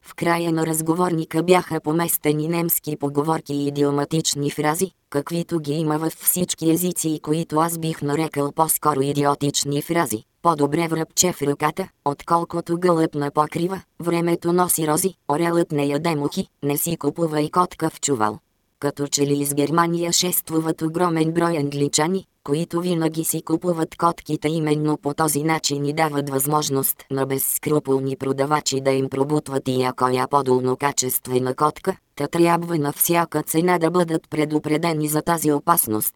В края на разговорника бяха поместени немски поговорки и идиоматични фрази, каквито ги има във всички езици и които аз бих нарекал по-скоро идиотични фрази. По-добре връбче в ръката, отколкото гълъб на покрива, времето носи рози, орелът не яде мухи, не си купува и котка в чувал. Като че ли из Германия шествуват огромен брой англичани, които винаги си купуват котките именно по този начин и дават възможност на безскрупулни продавачи да им пробутват и якоя по-долно качествена котка, та трябва на всяка цена да бъдат предупредени за тази опасност.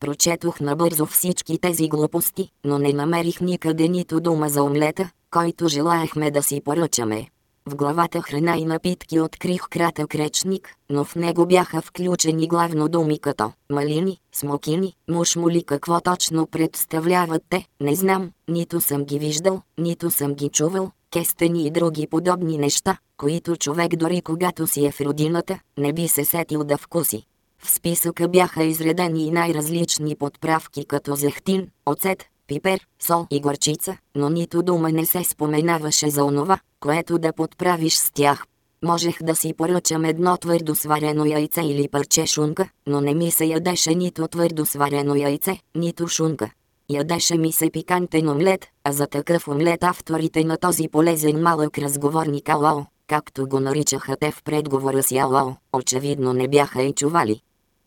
Прочетох набързо всички тези глупости, но не намерих никъде нито дума за омлета, който желаехме да си поръчаме. В главата храна и напитки открих кратък речник, но в него бяха включени главно думи като малини, смокини, мушмули какво точно представляват те, не знам, нито съм ги виждал, нито съм ги чувал, кестени и други подобни неща, които човек дори когато си е в родината, не би се сетил да вкуси. В списъка бяха изредени и най-различни подправки като зехтин, оцет, пипер, сол и горчица, но нито дума не се споменаваше за онова, което да подправиш с тях. Можех да си поръчам едно твърдо сварено яйце или парче шунка, но не ми се ядеше нито твърдо сварено яйце, нито шунка. Ядеше ми се пикантен омлет, а за такъв омлет авторите на този полезен малък разговорник Алао, както го наричаха те в предговора си Алао, очевидно не бяха и чували.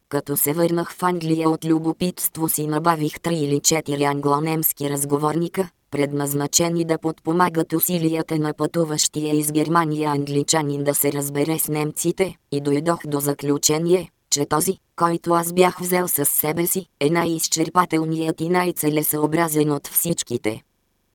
Като се върнах в Англия от любопитство си набавих три или четири англонемски разговорника, предназначени да подпомагат усилията на пътуващия из Германия англичанин да се разбере с немците, и дойдох до заключение, че този, който аз бях взел със себе си, е най-изчерпателният и най-целесъобразен от всичките.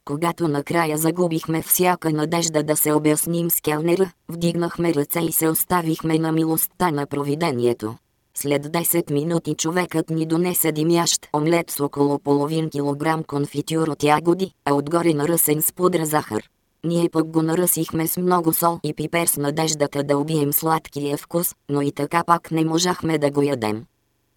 Когато накрая загубихме всяка надежда да се обясним с келнера, вдигнахме ръце и се оставихме на милостта на провидението. След 10 минути човекът ни донесе димящ омлет с около половин килограм конфитюр от ягоди, а отгоре наръсен с пудра захар. Ние пък го наръсихме с много сол и пипер с надеждата да убием сладкия вкус, но и така пак не можахме да го ядем.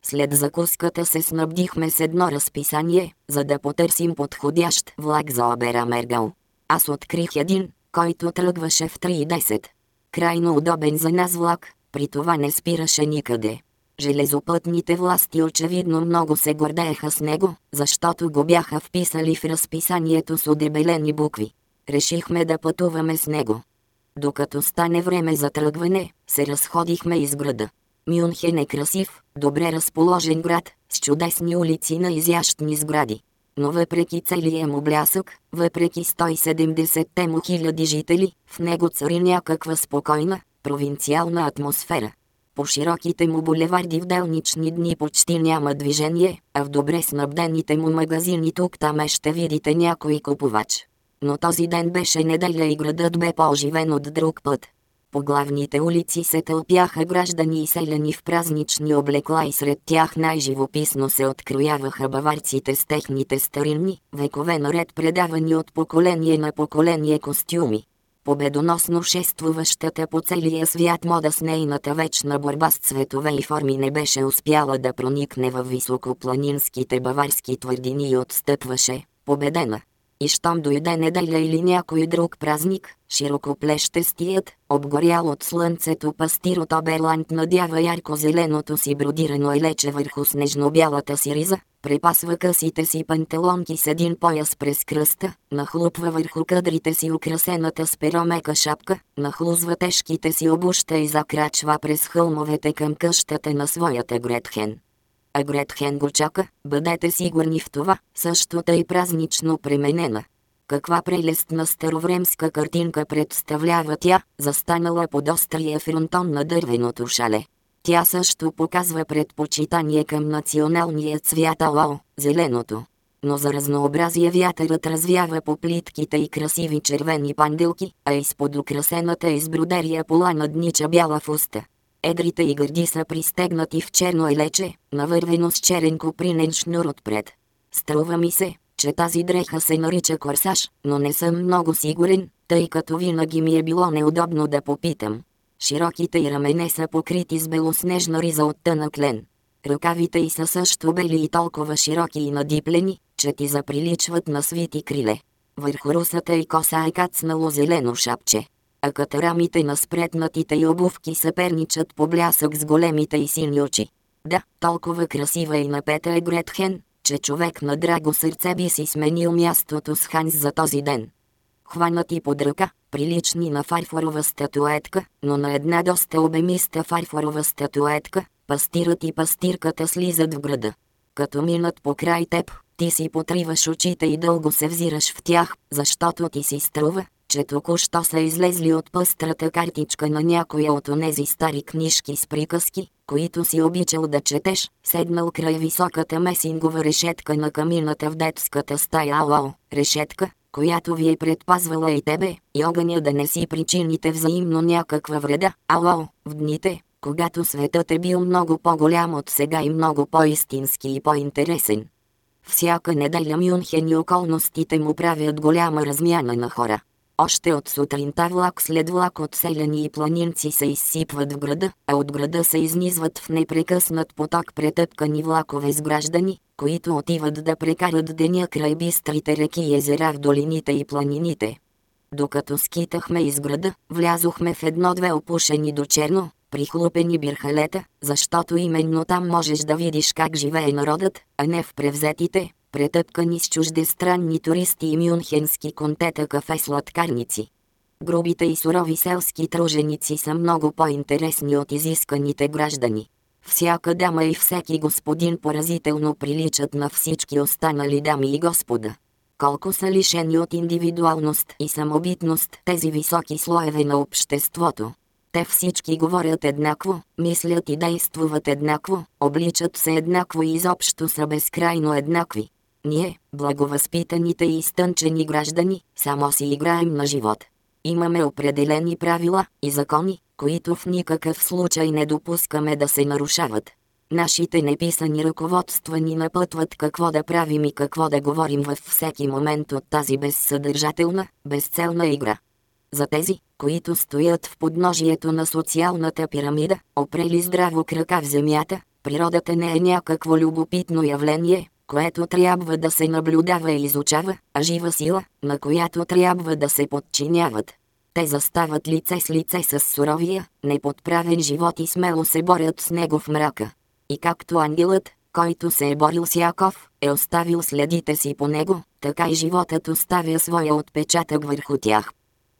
След закуската се снабдихме с едно разписание, за да потърсим подходящ влак за Обера Мергал. Аз открих един, който тръгваше в 3.10. Крайно удобен за нас влак, при това не спираше никъде. Железопътните власти очевидно много се гордееха с него, защото го бяха вписали в разписанието с удебелени букви. Решихме да пътуваме с него. Докато стане време за тръгване, се разходихме из града. Мюнхен е красив, добре разположен град, с чудесни улици на изящни сгради. Но въпреки целия му блясък, въпреки 170-те му хиляди жители, в него цари някаква спокойна, провинциална атмосфера. По широките му булеварди в делнични дни почти няма движение, а в добре снабдените му магазини тук-там ще видите някой купувач. Но този ден беше неделя и градът бе по-оживен от друг път. По главните улици се тълпяха граждани и селени в празнични облекла и сред тях най-живописно се открояваха баварците с техните старинни, векове наред предавани от поколение на поколение костюми победоносно шествуващата по целия свят мода с нейната вечна борба с цветове и форми не беше успяла да проникне във високопланинските баварски твърдини и отстъпваше, победена. И щом дойде неделя или някой друг празник, широкоплещестият, обгорял от слънцето пастир от Оберланд надява ярко-зеленото си бродирано елече върху снежно-бялата си риза, припасва късите си панталонки с един пояс през кръста, нахлупва върху кадрите си украсената с перо шапка, нахлузва тежките си обуща и закрачва през хълмовете към къщата на своята Гретхен. А Гретхен го чака, бъдете сигурни в това, също тъй празнично пременена. Каква прелестна старовремска картинка представлява тя, застанала под острия фронтон на дървеното шале. Тя също показва предпочитание към националния цвят ало, зеленото. Но за разнообразие вятърът развява по плитките и красиви червени панделки, а изпод украсената избродерия пола наднича бяла фуста. Едрите и гърди са пристегнати в черно елече, навървено с черен копринен шнур отпред. Струва ми се, че тази дреха се нарича корсаж, но не съм много сигурен, тъй като винаги ми е било неудобно да попитам. Широките й рамене са покрити с белоснежна риза от тънък лен. Ръкавите й са също бели и толкова широки и надиплени, че ти заприличват на свити криле. Върху русата и коса е кацнало зелено шапче. А катарамите на спретнатите й обувки съперничат по блясък с големите и сини очи. Да, толкова красива и напета е Гретхен, че човек на драго сърце би си сменил мястото с Ханс за този ден. Хванати под ръка, прилични на фарфорова статуетка, но на една доста обемиста фарфорова статуетка, пастирът и пастирката слизат в града. Като минат по край теб, ти си потриваш очите и дълго се взираш в тях, защото ти си струва, че току-що са излезли от пъстрата картичка на някоя от онези стари книжки с приказки, които си обичал да четеш, седнал край високата месингова решетка на камината в детската стая Алао, решетка, която ви е предпазвала и тебе, и огъня да не си причините взаимно някаква вреда, ало, в дните, когато светът е бил много по-голям от сега и много по-истински и по-интересен. Всяка неделя Мюнхен и околностите му правят голяма размяна на хора. Още от сутринта влак след влак от селяни и планинци се изсипват в града, а от града се изнизват в непрекъснат поток претъпкани влакове с граждани, които отиват да прекарат деня край бистрите реки и езера в долините и планините. Докато скитахме из града, влязохме в едно-две опушени до черно, прихлупени бирхалета, защото именно там можеш да видиш как живее народът, а не в превзетите, претъпкани с чуждестранни туристи и мюнхенски контета кафе сладкарници. Грубите и сурови селски труженици са много по-интересни от изисканите граждани. Всяка дама и всеки господин поразително приличат на всички останали дами и господа. Колко са лишени от индивидуалност и самобитност тези високи слоеве на обществото. Те всички говорят еднакво, мислят и действуват еднакво, обличат се еднакво и изобщо са безкрайно еднакви. Ние, благовъзпитаните и изтънчени граждани, само си играем на живот. Имаме определени правила и закони, които в никакъв случай не допускаме да се нарушават. Нашите неписани ръководства ни напътват какво да правим и какво да говорим във всеки момент от тази безсъдържателна, безцелна игра. За тези, които стоят в подножието на социалната пирамида, опрели здраво крака в земята, природата не е някакво любопитно явление, което трябва да се наблюдава и изучава, а жива сила, на която трябва да се подчиняват. Те застават лице с лице с суровия, неподправен живот и смело се борят с него в мрака. И както ангелът, който се е борил с Яков, е оставил следите си по него, така и животът оставя своя отпечатък върху тях.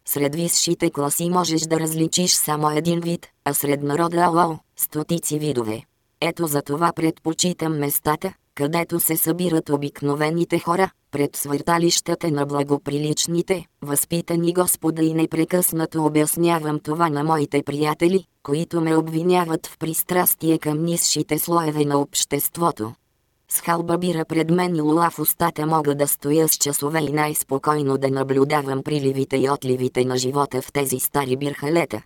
Сред висшите класи можеш да различиш само един вид, а сред народа ало, стотици видове. Ето за това предпочитам местата, където се събират обикновените хора, пред свърталищата на благоприличните, възпитани господа и непрекъснато обяснявам това на моите приятели, които ме обвиняват в пристрастие към нисшите слоеве на обществото. С халба бира пред мен и лула в устата мога да стоя с часове и най-спокойно да наблюдавам приливите и отливите на живота в тези стари бирхалета.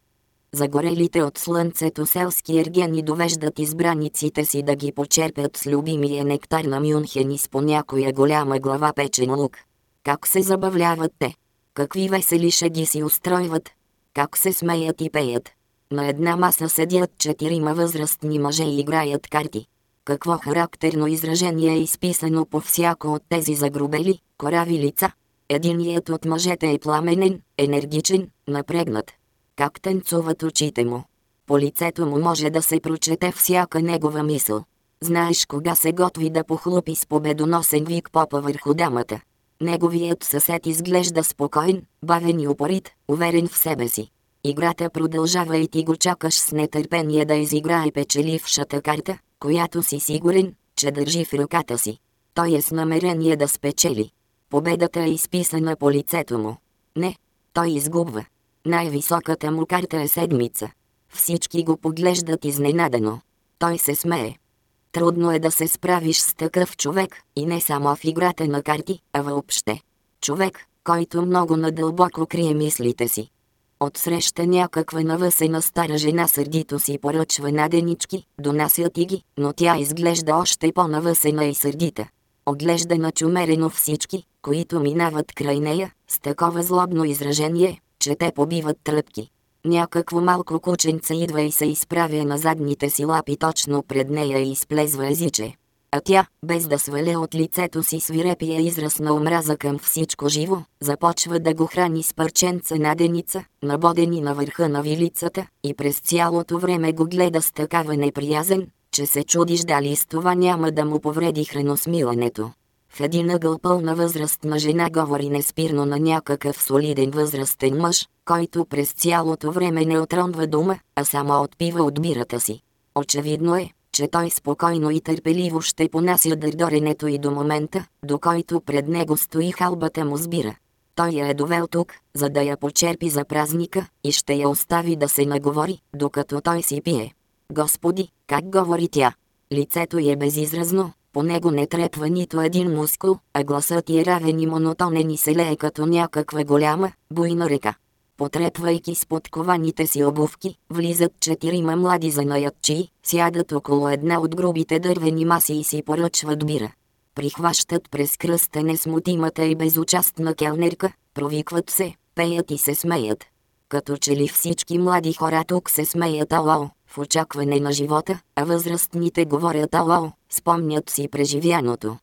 Загорелите от слънцето селски ергени довеждат избраниците си да ги почерпят с любимия нектар на Мюнхен и с по някоя голяма глава печен лук. Как се забавляват те? Какви весели шеги си устройват? Как се смеят и пеят? На една маса седят четирима възрастни мъже и играят карти. Какво характерно изражение е изписано по всяко от тези загрубели, корави лица. Единият от мъжете е пламенен, енергичен, напрегнат как танцуват очите му. По лицето му може да се прочете всяка негова мисъл. Знаеш кога се готви да похлупи с победоносен вик попа върху дамата. Неговият съсед изглежда спокоен, бавен и упорит, уверен в себе си. Играта продължава и ти го чакаш с нетърпение да изиграе печелившата карта, която си сигурен, че държи в ръката си. Той е с намерение да спечели. Победата е изписана по лицето му. Не, той изгубва. Най-високата му карта е седмица. Всички го поглеждат изненадано. Той се смее. Трудно е да се справиш с такъв човек, и не само в играта на карти, а въобще. Човек, който много надълбоко крие мислите си. Отсреща някаква навъсена стара жена сърдито си поръчва наденички, донася ти ги, но тя изглежда още по-навъсена и сърдита. Оглежда начумерено всички, които минават край нея, с такова злобно изражение, че те побиват тръпки. Някакво малко кученце идва и се изправя на задните си лапи точно пред нея и изплезва езиче. А тя, без да сваля от лицето си свирепия израз на омраза към всичко живо, започва да го храни с парченца наденица, набодени на върха на вилицата, и през цялото време го гледа с такава неприязен, че се чудиш дали с това няма да му повреди храносмилането. В един ъгъл пълна възрастна жена говори неспирно на някакъв солиден възрастен мъж, който през цялото време не отронва дума, а само отпива от бирата си. Очевидно е, че той спокойно и търпеливо ще понася дърдоренето и до момента, до който пред него стои халбата му сбира. Той я е довел тук, за да я почерпи за празника, и ще я остави да се наговори, докато той си пие. Господи, как говори тя? Лицето й е безизразно, по него не трепва нито един мускул, а гласът е равен и монотонен и се лее като някаква голяма, буйна река. Потрепвайки с подкованите си обувки, влизат четирима млади занаятчи, сядат около една от грубите дървени маси и си поръчват бира. Прихващат през кръста несмутимата и безучастна келнерка, провикват се, пеят и се смеят. Като че ли всички млади хора тук се смеят ало, в очакване на живота, а възрастните говорят ало, спомнят си преживяното.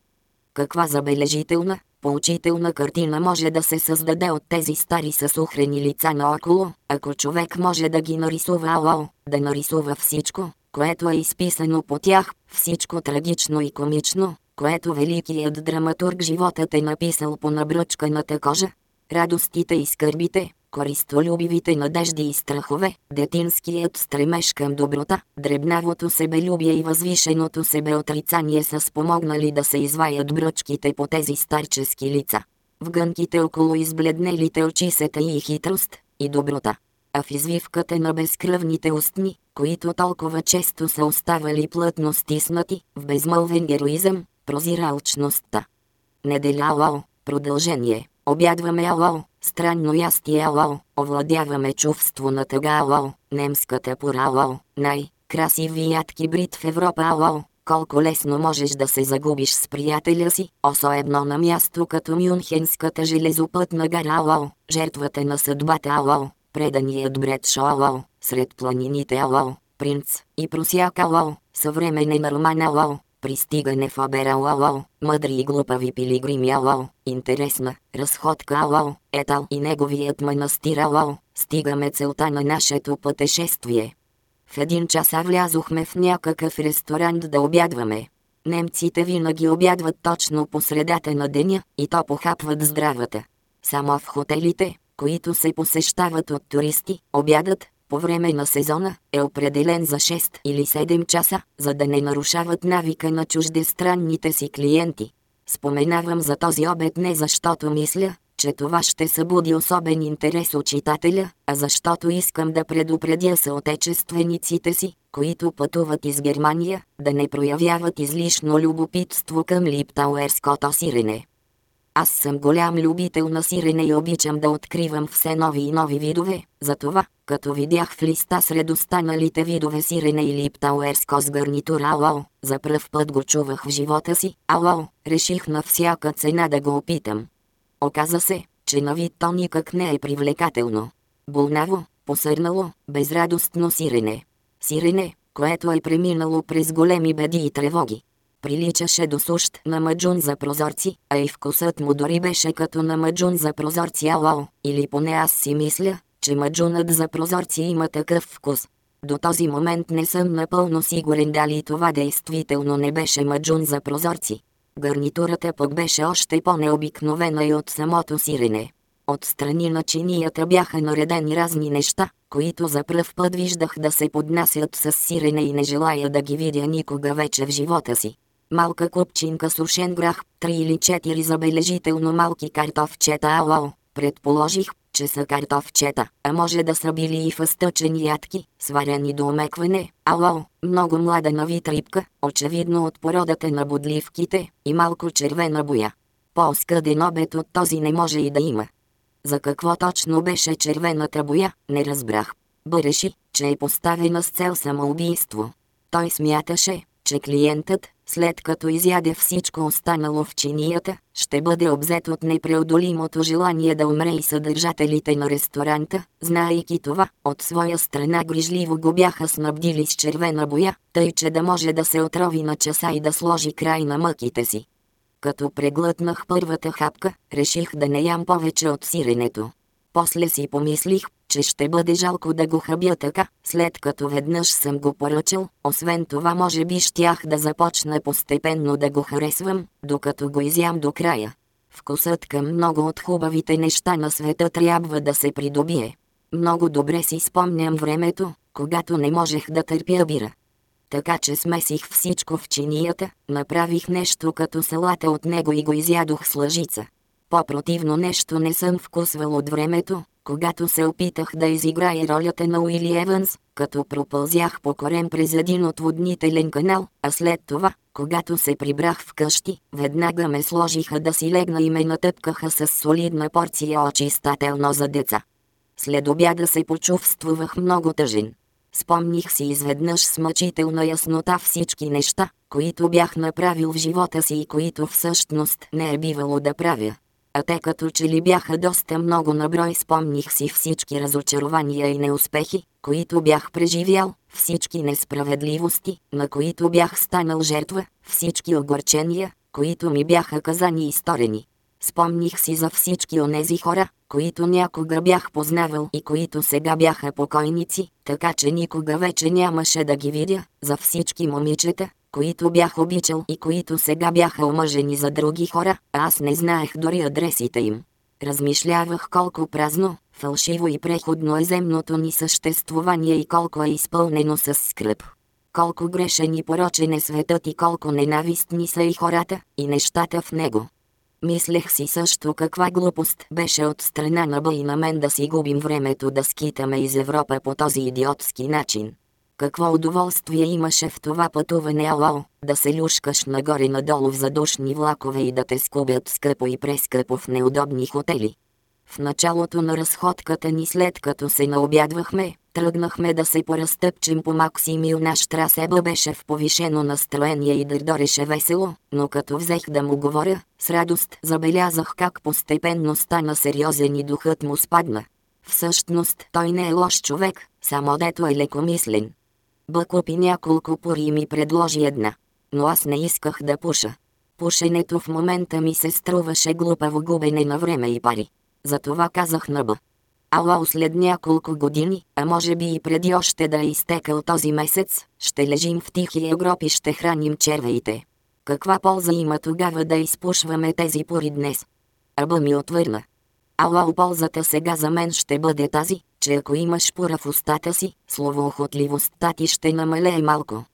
Каква забележителна, поучителна картина може да се създаде от тези стари съсухрени лица наоколо, ако човек може да ги нарисува ало, да нарисува всичко, което е изписано по тях, всичко трагично и комично, което великият драматург животът е написал по набръчканата кожа. Радостите и скърбите, користолюбивите надежди и страхове, детинският стремеж към доброта, дребнавото себелюбие и възвишеното себеотрицание са спомогнали да се изваят бръчките по тези старчески лица. В гънките около избледнелите очи се и хитрост, и доброта. А в извивката на безкръвните устни, които толкова често са оставали плътно стиснати, в безмълвен героизъм, прозира алчността. Неделя Алао, продължение. Обядваме Алао, странно ястие Алао, овладяваме чувство на тъга Алао, немската пора Алао, най-красиви ядки брит в Европа Алао, колко лесно можеш да се загубиш с приятеля си, особено на място като Мюнхенската железопътна гара Алао, жертвата на съдбата Алао, преданият бред Шо Алао, сред планините Алао, принц и просяк Алао, съвременен роман Алао, Пристигане в Абера Лао, мъдри и глупави пилигрими Лао, интересна, разходка Лао, етал и неговият манастир Лао, стигаме целта на нашето пътешествие. В един час влязохме в някакъв ресторант да обядваме. Немците винаги обядват точно по средата на деня и то похапват здравата. Само в хотелите, които се посещават от туристи, обядът, по време на сезона е определен за 6 или 7 часа, за да не нарушават навика на чуждестранните си клиенти. Споменавам за този обед не защото мисля, че това ще събуди особен интерес у читателя, а защото искам да предупредя съотечествениците си, които пътуват из Германия, да не проявяват излишно любопитство към липтауерското сирене. Аз съм голям любител на сирене и обичам да откривам все нови и нови видове, затова, като видях в листа сред останалите видове сирене и липтауерско с гарнитура ало, за пръв път го чувах в живота си, ало, реших на всяка цена да го опитам. Оказа се, че на вид то никак не е привлекателно. Болнаво, посърнало, безрадостно сирене. Сирене, което е преминало през големи беди и тревоги. Приличаше до сущ на маджун за прозорци, а и вкусът му дори беше като на маджун за прозорци ало, или поне аз си мисля, че маджунът за прозорци има такъв вкус. До този момент не съм напълно сигурен дали това действително не беше маджун за прозорци. Гарнитурата пък беше още по-необикновена и от самото сирене. От страни на чинията бяха наредени разни неща, които за пръв път виждах да се поднасят с сирене и не желая да ги видя никога вече в живота си. Малка купчинка сушен грах, три или четири забележително малки картофчета ало. Предположих, че са картофчета, а може да са били и фъстъчени ядки, сварени до омекване, ало, много млада на вид рибка, очевидно от породата на бодливките, и малко червена боя. По-скъден обед от този не може и да има. За какво точно беше червената боя, не разбрах. Бъреши, че е поставена с цел самоубийство. Той смяташе, че клиентът, след като изяде всичко останало в чинията, ще бъде обзет от непреодолимото желание да умре и съдържателите на ресторанта, знаейки това, от своя страна грижливо го бяха снабдили с червена боя, тъй че да може да се отрови на часа и да сложи край на мъките си. Като преглътнах първата хапка, реших да не ям повече от сиренето. После си помислих, че ще бъде жалко да го хабя така, след като веднъж съм го поръчал, освен това може би щях да започна постепенно да го харесвам, докато го изям до края. Вкусът към много от хубавите неща на света трябва да се придобие. Много добре си спомням времето, когато не можех да търпя бира. Така че смесих всичко в чинията, направих нещо като салата от него и го изядох с лъжица. По-противно нещо не съм вкусвал от времето, когато се опитах да изиграя ролята на Уили Еванс, като пропълзях по корем през един отводнителен канал, а след това, когато се прибрах вкъщи, веднага ме сложиха да си легна и ме натъпкаха с солидна порция очистателно за деца. След обяда се почувствувах много тъжен. Спомних си изведнъж с мъчителна яснота всички неща, които бях направил в живота си и които всъщност не е бивало да правя а те като че ли бяха доста много наброй спомних си всички разочарования и неуспехи, които бях преживял, всички несправедливости, на които бях станал жертва, всички огорчения, които ми бяха казани и сторени. Спомних си за всички онези хора, които някога бях познавал и които сега бяха покойници, така че никога вече нямаше да ги видя, за всички момичета, които бях обичал и които сега бяха омъжени за други хора, аз не знаех дори адресите им. Размишлявах колко празно, фалшиво и преходно е земното ни съществувание и колко е изпълнено с скръп. Колко грешен и порочен е светът и колко ненавистни са и хората, и нещата в него. Мислех си също каква глупост беше от страна на и на мен да си губим времето да скитаме из Европа по този идиотски начин. Какво удоволствие имаше в това пътуване ало, да се люшкаш нагоре-надолу в задушни влакове и да те скубят скъпо и прескъпо в неудобни хотели. В началото на разходката ни след като се наобядвахме, тръгнахме да се поразтъпчем по Максимил наш трасеба беше в повишено настроение и дърдореше весело, но като взех да му говоря, с радост забелязах как постепенно стана сериозен и духът му спадна. Всъщност той не е лош човек, само дето е лекомислен. Б купи няколко пори и ми предложи една. Но аз не исках да пуша. Пушенето в момента ми се струваше глупаво губене на време и пари. Затова казах на Б. Ало след няколко години, а може би и преди още да е изтекал този месец, ще лежим в тихия гроб и ще храним червеите. Каква полза има тогава да изпушваме тези пори днес? Аба ми отвърна. Ало ползата сега за мен ще бъде тази, че ако имаш пора в устата си, словоохотливостта ти ще намалее малко.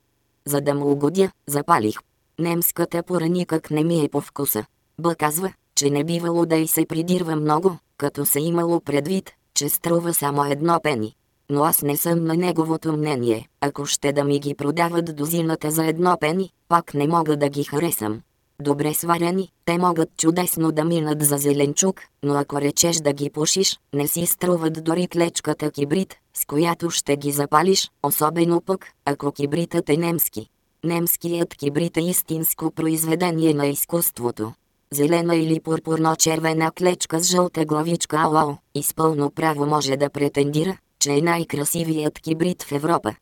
За да му угодя, запалих. Немската пора никак не ми е по вкуса. Б казва, че не бивало да й се придирва много, като се имало предвид, че струва само едно пени. Но аз не съм на неговото мнение. Ако ще да ми ги продават дозината за едно пени, пак не мога да ги харесам добре сварени, те могат чудесно да минат за зеленчук, но ако речеш да ги пушиш, не си струват дори клечката кибрид, с която ще ги запалиш, особено пък, ако кибритът е немски. Немският кибрид е истинско произведение на изкуството. Зелена или пурпурно-червена клечка с жълта главичка АО, изпълно право може да претендира, че е най-красивият кибрид в Европа.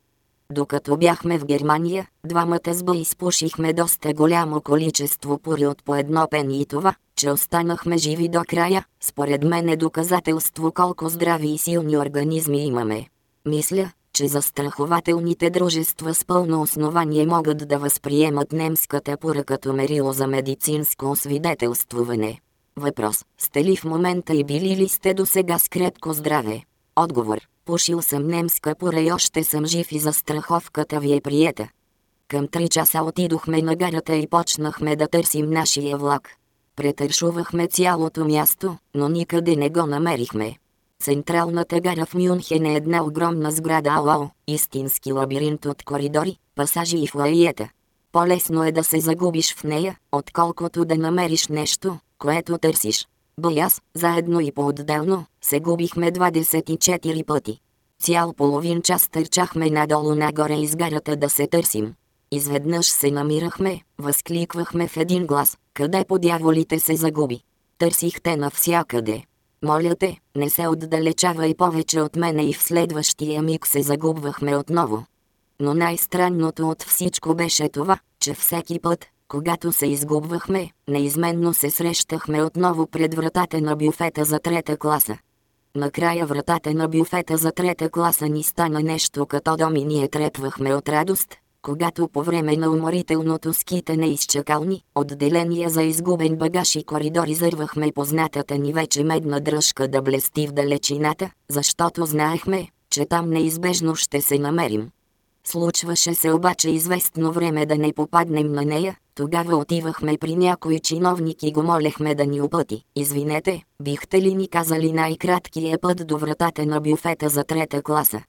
Докато бяхме в Германия, двамата с Б изпушихме доста голямо количество пори от по едно пени и това, че останахме живи до края, според мен е доказателство колко здрави и силни организми имаме. Мисля, че застрахователните дружества с пълно основание могат да възприемат немската пора като мерило за медицинско освидетелствуване. Въпрос. Сте ли в момента и били ли сте до сега с крепко здраве? Отговор. Пушил съм немска пора и още съм жив и за страховката ви е приета. Към 3 часа отидохме на гарата и почнахме да търсим нашия влак. Претършувахме цялото място, но никъде не го намерихме. Централната гара в Мюнхен е една огромна сграда АО, истински лабиринт от коридори, пасажи и флаиета. По-лесно е да се загубиш в нея, отколкото да намериш нещо, което търсиш. Бояс, заедно и по-отделно, се губихме 24 пъти. Цял половин час търчахме надолу нагоре из гарата да се търсим. Изведнъж се намирахме, възкликвахме в един глас. Къде по дяволите се загуби? Търсихте навсякъде. Моля те, не се отдалечавай повече от мене и в следващия миг се загубвахме отново. Но най-странното от всичко беше това, че всеки път, когато се изгубвахме, неизменно се срещахме отново пред вратата на бюфета за трета класа. Накрая вратата на бюфета за трета класа ни стана нещо като дом и ние трепвахме от радост, когато по време на уморителното скитане из чакални, отделения за изгубен багаж и коридор изървахме познатата ни вече медна дръжка да блести в далечината, защото знаехме, че там неизбежно ще се намерим. Случваше се обаче известно време да не попаднем на нея, тогава отивахме при някой чиновник и го молехме да ни опъти. Извинете, бихте ли ни казали най-краткия път до вратата на бюфета за трета класа?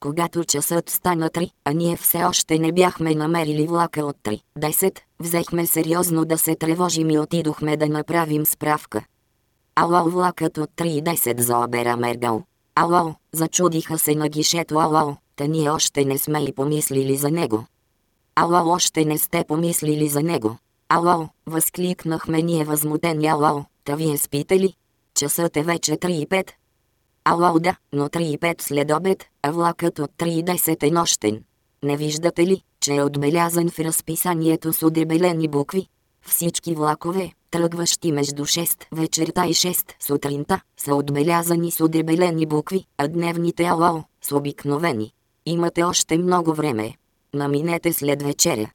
Когато часът стана 3, а ние все още не бяхме намерили влака от 3.10, взехме сериозно да се тревожим и отидохме да направим справка. Ало влакът от 3.10 за Обера Мергал. Ало, зачудиха се на гишето Ало, та ние още не сме и помислили за него. Ало, още не сте помислили за него. Ало, възкликнахме ние възмутени Ало, та вие спите ли? Часът е вече 3 и 5. Ало да, но 3 и 5 след обед, а влакът от 3 и 10 е нощен. Не виждате ли, че е отбелязан в разписанието с удебелени букви? Всички влакове, тръгващи между 6 вечерта и 6 сутринта, са отбелязани с удебелени букви, а дневните ало, с обикновени. Имате още много време. Наминете след вечеря.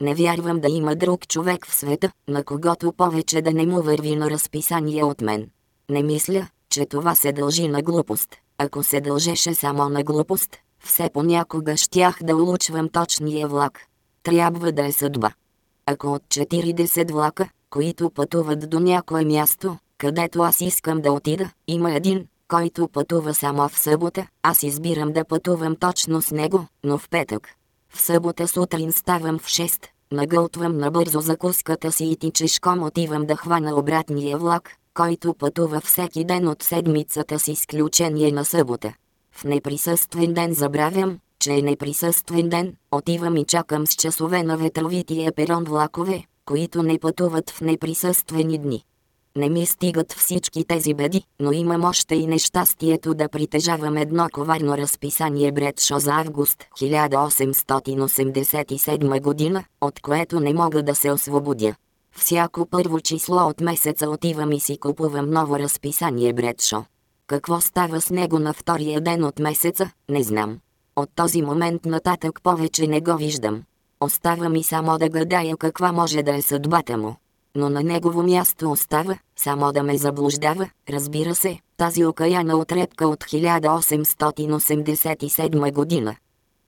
Не вярвам да има друг човек в света, на когото повече да не му върви на разписание от мен. Не мисля, че това се дължи на глупост. Ако се дължеше само на глупост, все понякога щях да улучвам точния влак. Трябва да е съдба. Ако от 40 влака, които пътуват до някое място, където аз искам да отида, има един, който пътува само в събота, аз избирам да пътувам точно с него, но в петък. В събота сутрин ставам в 6, нагълтвам набързо закуската си и тичешком отивам да хвана обратния влак, който пътува всеки ден от седмицата с изключение на събота. В неприсъствен ден забравям, че е неприсъствен ден, отивам и чакам с часове на ветровития перон влакове, които не пътуват в неприсъствени дни. Не ми стигат всички тези беди, но имам още и нещастието да притежавам едно коварно разписание Бредшо за август 1887 година, от което не мога да се освободя. Всяко първо число от месеца отивам и си купувам ново разписание Бредшо. Какво става с него на втория ден от месеца, не знам. От този момент нататък повече не го виждам. Остава ми само да гадая каква може да е съдбата му. Но на негово място остава, само да ме заблуждава, разбира се, тази окаяна отрепка от 1887 година.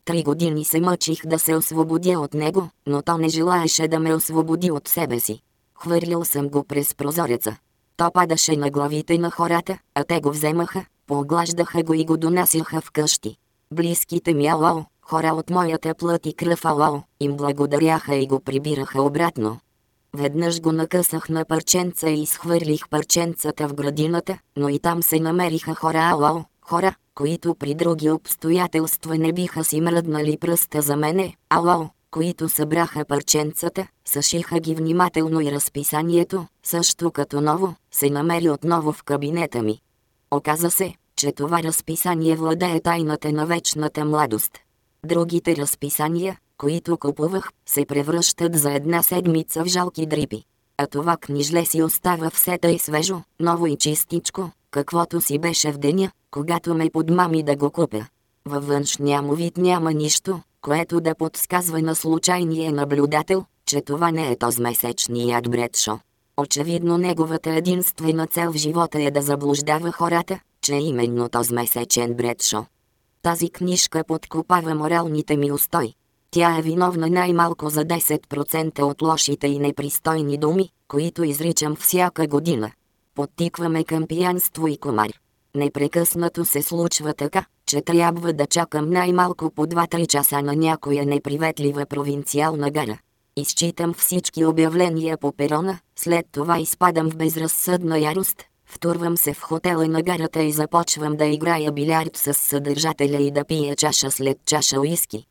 Три години се мъчих да се освободя от него, но то не желаеше да ме освободи от себе си. Хвърлил съм го през прозореца. То падаше на главите на хората, а те го вземаха, поглаждаха го и го донасяха вкъщи. Близките ми ало, хора от моята плът и кръв ало, им благодаряха и го прибираха обратно. Веднъж го накъсах на парченца и изхвърлих парченцата в градината, но и там се намериха хора ало, хора, които при други обстоятелства не биха си мръднали пръста за мене, ало, които събраха парченцата, съшиха ги внимателно и разписанието, също като ново, се намери отново в кабинета ми. Оказа се, че това разписание владее тайната на вечната младост. Другите разписания, които купувах, се превръщат за една седмица в жалки дрипи. А това книжле си остава все тъй свежо, ново и чистичко, каквото си беше в деня, когато ме подмами да го купя. Във външния му вид няма нищо, което да подсказва на случайния наблюдател, че това не е този месечният Бредшо. Очевидно неговата единствена цел в живота е да заблуждава хората, че е именно този месечен Бредшо. Тази книжка подкопава моралните ми устой. Тя е виновна най-малко за 10% от лошите и непристойни думи, които изричам всяка година. Подтикваме към пиянство и комар. Непрекъснато се случва така, че трябва да чакам най-малко по 2-3 часа на някоя неприветлива провинциална гара. Изчитам всички обявления по перона, след това изпадам в безразсъдна ярост, втурвам се в хотела на гарата и започвам да играя билярд с съдържателя и да пия чаша след чаша уиски.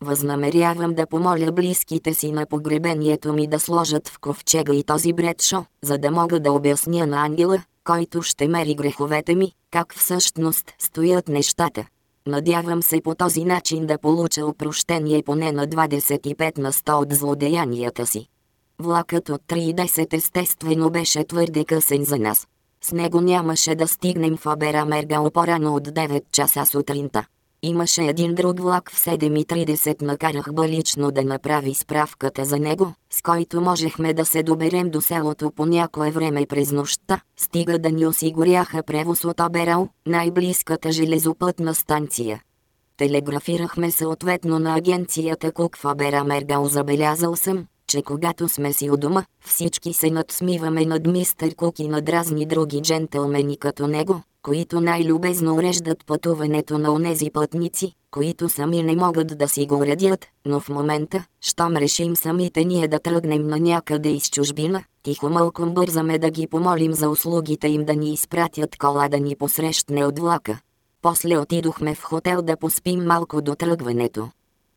Възнамерявам да помоля близките си на погребението ми да сложат в ковчега и този бредшо, за да мога да обясня на ангела, който ще мери греховете ми, как всъщност стоят нещата. Надявам се по този начин да получа опрощение поне на 25 на 100 от злодеянията си. Влакът от 3.10 естествено беше твърде късен за нас. С него нямаше да стигнем в Обера Мергал по-рано от 9 часа сутринта. Имаше един друг влак в 7.30 накарах лично да направи справката за него, с който можехме да се доберем до селото по някое време през нощта, стига да ни осигуряха превоз от Оберал, най-близката железопътна станция. Телеграфирахме съответно на агенцията Кук Мергал забелязал съм, че когато сме си у дома, всички се надсмиваме над мистер Кук и над разни други джентълмени като него, които най-любезно уреждат пътуването на онези пътници, които сами не могат да си го уредят, но в момента, щом решим самите ние да тръгнем на някъде из чужбина, тихо мълком бързаме да ги помолим за услугите им да ни изпратят кола да ни посрещне от влака. После отидохме в хотел да поспим малко до тръгването.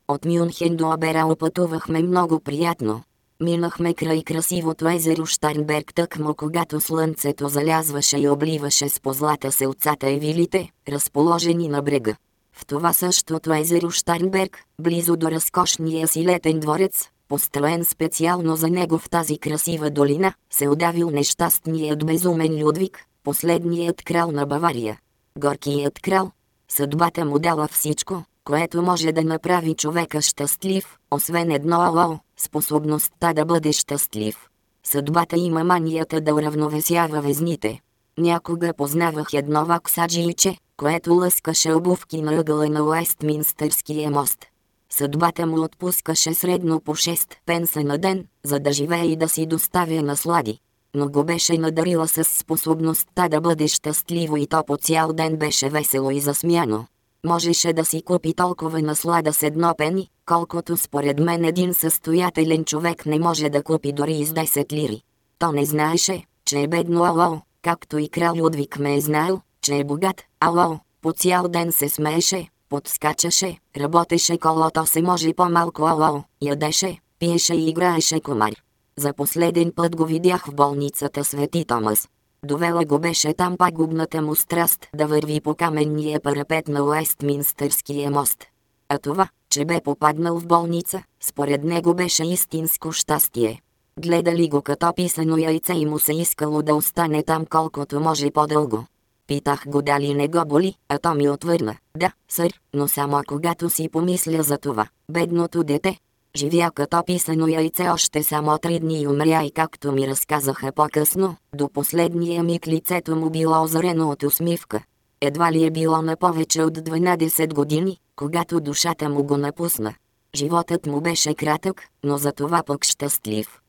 От Мюнхен до Обера пътувахме много приятно. Минахме край красивото езеро Штайнберг тъкмо когато слънцето залязваше и обливаше с позлата селцата и вилите, разположени на брега. В това същото езеро Штайнберг, близо до разкошния си летен дворец, построен специално за него в тази красива долина, се удавил нещастният безумен Людвиг, последният крал на Бавария. Горкият крал. Съдбата му дала всичко, което може да направи човека щастлив, освен едно ало, способността да бъде щастлив. Съдбата има манията да уравновесява везните. Някога познавах едно ваксаджийче, което лъскаше обувки на ъгъла на Уестминстърския мост. Съдбата му отпускаше средно по 6 пенса на ден, за да живее и да си доставя наслади. Но го беше надарила с способността да бъде щастливо и то по цял ден беше весело и засмяно. Можеше да си купи толкова наслада с едно пени, колкото според мен един състоятелен човек не може да купи дори из 10 лири. То не знаеше, че е бедно ало, както и крал Людвиг ме е знаел, че е богат, ало, по цял ден се смееше, подскачаше, работеше колото се може по-малко ало, ядеше, пиеше и играеше комар. За последен път го видях в болницата Свети Томас. Довела го беше там пагубната му страст да върви по каменния парапет на Уестминстърския мост. А това, че бе попаднал в болница, според него беше истинско щастие. Гледали го като писано яйце и му се искало да остане там колкото може по-дълго. Питах го дали не го боли, а то ми отвърна. Да, сър, но само когато си помисля за това. Бедното дете, Живя като писано яйце още само три дни и умря и както ми разказаха по-късно, до последния миг лицето му било озарено от усмивка. Едва ли е било на повече от 12 години, когато душата му го напусна. Животът му беше кратък, но за това пък щастлив.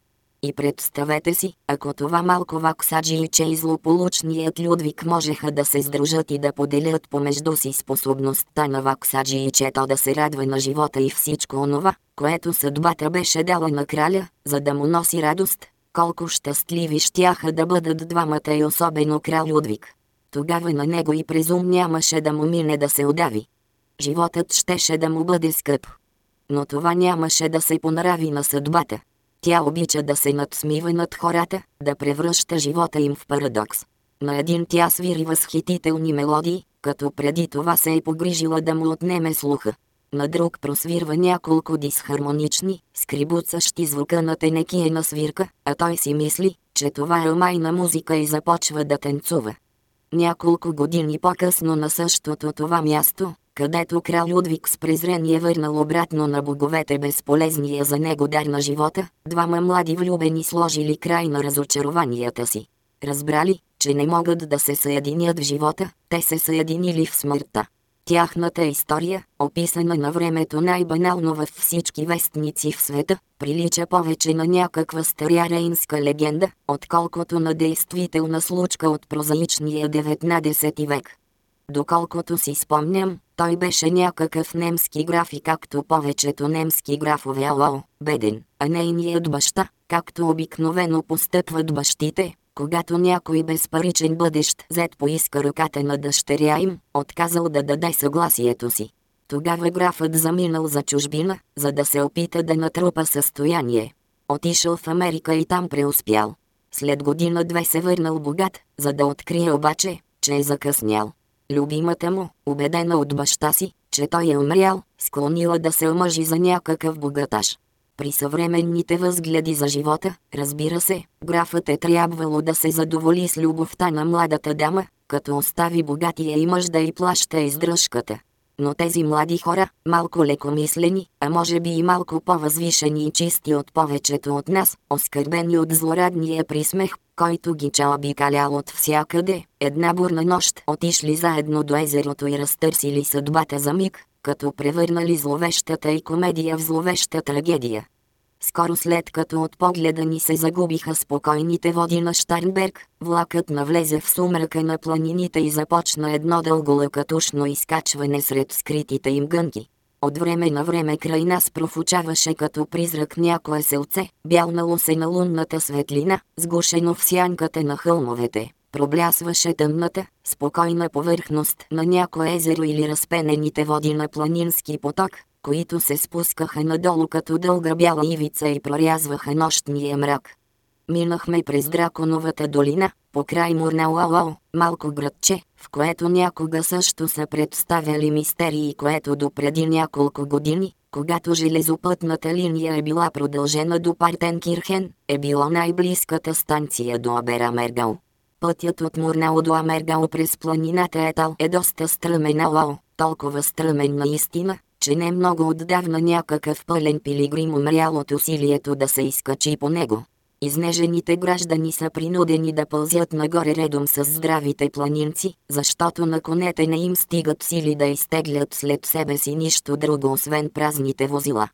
И представете си, ако това малко ваксаджииче и злополучният Людвиг можеха да се сдружат и да поделят помежду си способността на ваксаджиичето да се радва на живота и всичко онова, което съдбата беше дала на краля, за да му носи радост, колко щастливи щяха да бъдат двамата и особено крал Людвиг. Тогава на него и презум нямаше да му мине да се удави. Животът щеше да му бъде скъп. Но това нямаше да се понрави на съдбата. Тя обича да се надсмива над хората, да превръща живота им в парадокс. На един тя свири възхитителни мелодии, като преди това се е погрижила да му отнеме слуха. На друг просвирва няколко дисхармонични, скрибуцащи звука на тенекиена свирка, а той си мисли, че това е майна музика и започва да танцува. Няколко години по-късно на същото това място, където крал Людвиг с презрение върнал обратно на боговете безполезния за него дар на живота, двама млади влюбени сложили край на разочарованията си. Разбрали, че не могат да се съединят в живота, те се съединили в смъртта. Тяхната история, описана на времето най-банално във всички вестници в света, прилича повече на някаква старя рейнска легенда, отколкото на действителна случка от прозаичния 19 век. Доколкото си спомням, той беше някакъв немски граф и както повечето немски графове ало, беден, а нейният баща, както обикновено постъпват бащите, когато някой безпаричен бъдещ зет поиска ръката на дъщеря им, отказал да даде съгласието си. Тогава графът заминал за чужбина, за да се опита да натрупа състояние. Отишъл в Америка и там преуспял. След година-две се върнал богат, за да открие обаче, че е закъснял. Любимата му, убедена от баща си, че той е умрял, склонила да се омъжи за някакъв богаташ. При съвременните възгледи за живота, разбира се, графът е трябвало да се задоволи с любовта на младата дама, като остави богатия и мъж да й плаща издръжката. Но тези млади хора, малко лекомислени, а може би и малко по-възвишени и чисти от повечето от нас, оскърбени от злорадния присмех, който ги калял от всякъде, една бурна нощ отишли заедно до езерото и разтърсили съдбата за миг, като превърнали зловещата и комедия в зловеща трагедия. Скоро след като от погледа ни се загубиха спокойните води на Штарнберг, влакът навлезе в сумрака на планините и започна едно дълго лъкатушно изкачване сред скритите им гънки. От време на време край нас профучаваше като призрак някое селце, бялнало се на лунната светлина, сгушено в сянката на хълмовете. Проблясваше тъмната, спокойна повърхност на някое езеро или разпенените води на планински поток, които се спускаха надолу като дълга бяла ивица и прорязваха нощния мрак. Минахме през Драконовата долина, по край Мурналао, малко градче, в което някога също са представяли мистерии, което допреди няколко години, когато железопътната линия е била продължена до Партенкирхен, е било най-близката станция до Аберамергал. Пътят от Мурнал до Амергал през планината Етал е доста стръмен ало, толкова стръмен наистина, че не много отдавна някакъв пълен пилигрим умрял от усилието да се изкачи по него. Изнежените граждани са принудени да пълзят нагоре редом с здравите планинци, защото на конете не им стигат сили да изтеглят след себе си нищо друго освен празните возила.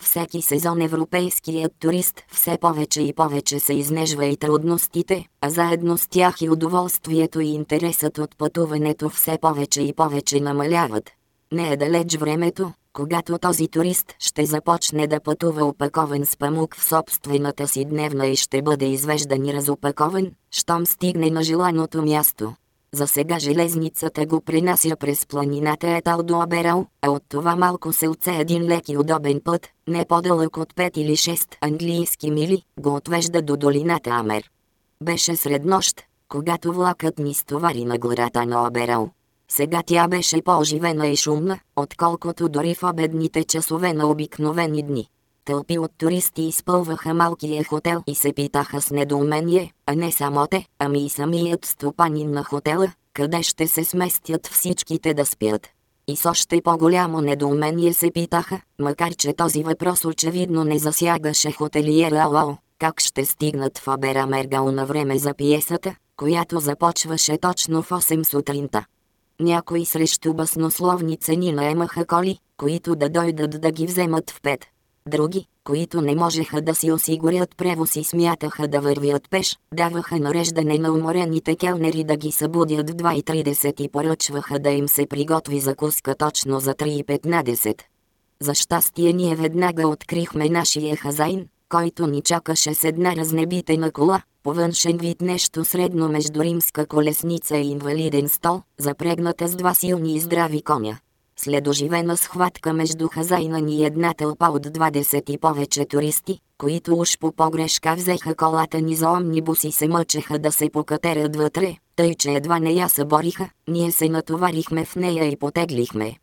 Всеки сезон европейският турист все повече и повече се изнежва и трудностите, а заедно с тях и удоволствието и интересът от пътуването все повече и повече намаляват. Не е далеч времето, когато този турист ще започне да пътува опакован с памук в собствената си дневна и ще бъде извеждан и разопакован, щом стигне на желаното място. За сега железницата го принася през планината Етал до Аберал, а от това малко селце един лек и удобен път, не по-дълъг от 5 или 6 английски мили, го отвежда до долината Амер. Беше сред нощ, когато влакът ни стовари на гората на Аберал. Сега тя беше по-оживена и шумна, отколкото дори в обедните часове на обикновени дни. Тълпи от туристи изпълваха малкия хотел и се питаха с недоумение, а не само те, ами и самият стопанин на хотела, къде ще се сместят всичките да спят. И с още по-голямо недоумение се питаха, макар че този въпрос очевидно не засягаше хотелиера Алао, как ще стигнат в Абера Мергал на време за пиесата, която започваше точно в 8 сутринта. Някои срещу баснословни цени наемаха коли, които да дойдат да ги вземат в пет. Други, които не можеха да си осигурят превоз и смятаха да вървят пеш, даваха нареждане на уморените келнери да ги събудят в 2.30 и поръчваха да им се приготви закуска точно за 3.15. За щастие ние веднага открихме нашия хазайн, който ни чакаше с една разнебитена кола, по външен вид нещо средно между римска колесница и инвалиден стол, запрегната с два силни и здрави коня. След оживена схватка между хазайна ни една тълпа от 20 и повече туристи, които уж по погрешка взеха колата ни за омнибус и се мъчеха да се покатерят вътре, тъй че едва не я събориха, ние се натоварихме в нея и потеглихме.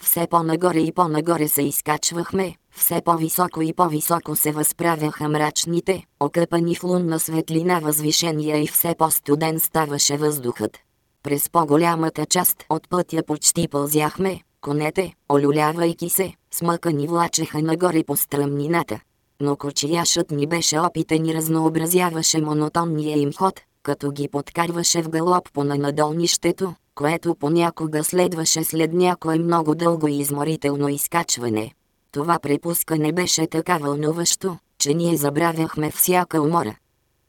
Все по-нагоре и по-нагоре се изкачвахме, все по-високо и по-високо се възправяха мрачните, окъпани в лунна светлина възвишения и все по-студен ставаше въздухът. През по-голямата част от пътя почти пълзяхме, конете, олюлявайки се, смъкани влачеха нагоре по стръмнината. Но кочияшът ни беше опитен и разнообразяваше монотонния им ход, като ги подкарваше в галоп по на надолнището, което понякога следваше след някое много дълго и изморително изкачване. Това препускане беше така вълнуващо, че ние забравяхме всяка умора.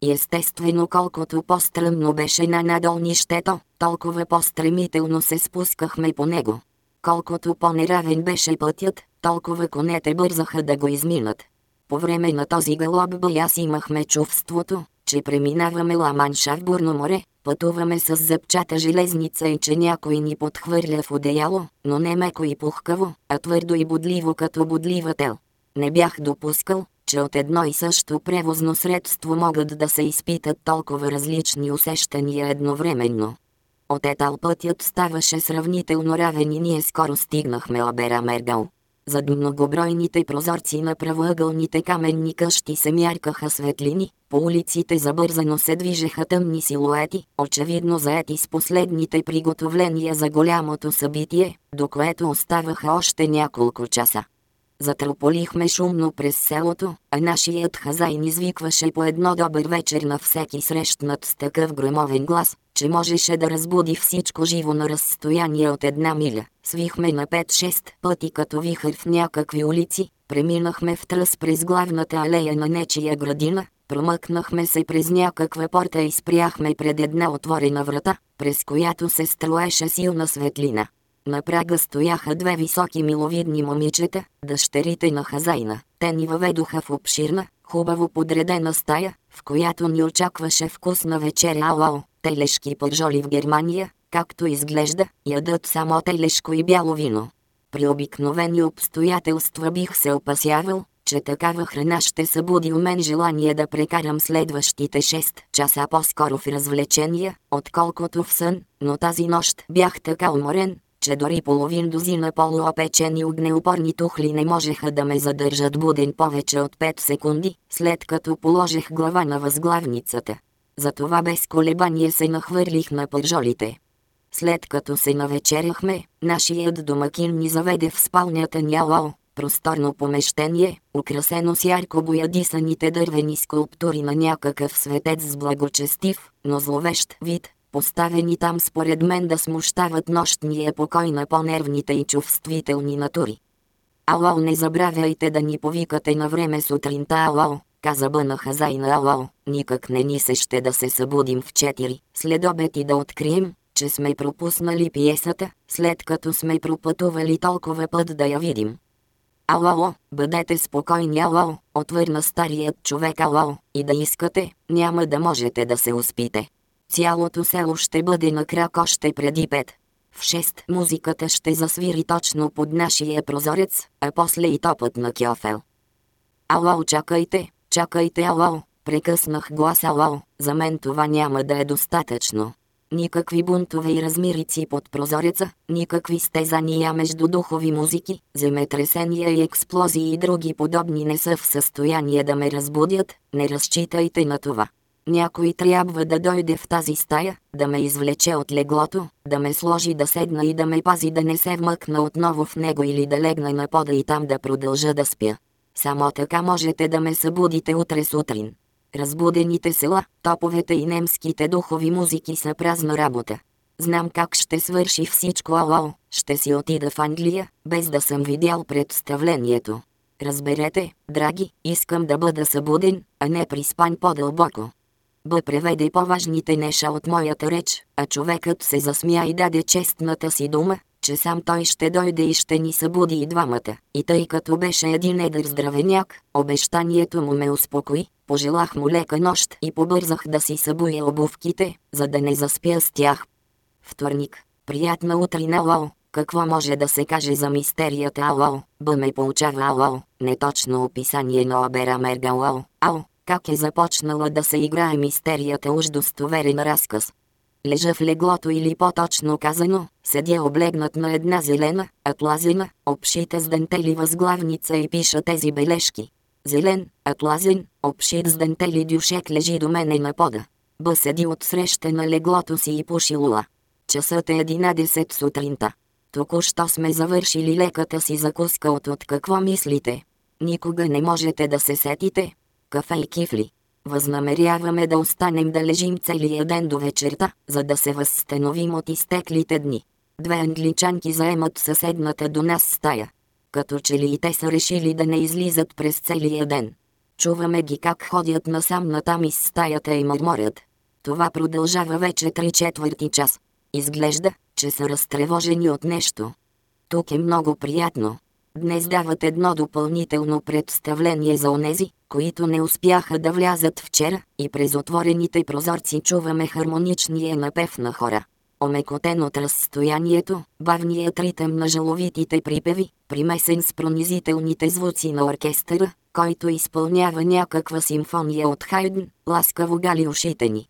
И естествено колкото по-стръмно беше на надолнището, толкова по-стремително се спускахме по него. Колкото по-неравен беше пътят, толкова конете бързаха да го изминат. По време на този галоп аз имахме чувството, че преминаваме Ламанша в бурно море, Пътуваме с зъбчата железница и че някой ни подхвърля в одеяло, но не меко и пухкаво, а твърдо и бодливо като бодливател. Не бях допускал, че от едно и също превозно средство могат да се изпитат толкова различни усещания едновременно. От етал пътят ставаше сравнително равен и ние скоро стигнахме Обера Мергал. Зад многобройните прозорци на правоъгълните каменни къщи се мяркаха светлини, по улиците забързано се движеха тъмни силуети, очевидно заети с последните приготовления за голямото събитие, до което оставаха още няколко часа. Затрополихме шумно през селото, а нашият хазайн извикваше по едно добър вечер на всеки срещнат с такъв громовен глас, че можеше да разбуди всичко живо на разстояние от една миля. Свихме на 5-6 пъти като вихър в някакви улици, преминахме в тръс през главната алея на нечия градина, промъкнахме се през някаква порта и спряхме пред една отворена врата, през която се строеше силна светлина. На прага стояха две високи миловидни момичета, дъщерите на хазайна. Те ни въведоха в обширна, хубаво подредена стая, в която ни очакваше вкусна вечеря алао, телешки пържоли в Германия, както изглежда, ядат само телешко и бяло вино. При обикновени обстоятелства бих се опасявал, че такава храна ще събуди у мен желание да прекарам следващите 6 часа по-скоро в развлечения, отколкото в сън, но тази нощ бях така уморен, че дори половин дозина полуопечени огнеупорни тухли не можеха да ме задържат буден повече от 5 секунди, след като положих глава на възглавницата. Затова без колебание се нахвърлих на пържолите. След като се навечеряхме, нашият домакин ни заведе в спалнята Нялао, просторно помещение, украсено с ярко боядисаните дървени скулптури на някакъв светец с благочестив, но зловещ вид, поставени там според мен да смущават нощния покой на по-нервните и чувствителни натури. Ало, не забравяйте да ни повикате на време сутринта, ало, каза бъна хазайна ало, никак не ни се ще да се събудим в 4, след обед и да открием, че сме пропуснали пиесата, след като сме пропътували толкова път да я видим. Ало, бъдете спокойни, ало, отвърна старият човек, ало, и да искате, няма да можете да се успите. Цялото село ще бъде на крак още преди пет. В 6 музиката ще засвири точно под нашия прозорец, а после и топът на кьофел. Ало, чакайте, чакайте, ало, прекъснах глас ало, за мен това няма да е достатъчно. Никакви бунтове и размирици под прозореца, никакви стезания между духови музики, земетресения и експлозии и други подобни не са в състояние да ме разбудят, не разчитайте на това. Някой трябва да дойде в тази стая, да ме извлече от леглото, да ме сложи да седна и да ме пази да не се вмъкна отново в него или да легна на пода и там да продължа да спя. Само така можете да ме събудите утре сутрин. Разбудените села, топовете и немските духови музики са празна работа. Знам как ще свърши всичко ало, ще си отида в Англия, без да съм видял представлението. Разберете, драги, искам да бъда събуден, а не приспан по-дълбоко. Б преведе по-важните неща от моята реч, а човекът се засмя и даде честната си дума, че сам той ще дойде и ще ни събуди и двамата. И тъй като беше един едър здравеняк, обещанието му ме успокои, пожелах му лека нощ и побързах да си събуя обувките, за да не заспя с тях. Вторник. Приятна утрина, Лао. Какво може да се каже за мистерията Ало? Б ме получава Ало, неточно описание на Обера Мергало. Ао, как е започнала да се играе мистерията уж достоверен разказ. Лежа в леглото или по-точно казано, седя облегнат на една зелена, атлазена, обшита с дентели възглавница и пиша тези бележки. Зелен, атлазен, обшит с дентели дюшек лежи до мене на пода. Б седи отсреща на леглото си и пуши лула. Часът е 11 сутринта. Току-що сме завършили леката си закуска от от какво мислите. Никога не можете да се сетите, кафе и кифли. Възнамеряваме да останем да лежим целия ден до вечерта, за да се възстановим от изтеклите дни. Две англичанки заемат съседната до нас стая. Като че ли и те са решили да не излизат през целия ден. Чуваме ги как ходят насам натам из стаята и мърморят. Това продължава вече три четвърти час. Изглежда, че са разтревожени от нещо. Тук е много приятно. Днес дават едно допълнително представление за онези, които не успяха да влязат вчера, и през отворените прозорци чуваме хармоничния напев на хора. Омекотен от разстоянието, бавният ритъм на жаловитите припеви, примесен с пронизителните звуци на оркестъра, който изпълнява някаква симфония от Хайден, ласкаво гали ушите ни.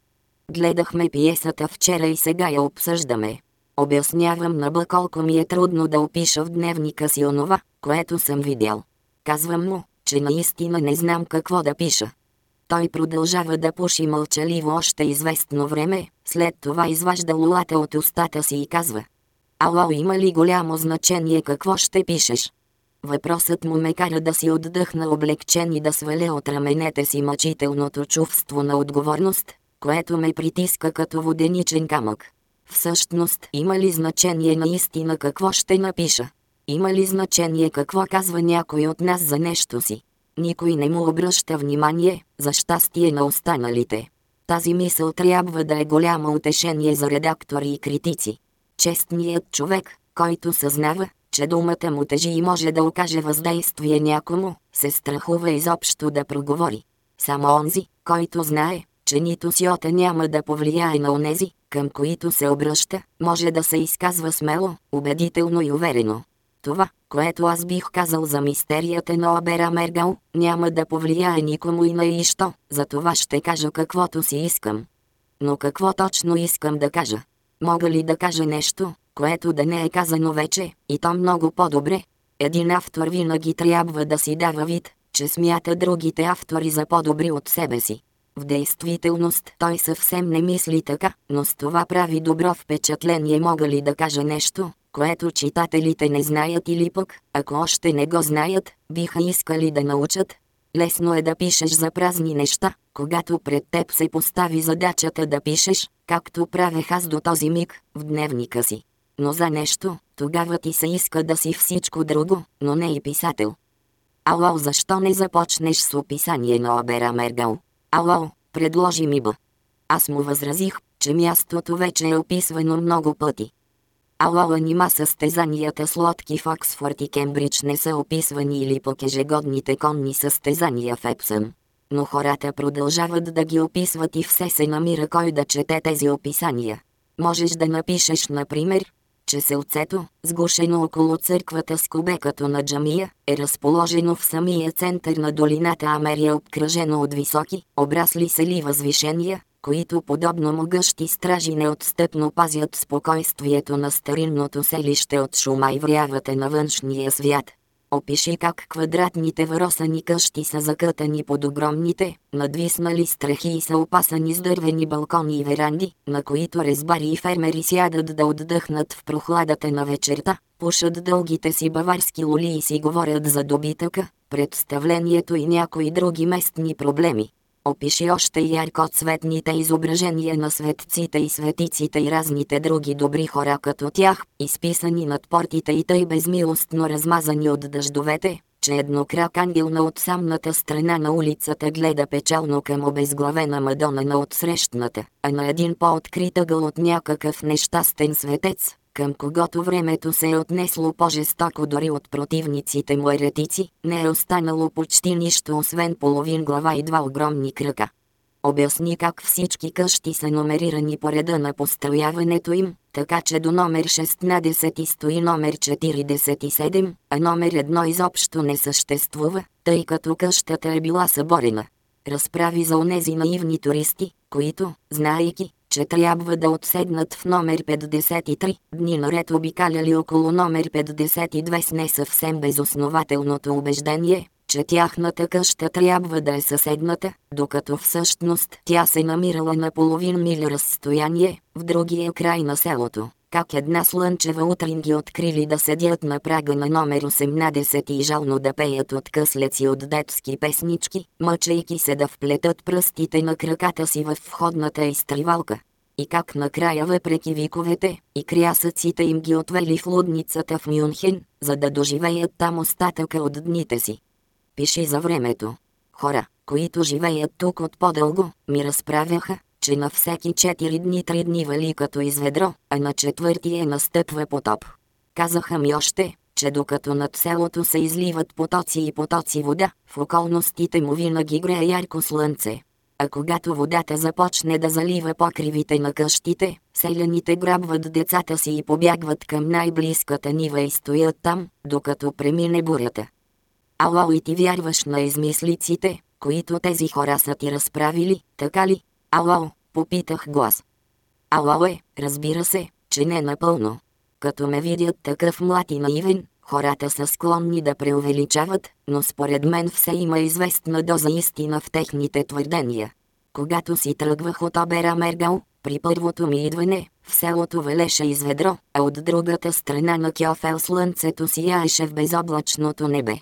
Гледахме пиесата вчера и сега я обсъждаме. Обяснявам на Бъ колко ми е трудно да опиша в дневника си онова, което съм видял. Казвам му, че наистина не знам какво да пиша. Той продължава да пуши мълчаливо още известно време, след това изважда лулата от устата си и казва. Ало има ли голямо значение какво ще пишеш? Въпросът му ме кара да си отдъхна облегчен и да сваля от раменете си мъчителното чувство на отговорност, което ме притиска като воденичен камък. Всъщност, има ли значение наистина какво ще напиша? Има ли значение какво казва някой от нас за нещо си? Никой не му обръща внимание, за щастие на останалите. Тази мисъл трябва да е голямо утешение за редактори и критици. Честният човек, който съзнава, че думата му тежи и може да окаже въздействие някому, се страхува изобщо да проговори. Само онзи, който знае, че нито сиота няма да повлияе на онези, към които се обръща, може да се изказва смело, убедително и уверено. Това, което аз бих казал за мистерията на Обера Мергал, няма да повлияе никому и на нищо, за това ще кажа каквото си искам. Но какво точно искам да кажа? Мога ли да кажа нещо, което да не е казано вече, и то много по-добре? Един автор винаги трябва да си дава вид, че смята другите автори за по-добри от себе си. В действителност той съвсем не мисли така, но с това прави добро впечатление мога ли да кажа нещо, което читателите не знаят или пък, ако още не го знаят, биха искали да научат. Лесно е да пишеш за празни неща, когато пред теб се постави задачата да пишеш, както правех аз до този миг, в дневника си. Но за нещо, тогава ти се иска да си всичко друго, но не и писател. Ало, защо не започнеш с описание на Обера Мергал? Ало, предложи ми Б. Аз му възразих, че мястото вече е описвано много пъти. Ало, нима състезанията с лодки в Оксфорд и Кембридж не са описвани или пък ежегодните конни състезания в Епсън. Но хората продължават да ги описват и все се намира кой да чете тези описания. Можеш да напишеш, например, че селцето, сгушено около църквата с кубекато на джамия, е разположено в самия център на долината Америя обкръжено от високи, обрасли сели възвишения, които подобно могъщи стражи неотстъпно пазят спокойствието на старинното селище от шума и врявата на външния свят. Опиши как квадратните въросани къщи са закътани под огромните, надвиснали страхи и са опасани с дървени балкони и веранди, на които резбари и фермери сядат да отдъхнат в прохладата на вечерта, пушат дългите си баварски лули и си говорят за добитъка, представлението и някои други местни проблеми. Опиши още ярко цветните изображения на светците и светиците и разните други добри хора като тях, изписани над портите и тъй безмилостно размазани от дъждовете, че еднокрак ангел на отсамната страна на улицата гледа печално към обезглавена Мадона на отсрещната, а на един по-открит ъгъл от някакъв нещастен светец, към когото времето се е отнесло по-жестоко дори от противниците му еретици, не е останало почти нищо освен половин глава и два огромни кръка. Обясни как всички къщи са номерирани по реда на построяването им, така че до номер 16 стои номер 47, а номер 1 изобщо не съществува, тъй като къщата е била съборена. Разправи за онези наивни туристи, които, знаейки, че трябва да отседнат в номер 53, дни наред обикаляли около номер 52 с не съвсем безоснователното убеждение, че тяхната къща трябва да е съседната, докато всъщност тя се намирала на половин миля разстояние, в другия край на селото. Как една слънчева утрин ги открили да седят на прага на номер 18 и жално да пеят от къслеци от детски песнички, мъчейки се да вплетат пръстите на краката си в входната изтривалка. И как накрая въпреки виковете и крясъците им ги отвели в лудницата в Мюнхен, за да доживеят там остатъка от дните си пиши за времето. Хора, които живеят тук от по-дълго, ми разправяха, че на всеки 4 дни 3 дни вали като изведро, а на четвъртия настъпва потоп. Казаха ми още, че докато над селото се изливат потоци и потоци вода, в околностите му винаги грее ярко слънце. А когато водата започне да залива покривите на къщите, селяните грабват децата си и побягват към най-близката нива и стоят там, докато премине бурята. Ало и ти вярваш на измислиците, които тези хора са ти разправили, така ли? Ало, попитах глас. Ало е, разбира се, че не напълно. Като ме видят такъв млад и наивен, хората са склонни да преувеличават, но според мен все има известна доза истина в техните твърдения. Когато си тръгвах от Обера Мергал, при първото ми идване, в селото велеше изведро, а от другата страна на Кьофел слънцето сияеше в безоблачното небе.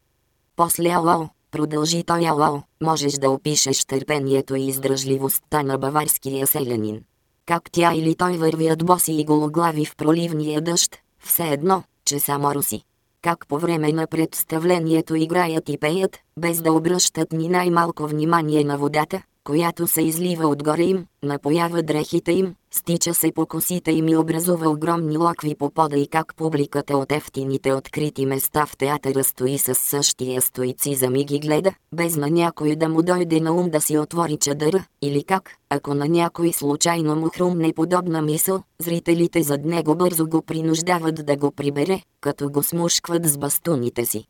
После ало, продължи той ало, можеш да опишеш търпението и издръжливостта на баварския селянин. Как тя или той вървят боси и гологлави в проливния дъжд, все едно, че само руси. Как по време на представлението играят и пеят, без да обръщат ни най-малко внимание на водата, която се излива отгоре им, напоява дрехите им, стича се по косите им и образува огромни локви по пода и как публиката от ефтините открити места в театъра стои с същия стоицизъм и ги гледа, без на някой да му дойде на ум да си отвори чадъра, или как, ако на някой случайно му хрумне подобна мисъл, зрителите зад него бързо го принуждават да го прибере, като го смушкват с бастуните си.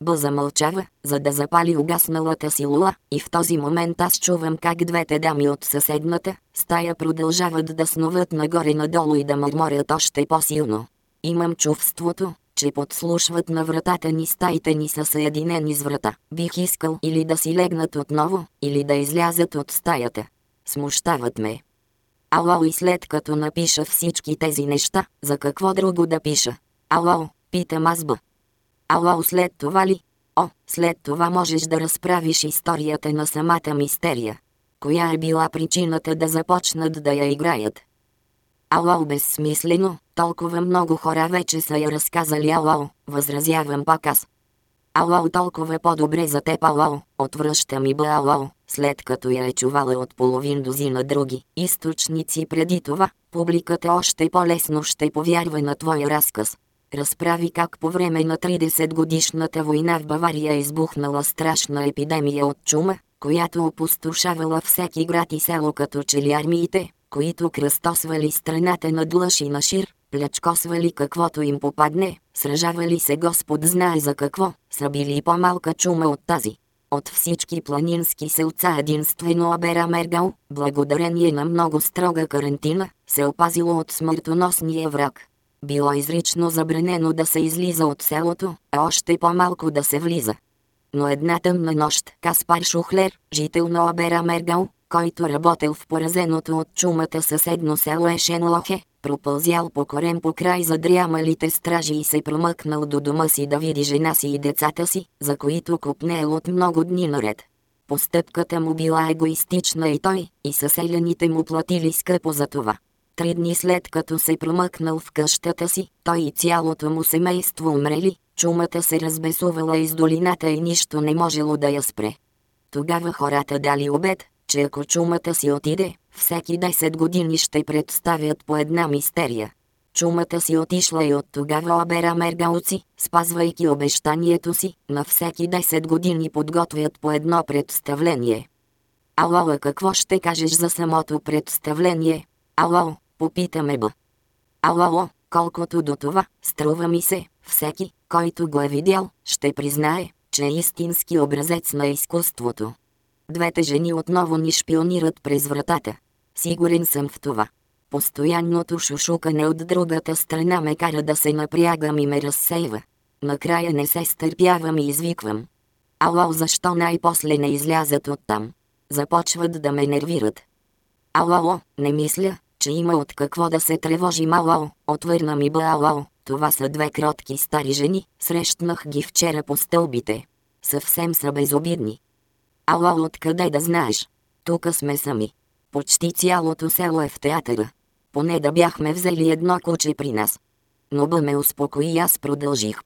Бо замълчава, за да запали угасналата си лула, и в този момент аз чувам как двете дами от съседната стая продължават да снуват нагоре-надолу и да мърморят още по-силно. Имам чувството, че подслушват на вратата ни стаите ни са съединени с врата. Бих искал или да си легнат отново, или да излязат от стаята. Смущават ме. Ало и след като напиша всички тези неща, за какво друго да пиша? Ало, питам аз бъ. Ало след това ли? О, след това можеш да разправиш историята на самата мистерия. Коя е била причината да започнат да я играят? Ало безсмислено, толкова много хора вече са я разказали ало, възразявам пак аз. Ало толкова по-добре за теб ало, отвръща ми ба ало, след като я е чувала от половин дозина други източници преди това, публиката още по-лесно ще повярва на твоя разказ разправи как по време на 30 годишната война в Бавария е избухнала страшна епидемия от чума, която опустошавала всеки град и село като че ли армиите, които кръстосвали страната на длъж и на шир, плячкосвали каквото им попадне, сражавали се Господ знае за какво, са били по-малка чума от тази. От всички планински селца единствено Обера Мергал, благодарение на много строга карантина, се опазило от смъртоносния враг било изрично забранено да се излиза от селото, а още по-малко да се влиза. Но една тъмна нощ Каспар Шухлер, жител на Обера Мергал, който работел в поразеното от чумата съседно село Ешенлохе, пропълзял по корем по край задрямалите стражи и се промъкнал до дома си да види жена си и децата си, за които купнел от много дни наред. Постъпката му била егоистична и той, и съселените му платили скъпо за това. Три дни след като се промъкнал в къщата си, той и цялото му семейство умрели, чумата се разбесувала из долината и нищо не можело да я спре. Тогава хората дали обед, че ако чумата си отиде, всеки 10 години ще представят по една мистерия. Чумата си отишла и от тогава обера мергалци, спазвайки обещанието си, на всеки 10 години подготвят по едно представление. Ало, какво ще кажеш за самото представление? Ало, Попитаме б. Ало, колкото до това, струва ми се, всеки, който го е видял, ще признае, че е истински образец на изкуството. Двете жени отново ни шпионират през вратата. Сигурен съм в това. Постоянното шушукане от другата страна ме кара да се напрягам и ме разсейва. Накрая не се стърпявам и извиквам. Ало, защо най-после не излязат оттам? Започват да ме нервират. Ало, не мисля, че има от какво да се тревожи мало, отвърна ми Баало. Това са две кротки стари жени, срещнах ги вчера по стълбите. Съвсем са безобидни. Ало, откъде да знаеш? Тука сме сами. Почти цялото село е в театъра. Поне да бяхме взели едно куче при нас. Но бъ ме успокои и аз продължих.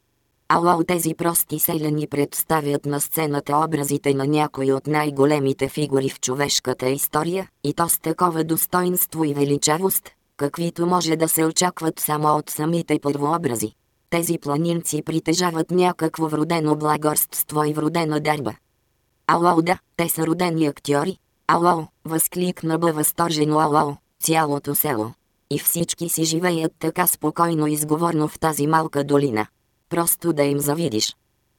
Ало тези прости селяни представят на сцената образите на някои от най-големите фигури в човешката история, и то с такова достоинство и величавост, каквито може да се очакват само от самите първообрази. тези планинци притежават някакво вродено благорство и вродена дарба. Ало, да, те са родени актьори. Ало, възкликна бе възторжено ало, цялото село. И всички си живеят така спокойно и сговорно в тази малка долина. Просто да им завидиш.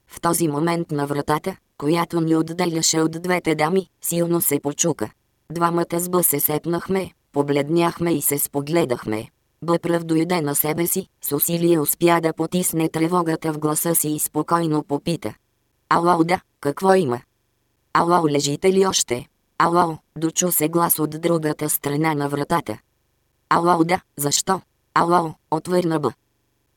В този момент на вратата, която ни отделяше от двете дами, силно се почука. Двамата с Б се сепнахме, побледняхме и се спогледахме. Б пръв дойде на себе си, с усилие успя да потисне тревогата в гласа си и спокойно попита. Ало да, какво има? Ало лежите ли още? Ало, дочу се глас от другата страна на вратата. Ало да, защо? Ало, отвърна Б.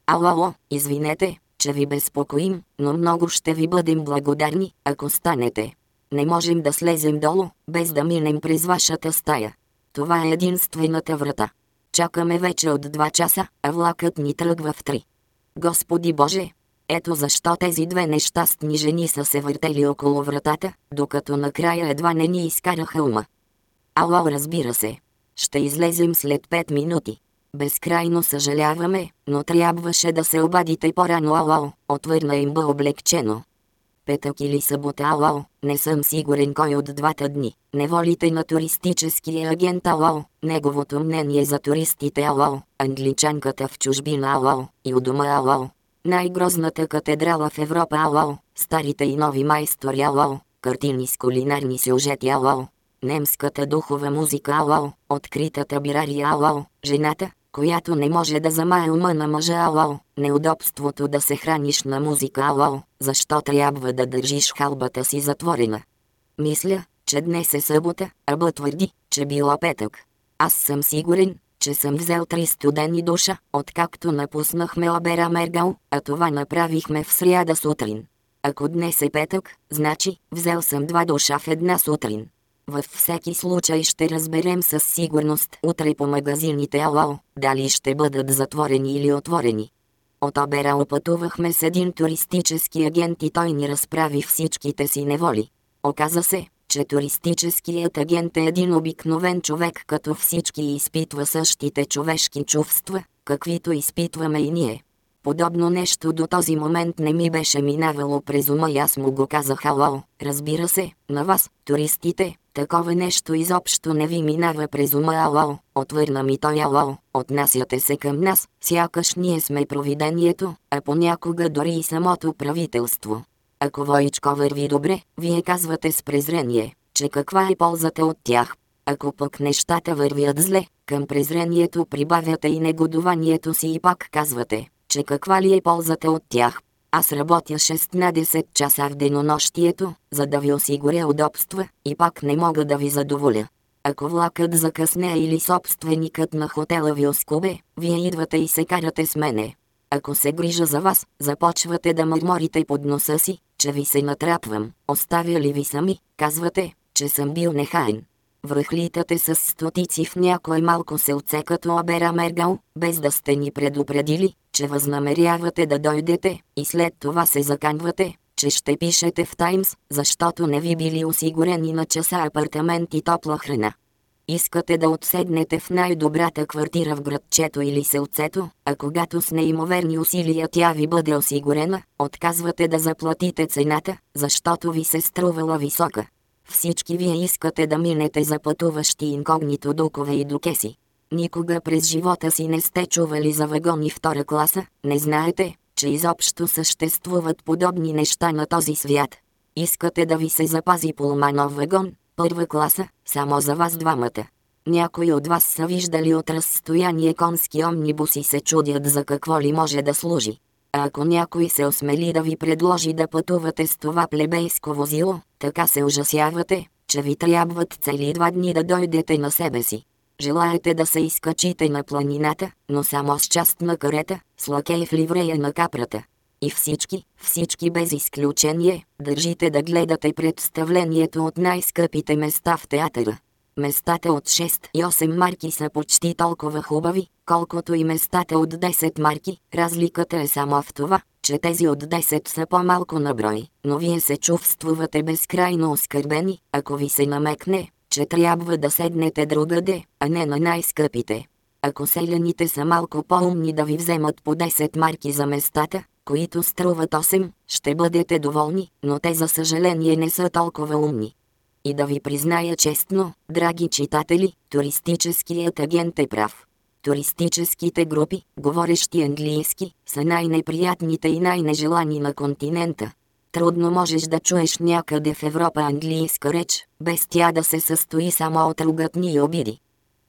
Ало, извинете, че ви безпокоим, но много ще ви бъдем благодарни, ако станете. Не можем да слезем долу, без да минем през вашата стая. Това е единствената врата. Чакаме вече от два часа, а влакът ни тръгва в три. Господи Боже! Ето защо тези две нещастни жени са се въртели около вратата, докато накрая едва не ни изкараха ума. Ало, разбира се. Ще излезем след пет минути. Безкрайно съжаляваме, но трябваше да се обадите по-рано ало, отвърна им бе облегчено. Петък или събота ало, не съм сигурен кой от двата дни. Неволите на туристическия агент ало, неговото мнение за туристите ало, англичанката в чужбина ало, и у дома ало. Най-грозната катедрала в Европа ало, старите и нови майстори ало, картини с кулинарни сюжети ало, немската духова музика ало, откритата бирария ало, жената, която не може да замае ума на мъжа ало, неудобството да се храниш на музика ало, защо трябва да държиш халбата си затворена. Мисля, че днес е събота, а Б твърди, че било петък. Аз съм сигурен, че съм взел три студени душа, откакто напуснахме Обера Мергал, а това направихме в сряда сутрин. Ако днес е петък, значи, взел съм два душа в една сутрин. Във всеки случай ще разберем със сигурност утре по магазините АЛО, дали ще бъдат затворени или отворени. От Обера опътувахме с един туристически агент и той ни разправи всичките си неволи. Оказа се, че туристическият агент е един обикновен човек като всички изпитва същите човешки чувства, каквито изпитваме и ние. Подобно нещо до този момент не ми беше минавало през ума и аз му го казах ало, разбира се, на вас, туристите, такова нещо изобщо не ви минава през ума ало, отвърна ми той ало, отнасяте се към нас, сякаш ние сме провидението, а понякога дори и самото правителство. Ако Воичко върви добре, вие казвате с презрение, че каква е ползата от тях. Ако пък нещата вървят зле, към презрението прибавяте и негодованието си и пак казвате, че каква ли е ползата от тях. Аз работя 6 на 10 часа в денонощието, за да ви осигуря удобства, и пак не мога да ви задоволя. Ако влакът закъсне или собственикът на хотела ви оскубе, вие идвате и се карате с мене. Ако се грижа за вас, започвате да мърморите под носа си, че ви се натрапвам. Оставя ли ви сами, казвате, че съм бил нехайн. Връхлитате с стотици в някой малко селце като Обера Мергал, без да сте ни предупредили, че възнамерявате да дойдете, и след това се заканвате, че ще пишете в Таймс, защото не ви били осигурени на часа апартамент и топла храна. Искате да отседнете в най-добрата квартира в градчето или селцето, а когато с неимоверни усилия тя ви бъде осигурена, отказвате да заплатите цената, защото ви се струвала висока. Всички вие искате да минете за пътуващи инкогнито дукове и дукеси. Никога през живота си не сте чували за вагони втора класа, не знаете, че изобщо съществуват подобни неща на този свят. Искате да ви се запази полуманов вагон, първа класа, само за вас двамата. Някои от вас са виждали от разстояние конски омнибус и се чудят за какво ли може да служи. А ако някой се осмели да ви предложи да пътувате с това плебейско возило, така се ужасявате, че ви трябват цели два дни да дойдете на себе си. Желаете да се изкачите на планината, но само с част на карета, с лакей в ливрея на капрата. И всички, всички без изключение, държите да гледате представлението от най-скъпите места в театъра. Местата от 6 и 8 марки са почти толкова хубави, колкото и местата от 10 марки. Разликата е само в това, че тези от 10 са по-малко на брой, но вие се чувствувате безкрайно оскърбени, ако ви се намекне, че трябва да седнете другаде, а не на най-скъпите. ако селяните са малко по-умни да ви вземат по 10 марки за местата, които струват 8, ще бъдете доволни, но те за съжаление не са толкова умни. И да ви призная честно, драги читатели, туристическият агент е прав. Туристическите групи, говорещи английски, са най-неприятните и най-нежелани на континента. Трудно можеш да чуеш някъде в Европа английска реч, без тя да се състои само от ругатни и обиди.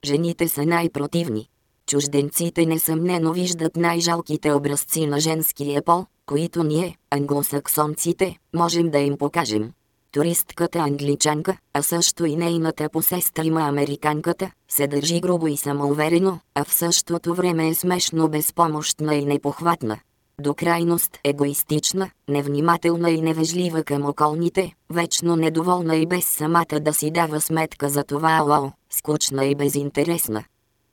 Жените са най-противни. Чужденците несъмнено виждат най-жалките образци на женския пол, които ние, англосаксонците, можем да им покажем. Туристката англичанка, а също и нейната посестрима американката, се държи грубо и самоуверено, а в същото време е смешно безпомощна и непохватна. До крайност егоистична, невнимателна и невежлива към околните, вечно недоволна и без самата да си дава сметка за това ало, скучна и безинтересна.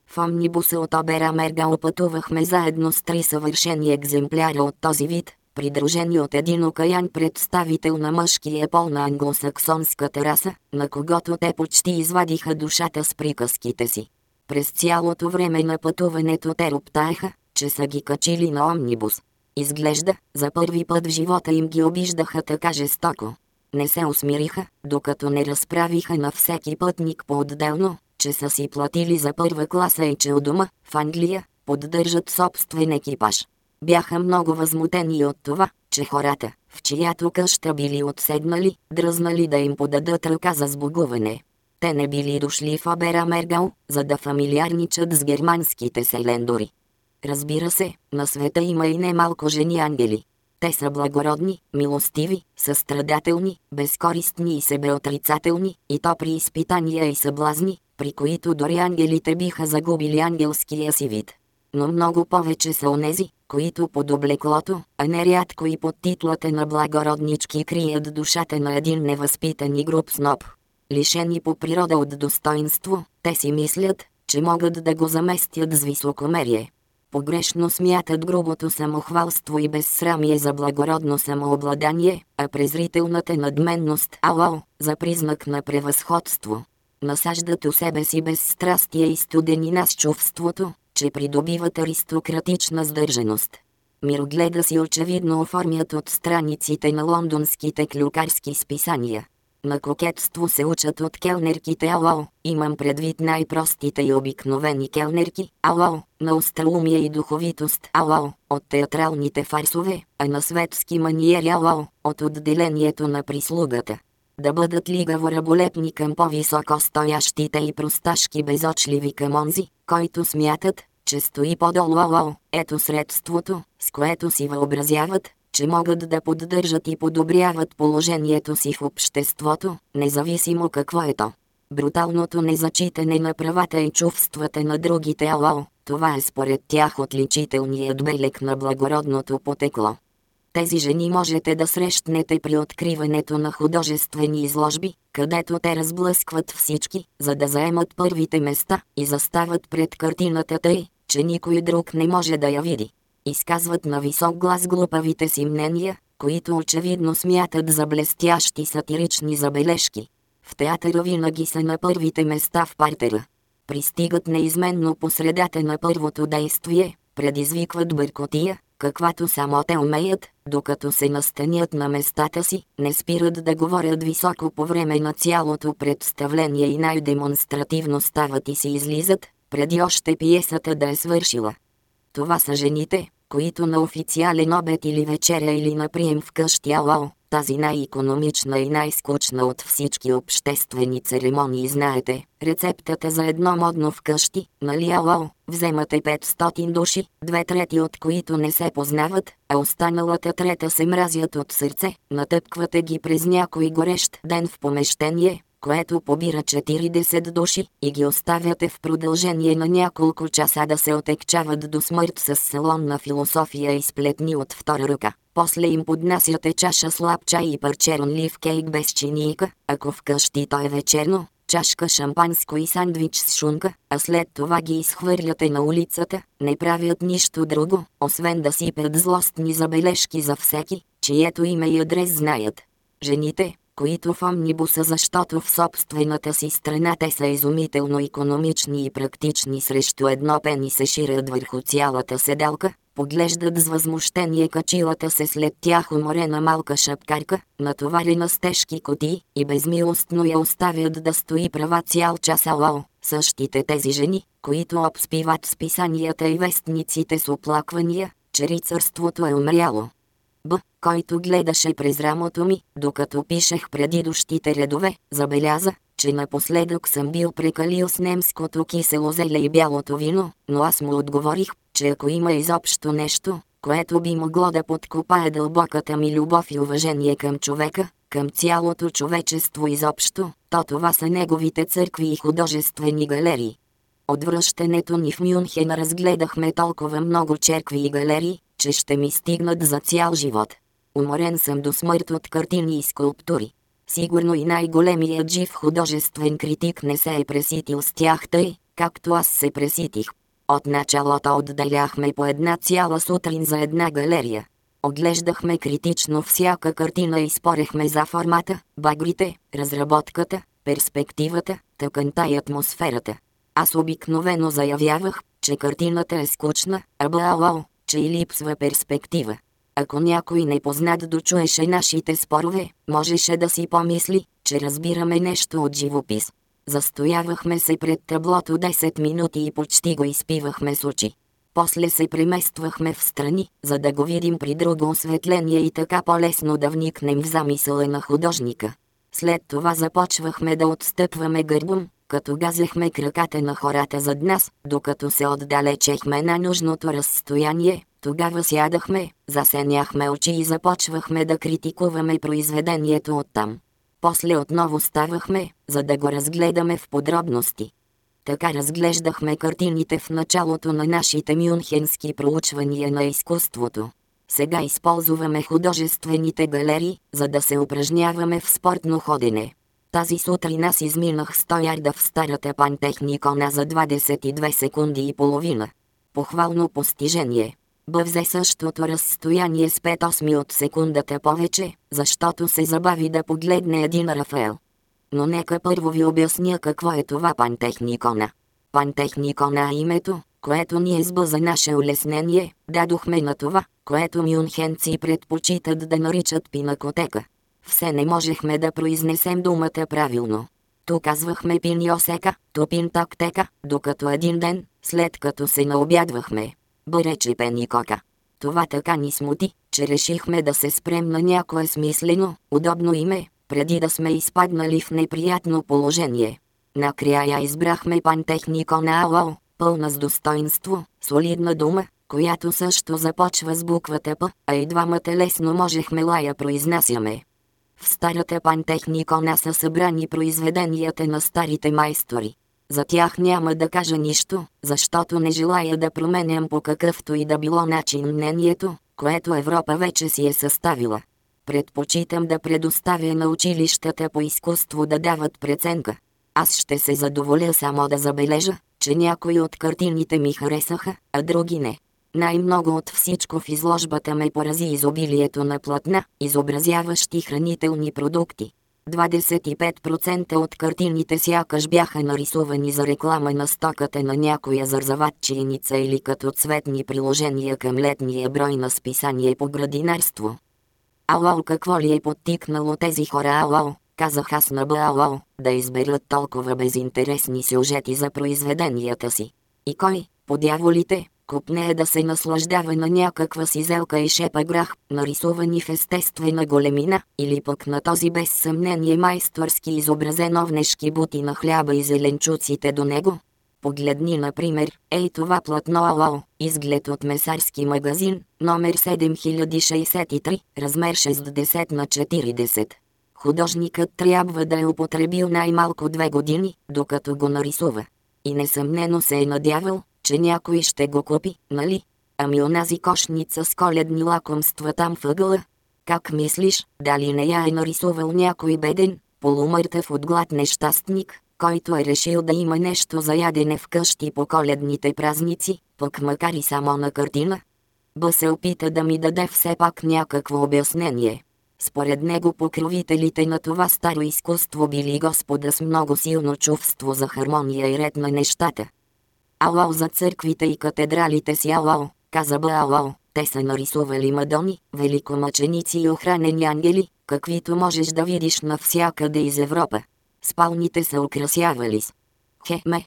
В омнибуса от Обера Мерга опътувахме заедно с три съвършени екземпляра от този вид, придружени от един окаян представител на мъжкия пол на англосаксонската раса, на когото те почти извадиха душата с приказките си. През цялото време на пътуването те роптаеха, че са ги качили на омнибус. Изглежда, за първи път в живота им ги обиждаха така жестоко. Не се усмириха, докато не разправиха на всеки пътник по-отделно, че са си платили за първа класа и че у дома, в Англия, поддържат собствен екипаж. Бяха много възмутени от това, че хората, в чиято къща били отседнали, дръзнали да им подадат ръка за сбогуване. Те не били дошли в Обера Мергал, за да фамилиарничат с германските селендори. Разбира се, на света има и немалко жени ангели. Те са благородни, милостиви, състрадателни, безкористни и себеотрицателни, и то при изпитания и съблазни, при които дори ангелите биха загубили ангелския си вид. Но много повече са онези, които под облеклото, а нерядко и под титлата на благороднички крият душата на един невъзпитан и груб сноб. Лишени по природа от достоинство, те си мислят, че могат да го заместят с високомерие. Погрешно смятат грубото самохвалство и безсрамие за благородно самообладание, а презрителната надменност ало, за признак на превъзходство. Насаждат у себе си безстрастие и студенина с чувството, че придобиват аристократична сдържаност. Мирогледа си очевидно оформят от страниците на лондонските клюкарски списания. На кокетство се учат от келнерките ало, имам предвид най-простите и обикновени келнерки, ало, на остроумие и духовитост ало, от театралните фарсове, а на светски маниери ало, от отделението на прислугата. Да бъдат лигаво раболепни към по-високо стоящите и просташки безочливи към онзи, който смятат, че стои по-долу ало, ето средството, с което си въобразяват, че могат да поддържат и подобряват положението си в обществото, независимо какво е то. Бруталното незачитане на правата и чувствата на другите ало, това е според тях отличителният белег на благородното потекло. Тези жени можете да срещнете при откриването на художествени изложби, където те разблъскват всички, за да заемат първите места и застават пред картината тъй, че никой друг не може да я види. Изказват на висок глас глупавите си мнения, които очевидно смятат за блестящи сатирични забележки. В театъра винаги са на първите места в партера. Пристигат неизменно по средата на първото действие, предизвикват бъркотия, каквато само те умеят, докато се настанят на местата си, не спират да говорят високо по време на цялото представление и най-демонстративно стават и се излизат, преди още пиесата да е свършила. Това са жените, които на официален обед или вечеря или на прием в къщи ало, тази най-економична и най-скучна от всички обществени церемонии знаете, рецептата за едно модно вкъщи, нали ало, вземате 500 души, две трети от които не се познават, а останалата трета се мразят от сърце, натъпквате ги през някой горещ ден в помещение, което побира 40 души, и ги оставяте в продължение на няколко часа да се отекчават до смърт с салонна философия и сплетни от втора ръка. После им поднасяте чаша слаб чай и парче лив кейк без чиника, ако вкъщи то е вечерно, чашка шампанско и сандвич с шунка, а след това ги изхвърляте на улицата, не правят нищо друго, освен да сипят злостни забележки за всеки, чието име и адрес знаят. Жените, които в омнибуса, защото в собствената си страна те са изумително економични и практични срещу едно пени се ширят върху цялата седалка, поглеждат с възмущение качилата се след тях уморена малка шапкарка, натоварена с тежки коти, и безмилостно я оставят да стои права цял час ало. Същите тези жени, които обспиват списанията и вестниците с оплаквания, че рицарството е умряло. Който гледаше през рамото ми, докато пишех преди дощите редове, забеляза, че напоследък съм бил прекалил с немското кисело зеле и бялото вино, но аз му отговорих, че ако има изобщо нещо, което би могло да подкопае дълбоката ми любов и уважение към човека, към цялото човечество изобщо, то това са неговите църкви и художествени галерии. От връщането ни в Мюнхен разгледахме толкова много черкви и галерии, че ще ми стигнат за цял живот. Уморен съм до смърт от картини и скулптури. Сигурно и най-големият жив художествен критик не се е преситил с тях тъй, както аз се преситих. От началото отделяхме по една цяла сутрин за една галерия. Оглеждахме критично всяка картина и спорехме за формата, багрите, разработката, перспективата, тъканта и атмосферата. Аз обикновено заявявах, че картината е скучна, а че и липсва перспектива. Ако някой не познат дочуеше нашите спорове, можеше да си помисли, че разбираме нещо от живопис. Застоявахме се пред таблото 10 минути и почти го изпивахме с очи. После се премествахме в страни, за да го видим при друго осветление и така по-лесно да вникнем в замисъла на художника. След това започвахме да отстъпваме гърбом, като газехме краката на хората зад нас, докато се отдалечехме на нужното разстояние, тогава сядахме, засеняхме очи и започвахме да критикуваме произведението оттам. После отново ставахме, за да го разгледаме в подробности. Така разглеждахме картините в началото на нашите мюнхенски проучвания на изкуството. Сега използваме художествените галерии, за да се упражняваме в спортно ходене. Тази сутрин аз изминах 100 ярда в старата пантехникона за 22 секунди и половина. Похвално постижение. Б взе същото разстояние с 5 осми от секундата повече, защото се забави да погледне един Рафаел. Но нека първо ви обясня какво е това пантехникона. Пантехникона е името, което ние с за наше улеснение, дадохме на това, което мюнхенци предпочитат да наричат пинакотека. Все не можехме да произнесем думата правилно. Ту казвахме пиньосека, ту пинтоктека, докато един ден, след като се наобядвахме, Борече Пеникока. Това така ни смути, че решихме да се спрем на някое смислено, удобно име, преди да сме изпаднали в неприятно положение. Накрая избрахме пантехнико на АО, пълна с достоинство, солидна дума, която също започва с буквата П, а и двамата лесно можехме лая произнасяме. В старата пантехникона са събрани произведенията на старите майстори. За тях няма да кажа нищо, защото не желая да променям по какъвто и да било начин мнението, което Европа вече си е съставила. Предпочитам да предоставя на училищата по изкуство да дават преценка. Аз ще се задоволя само да забележа, че някои от картините ми харесаха, а други не. Най-много от всичко в изложбата ме порази изобилието на платна, изобразяващи хранителни продукти. 25% от картините сякаш бяха нарисувани за реклама на стоката на някоя зарзаватчиница или като цветни приложения към летния брой на списание по градинарство. Ало, какво ли е подтикнало тези хора ало, казах аз на Баало, да изберат толкова безинтересни сюжети за произведенията си. И кой, подяволите, купне е да се наслаждава на някаква си зелка и шепа грах, нарисувани в естествена големина, или пък на този без съмнение майсторски изобразен овнешки бути на хляба и зеленчуците до него. Погледни, например, ей това платно ало, изглед от месарски магазин, номер 7063, размер 60 на 40. Художникът трябва да е употребил най-малко две години, докато го нарисува. И несъмнено се е надявал, че някой ще го купи, нали? Ами онази кошница с коледни лакомства там въгъла? Как мислиш, дали не я е нарисувал някой беден, полумъртъв от глад нещастник, който е решил да има нещо за ядене вкъщи по коледните празници, пък макар и само на картина? Ба се опита да ми даде все пак някакво обяснение. Според него покровителите на това старо изкуство били Господа с много силно чувство за хармония и ред на нещата. Алао за църквите и катедралите си Алао, каза Баалао, те са нарисували мадони, великомъченици и охранени ангели, каквито можеш да видиш навсякъде из Европа. Спалните са украсявали с хеме,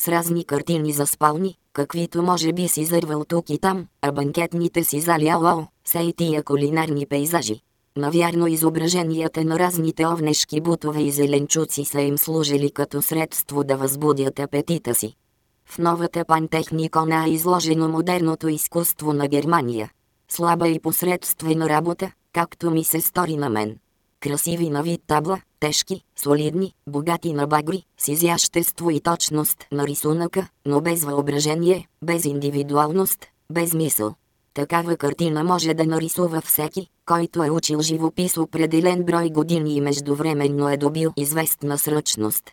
с разни картини за спални, каквито може би си зървал тук и там, а банкетните си заляло, са и тия кулинарни пейзажи. Навярно изображенията на разните овнешки бутове и зеленчуци са им служили като средство да възбудят апетита си. В новата пантехникона е изложено модерното изкуство на Германия. Слаба и посредствена работа, както ми се стори на мен. Красиви на вид табла, тежки, солидни, богати на багри, с изящество и точност на рисунъка, но без въображение, без индивидуалност, без мисъл. Такава картина може да нарисува всеки, който е учил живопис определен брой години и междувременно е добил известна сръчност.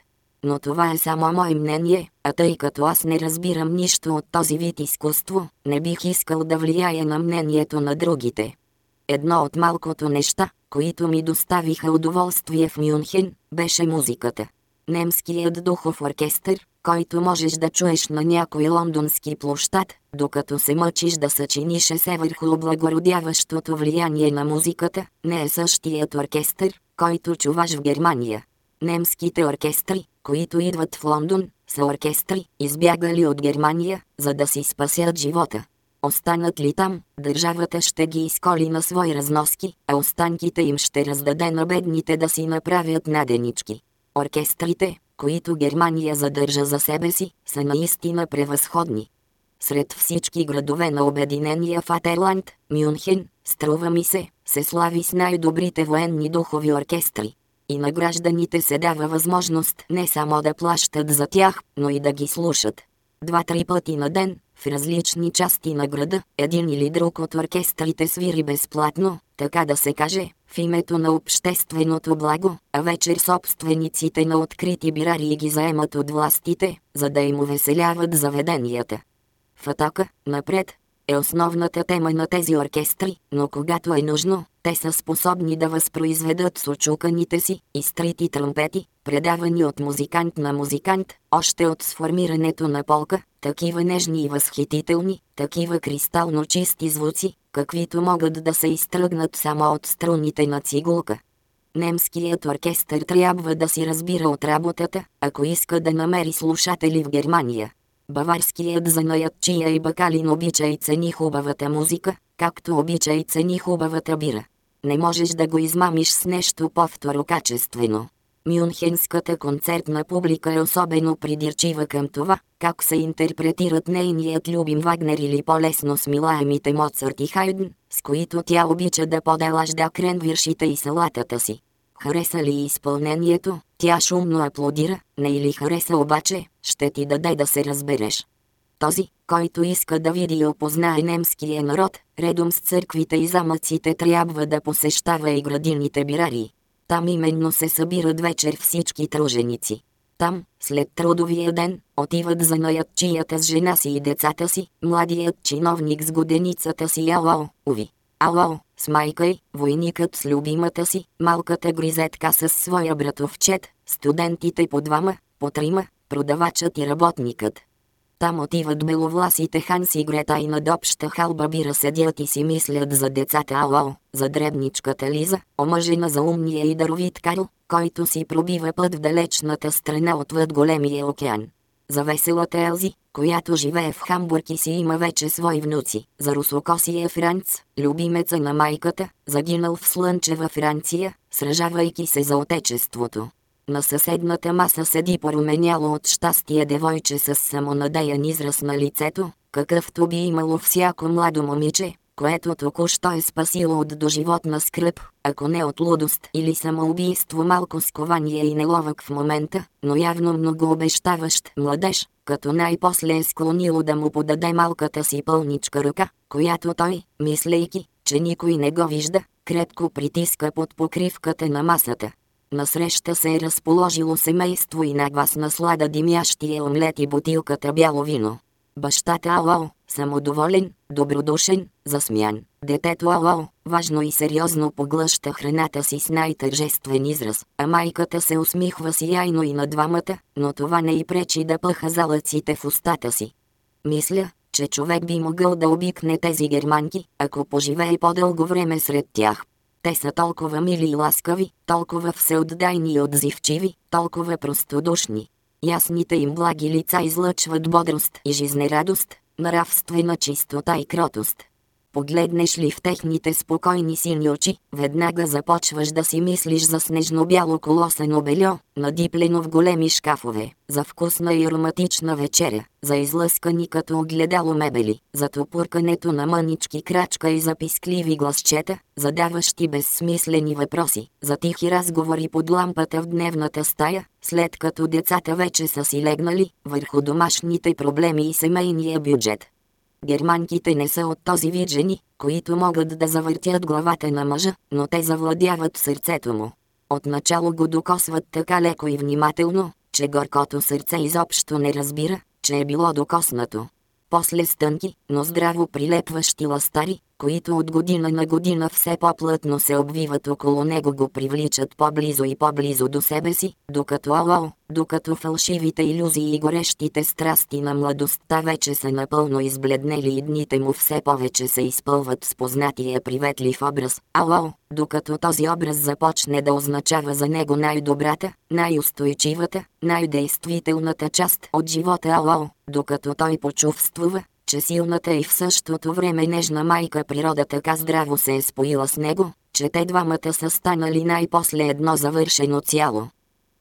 Но това е само мое мнение, а тъй като аз не разбирам нищо от този вид изкуство, не бих искал да влияя на мнението на другите. Едно от малкото неща, които ми доставиха удоволствие в Мюнхен, беше музиката. Немският духов оркестър, който можеш да чуеш на някой лондонски площад, докато се мъчиш да съчиниш се върху облагородяващото влияние на музиката, не е същият оркестър, който чуваш в Германия. Немските оркестри, които идват в Лондон, са оркестри, избягали от Германия, за да си спасят живота. Останат ли там, държавата ще ги изколи на свои разноски, а останките им ще раздаде на бедните да си направят наденички. Оркестрите, които Германия задържа за себе си, са наистина превъзходни. Сред всички градове на Обединения Фатерланд, Мюнхен, струва ми се, се слави с най-добрите военни духови оркестри. И на гражданите се дава възможност не само да плащат за тях, но и да ги слушат. Два-три пъти на ден, в различни части на града, един или друг от оркестрите свири безплатно, така да се каже, в името на общественото благо, а вечер собствениците на открити бирари ги заемат от властите, за да им увеселяват заведенията. В атака, напред, е основната тема на тези оркестри, но когато е нужно, те са способни да възпроизведат с очуканите си изтрити тромпети, предавани от музикант на музикант, още от сформирането на полка, такива нежни и възхитителни, такива кристално чисти звуци, каквито могат да се изтръгнат само от струните на цигулка. Немският оркестър трябва да си разбира от работата, ако иска да намери слушатели в Германия. Баварският занаятчия и бакалин обича и цени хубавата музика, както обича и цени хубавата бира. Не можеш да го измамиш с нещо по-второкачествено. Мюнхенската концертна публика е особено придирчива към това, как се интерпретират нейният любим Вагнер или по-лесно смилаемите Моцарт и Хайден, с които тя обича да поделажда кренвиршите и салатата си. Хареса ли изпълнението, тя шумно аплодира, не или хареса обаче, ще ти даде да се разбереш. Този, който иска да види и опознае немския народ, редом с църквите и замъците трябва да посещава и градините бирари. Там именно се събират вечер всички труженици. Там, след трудовия ден, отиват за наятчията с жена си и децата си, младият чиновник с годеницата си Ало, уви. Ало, с майка й, войникът с любимата си, малката гризетка с своя братовчет, студентите по двама, по трима, продавачът и работникът. Там отиват беловласите Ханс и Грета и над обща халба бира седят и си мислят за децата Ало, за дребничката Лиза, омъжена за умния и даровит Карл, който си пробива път в далечната страна отвъд големия океан. За веселата Елзи, която живее в Хамбург и си има вече свои внуци. За русокосия Франц, любимеца на майката, загинал в Слънчева Франция, сражавайки се за отечеството. На съседната маса седи поруменяло от щастие девойче с самонадеян израз на лицето, какъвто би имало всяко младо момиче, което току-що е спасило от доживотна скръп, ако не от лудост или самоубийство малко скование и неловък в момента, но явно много обещаващ младеж, като най-после е склонило да му подаде малката си пълничка ръка, която той, мислейки, че никой не го вижда, крепко притиска под покривката на масата. Насреща се е разположило семейство и наглас наслада димящия омлет и бутилката бяло вино. Бащата ало, самодоволен, добродушен, засмян. Детето ало, важно и сериозно поглъща храната си с най-тържествен израз, а майката се усмихва сияйно и на двамата, но това не й пречи да пъха залъците в устата си. Мисля, че човек би могъл да обикне тези германки, ако поживее по-дълго време сред тях. Те са толкова мили и ласкави, толкова всеотдайни и отзивчиви, толкова простодушни. Ясните им благи лица излъчват бодрост и жизнерадост, нравствена чистота и кротост. Погледнеш ли в техните спокойни сини очи, веднага започваш да си мислиш за снежно-бяло колосено бельо, надиплено в големи шкафове, за вкусна и ароматична вечеря, за излъскани като огледало мебели, за топуркането на мънички крачка и за пискливи гласчета, задаващи безсмислени въпроси, за тихи разговори под лампата в дневната стая, след като децата вече са си легнали, върху домашните проблеми и семейния бюджет. Германките не са от този вид жени, които могат да завъртят главата на мъжа, но те завладяват сърцето му. Отначало го докосват така леко и внимателно, че горкото сърце изобщо не разбира, че е било докоснато. После стънки, но здраво прилепващи ластари, които от година на година все по-плътно се обвиват около него го привличат по-близо и по-близо до себе си, докато ало, докато фалшивите иллюзии и горещите страсти на младостта вече са напълно избледнели и дните му все повече се изпълват с познатия приветлив образ, ало, докато този образ започне да означава за него най-добрата, най-устойчивата, най-действителната част от живота ало, докато той почувствува, че силната и в същото време нежна майка природа така здраво се е споила с него, че те двамата са станали най-после едно завършено цяло.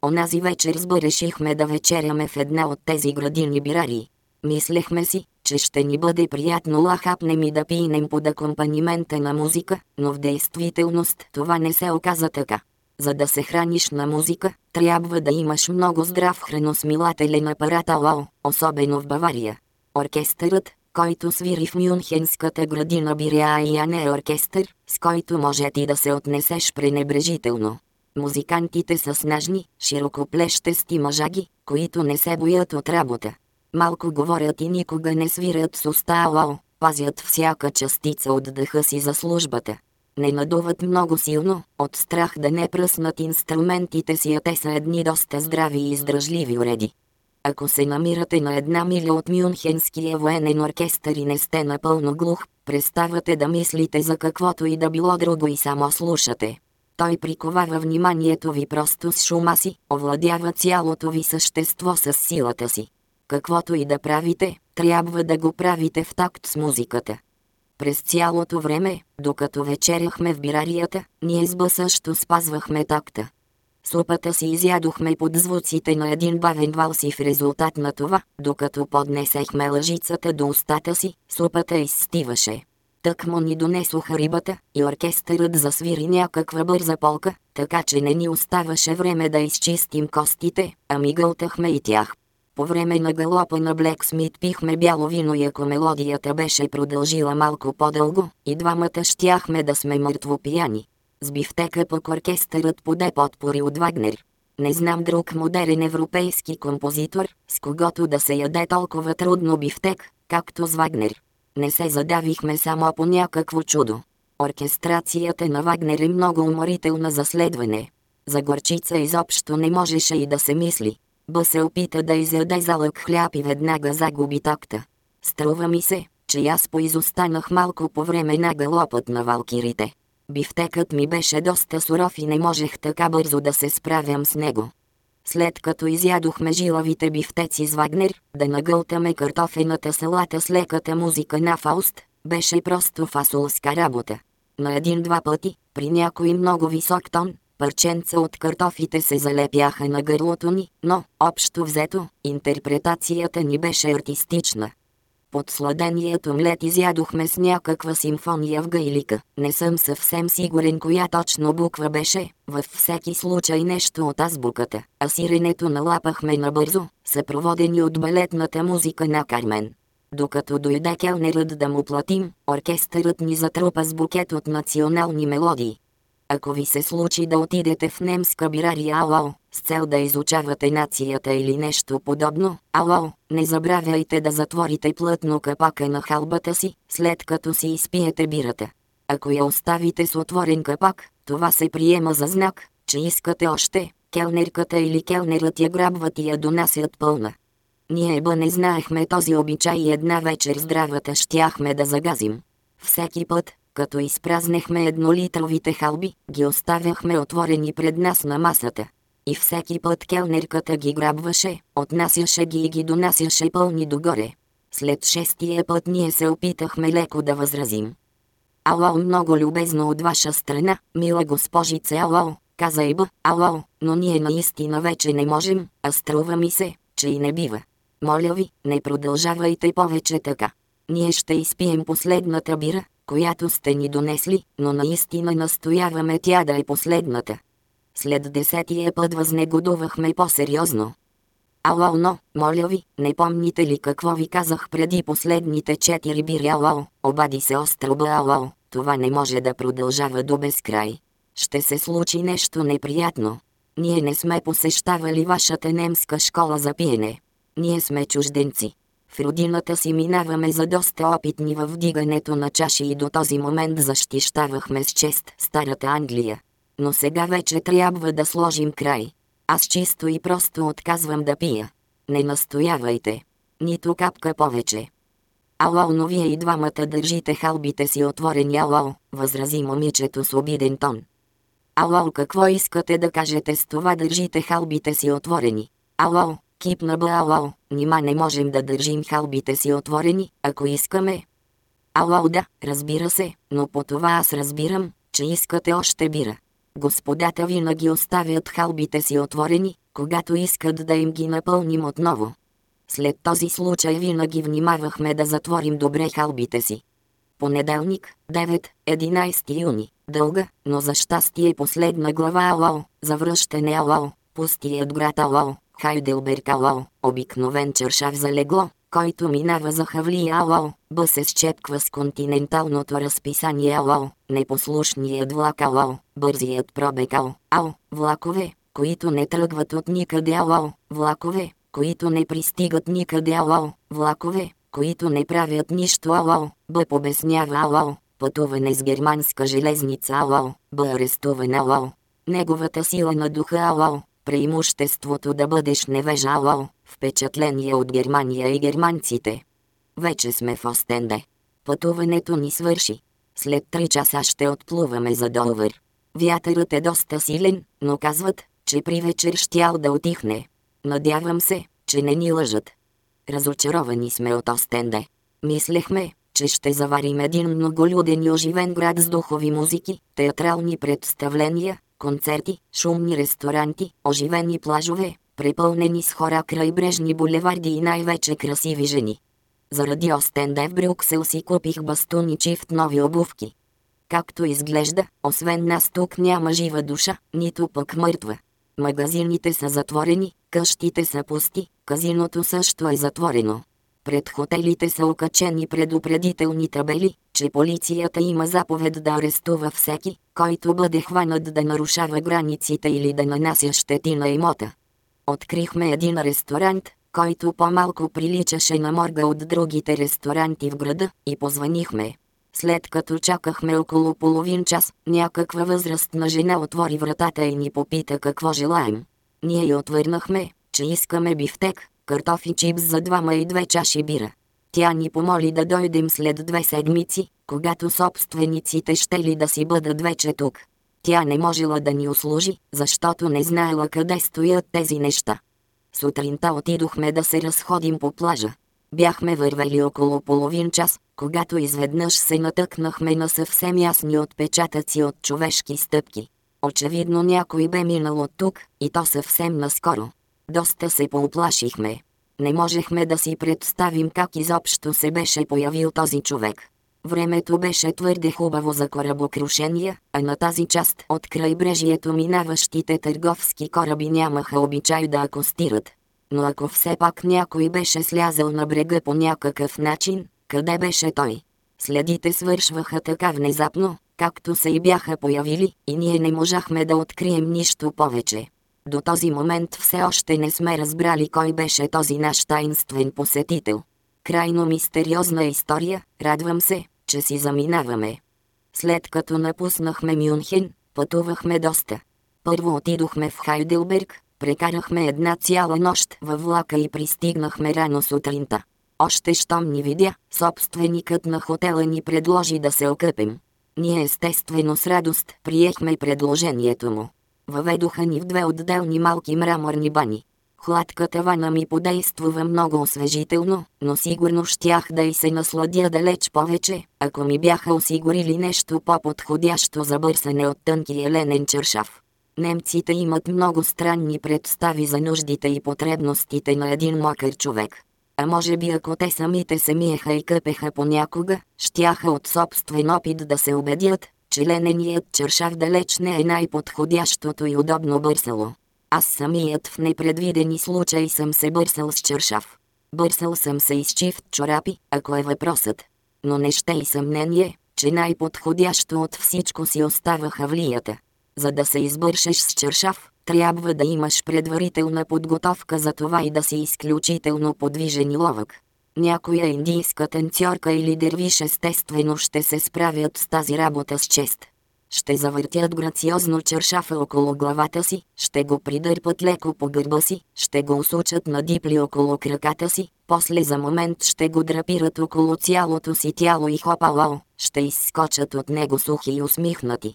Онази вечер сбърешихме да вечеряме в една от тези градини бирари. Мислехме си, че ще ни бъде приятно лахапнем и да пинем под акомпанимента на музика, но в действителност това не се оказа така. За да се храниш на музика, трябва да имаш много здрав храносмилателен апарат АО, особено в Бавария. Оркестърът, който свири в Мюнхенската градина Биреа не е оркестър, с който може ти да се отнесеш пренебрежително. Музикантите са снажни, широкоплещести мъжаги, които не се боят от работа. Малко говорят и никога не свирят с уста ало, пазят всяка частица от дъха си за службата. Не надуват много силно, от страх да не пръснат инструментите си, а те са едни доста здрави и издръжливи уреди. Ако се намирате на една миля от Мюнхенския военен оркестър и не сте напълно глух, преставате да мислите за каквото и да било друго и само слушате. Той приковава вниманието ви просто с шума си, овладява цялото ви същество с силата си. Каквото и да правите, трябва да го правите в такт с музиката. През цялото време, докато вечеряхме в бирарията, ние с също спазвахме такта. Супата си изядохме под звуците на един бавен валс и в резултат на това, докато поднесехме лъжицата до устата си, супата изстиваше. Тък му ни донесоха рибата и оркестърът засвири някаква бърза полка, така че не ни оставаше време да изчистим костите, а ми гълтахме и тях. По време на галопа на Блек Смит пихме бяло вино и ако мелодията беше продължила малко по-дълго, и двамата щяхме да сме мъртво пияни. С бифтека пък оркестърът поде подпори от Вагнер. Не знам друг модерен европейски композитор, с когото да се яде толкова трудно бифтек, както с Вагнер. Не се задавихме само по някакво чудо. Оркестрацията на Вагнер е много уморителна за следване. За горчица изобщо не можеше и да се мисли. Б се опита да изяде залък хляб и веднага загуби такта. Струва ми се, че аз поизостанах малко по време на галопът на валкирите. Бифтекът ми беше доста суров и не можех така бързо да се справям с него. След като изядохме жилавите бифтеци с Вагнер, да нагълтаме картофената салата с леката музика на Фауст, беше просто фасулска работа. На един-два пъти, при някой много висок тон, парченца от картофите се залепяха на гърлото ни, но, общо взето, интерпретацията ни беше артистична. Под сладеният омлет изядохме с някаква симфония в гайлика. Не съм съвсем сигурен коя точно буква беше, във всеки случай нещо от азбуката, а сиренето налапахме набързо, съпроводени от балетната музика на Кармен. Докато дойде келнерът да му платим, оркестърът ни затрупа с букет от национални мелодии. Ако ви се случи да отидете в немска бирария ало, с цел да изучавате нацията или нещо подобно, ало, не забравяйте да затворите плътно капака на халбата си, след като си изпиете бирата. Ако я оставите с отворен капак, това се приема за знак, че искате още, келнерката или келнерът я грабват и я донасят пълна. Ние ба не знаехме този обичай и една вечер здравата щяхме да загазим. Всеки път, като изпразнехме еднолитровите халби, ги оставяхме отворени пред нас на масата. И всеки път келнерката ги грабваше, отнасяше ги и ги донасяше пълни догоре. След шестия път ние се опитахме леко да възразим. Ало, много любезно от ваша страна, мила госпожице Ало, каза Иба, Ало, но ние наистина вече не можем, а струва ми се, че и не бива. Моля ви, не продължавайте повече така. Ние ще изпием последната бира, която сте ни донесли, но наистина настояваме тя да е последната. След десетия път възнегодувахме по-сериозно. Ало, но, моля ви, не помните ли какво ви казах преди последните четири бири ало, обади се остроба ало, това не може да продължава до безкрай. Ще се случи нещо неприятно. Ние не сме посещавали вашата немска школа за пиене. Ние сме чужденци. В родината си минаваме за доста опитни във вдигането на чаши и до този момент защищавахме с чест старата Англия. Но сега вече трябва да сложим край. Аз чисто и просто отказвам да пия. Не настоявайте. Нито капка повече. Ало, но вие и двамата държите халбите си отворени, ало, възрази момичето с обиден тон. Ало, какво искате да кажете с това държите халбите си отворени? Ало, кипна бе ало, нима не можем да държим халбите си отворени, ако искаме. Ало да, разбира се, но по това аз разбирам, че искате още бира. Господата винаги оставят халбите си отворени, когато искат да им ги напълним отново. След този случай винаги внимавахме да затворим добре халбите си. Понеделник, 9-11 юни. Дълга, но за щастие последна глава Алао, завръщане Алао, пустият град Алао, Хайделберг Алао, обикновен чершав за легло, който минава за Хавли Алао, б се счепква с континенталното разписание Алао, непослушният влак Алао, бързият пробег Ао, Ао, влакове, които не тръгват от никъде Алао, влакове, които не пристигат никъде Алао, влакове, които не правят нищо Алао, б побеснява Алао, пътуване с германска железница Алао, б арестуване Алао, неговата сила на духа Алао, преимуществото да бъдеш невежа Алао, впечатление от Германия и германците. Вече сме в Остенде. Пътуването ни свърши. След три часа ще отплуваме за Долвър. Вятърът е доста силен, но казват, че при вечер щял да отихне. Надявам се, че не ни лъжат. Разочаровани сме от Остенде. Мислехме, че ще заварим един многолюден и оживен град с духови музики, театрални представления, концерти, шумни ресторанти, оживени плажове, препълнени с хора крайбрежни булеварди и най-вече красиви жени. Заради Остенде в Брюксел си купих бастун и чифт нови обувки. Както изглежда, освен нас тук няма жива душа, нито пък мъртва. Магазините са затворени, къщите са пусти, казиното също е затворено. Пред хотелите са окачени предупредителни табели, че полицията има заповед да арестува всеки, който бъде хванат да нарушава границите или да нанася щети на имота. Открихме един ресторант, който по-малко приличаше на морга от другите ресторанти в града, и позванихме. След като чакахме около половин час, някаква възрастна жена отвори вратата и ни попита какво желаем. Ние й отвърнахме, че искаме бифтек, картофи чипс за двама и две чаши бира. Тя ни помоли да дойдем след две седмици, когато собствениците ще ли да си бъдат вече тук. Тя не можела да ни услужи, защото не знаела къде стоят тези неща. Сутринта отидохме да се разходим по плажа. Бяхме вървели около половин час, когато изведнъж се натъкнахме на съвсем ясни отпечатъци от човешки стъпки. Очевидно някой бе минал от тук, и то съвсем наскоро. Доста се пооплашихме. Не можехме да си представим как изобщо се беше появил този човек. Времето беше твърде хубаво за корабокрушения, а на тази част от крайбрежието минаващите търговски кораби нямаха обичай да акостират. Но ако все пак някой беше слязал на брега по някакъв начин, къде беше той? Следите свършваха така внезапно, както се и бяха появили, и ние не можахме да открием нищо повече. До този момент все още не сме разбрали кой беше този наш таинствен посетител. Крайно мистериозна история, радвам се, че си заминаваме. След като напуснахме Мюнхен, пътувахме доста. Първо отидохме в Хайделберг, прекарахме една цяла нощ във влака и пристигнахме рано сутринта. Още щом ни видя, собственикът на хотела ни предложи да се окъпим. Ние естествено с радост приехме предложението му. Въведоха ни в две отделни малки мраморни бани. Хладката вана ми подействува много освежително, но сигурно щях да и се насладя далеч повече, ако ми бяха осигурили нещо по-подходящо за бърсане от тънки еленен чершав. Немците имат много странни представи за нуждите и потребностите на един мокър човек. А може би ако те самите се миеха и къпеха понякога, щяха от собствен опит да се убедят, че лененият чершав далеч не е най-подходящото и удобно бърсало. Аз самият в непредвидени случаи съм се бърсал с чершав. Бърсал съм се и чифт чорапи, ако е въпросът. Но не ще и съмнение, че най-подходящо от всичко си остава хавлията. За да се избършеш с чершав, трябва да имаш предварителна подготовка за това и да си изключително подвижен и ловък. Някоя индийска танцорка или дервиш естествено ще се справят с тази работа с чест. Ще завъртят грациозно чершафа около главата си, ще го придърпат леко по гърба си, ще го усучат на дипли около краката си, после за момент ще го драпират около цялото си тяло и хопало, ще изскочат от него сухи и усмихнати.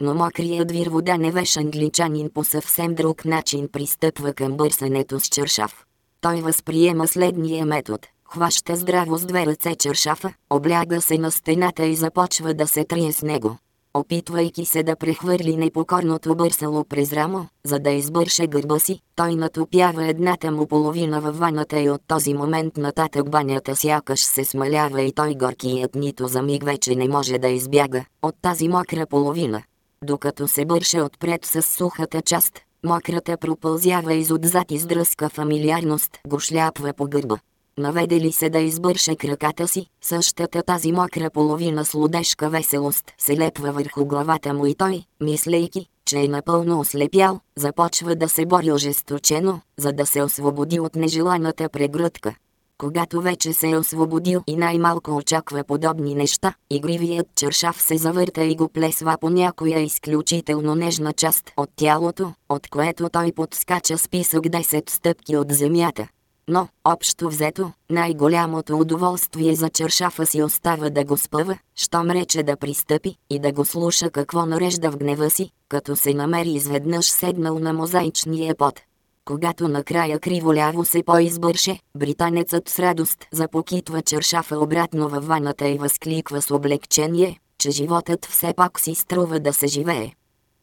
Но мокрият вирводаневеш англичанин по съвсем друг начин пристъпва към бърсането с чершаф. Той възприема следния метод. Хваща здраво с две ръце чершафа, обляга се на стената и започва да се трие с него. Опитвайки се да прехвърли непокорното бърсало през рамо, за да избърше гърба си, той натопява едната му половина във ваната и от този момент нататък банята сякаш се смалява и той горкият нито за миг вече не може да избяга от тази мокра половина. Докато се бърше отпред с сухата част, мократа пропълзява изотзад и с дръска фамилиарност го шляпва по гърба. Наведе ли се да избърше краката си, същата тази мокра половина с лудешка веселост се лепва върху главата му и той, мислейки, че е напълно ослепял, започва да се бори ожесточено, за да се освободи от нежеланата прегръдка. Когато вече се е освободил и най-малко очаква подобни неща, игривият чершав се завърта и го плесва по някоя изключително нежна част от тялото, от което той подскача списък 10 стъпки от земята. Но, общо взето, най-голямото удоволствие за чершафа си остава да го спъва, щом рече да пристъпи и да го слуша какво нарежда в гнева си, като се намери изведнъж седнал на мозаичния пот. Когато накрая криво-ляво се поизбърше, британецът с радост запокитва чершафа обратно във ваната и възкликва с облегчение, че животът все пак си струва да се живее.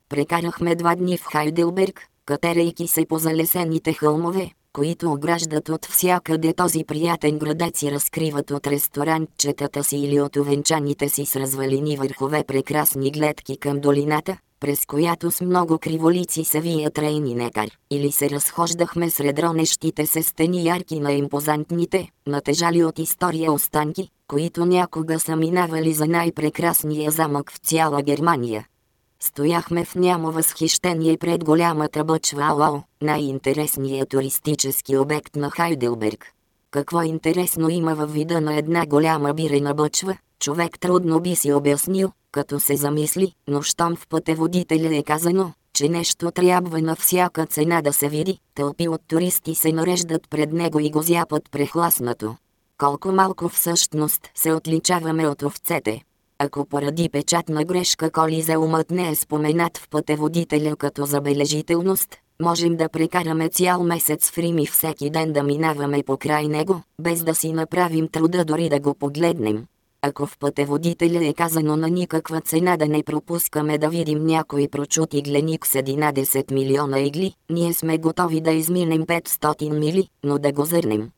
Прекарахме два дни в Хайделберг, катерейки се по залесените хълмове, които ограждат от всякъде този приятен градец и разкриват от ресторантчетата си или от овенчаните си с развалини върхове прекрасни гледки към долината, през която с много криволици се вия трейни некар, или се разхождахме сред ронещите се стени ярки на импозантните, натежали от история останки, които някога са минавали за най-прекрасния замък в цяла Германия. Стояхме в нямо възхищение пред голямата бъчва Алао, най-интересният туристически обект на Хайделберг. Какво интересно има във вида на една голяма бирена бъчва, човек трудно би си обяснил, като се замисли, но щом в пътеводителя е казано, че нещо трябва на всяка цена да се види, тълпи от туристи се нареждат пред него и го зяпат прехласнато. Колко малко всъщност се отличаваме от овцете. Ако поради печатна грешка колизеумът не е споменат в пътеводителя като забележителност, можем да прекараме цял месец в Рим и всеки ден да минаваме покрай него, без да си направим труда дори да го погледнем. Ако в пътеводителя е казано на никаква цена да не пропускаме да видим някой прочут игленик с 11 милиона игли, ние сме готови да изминем 500 мили, но да го зърнем.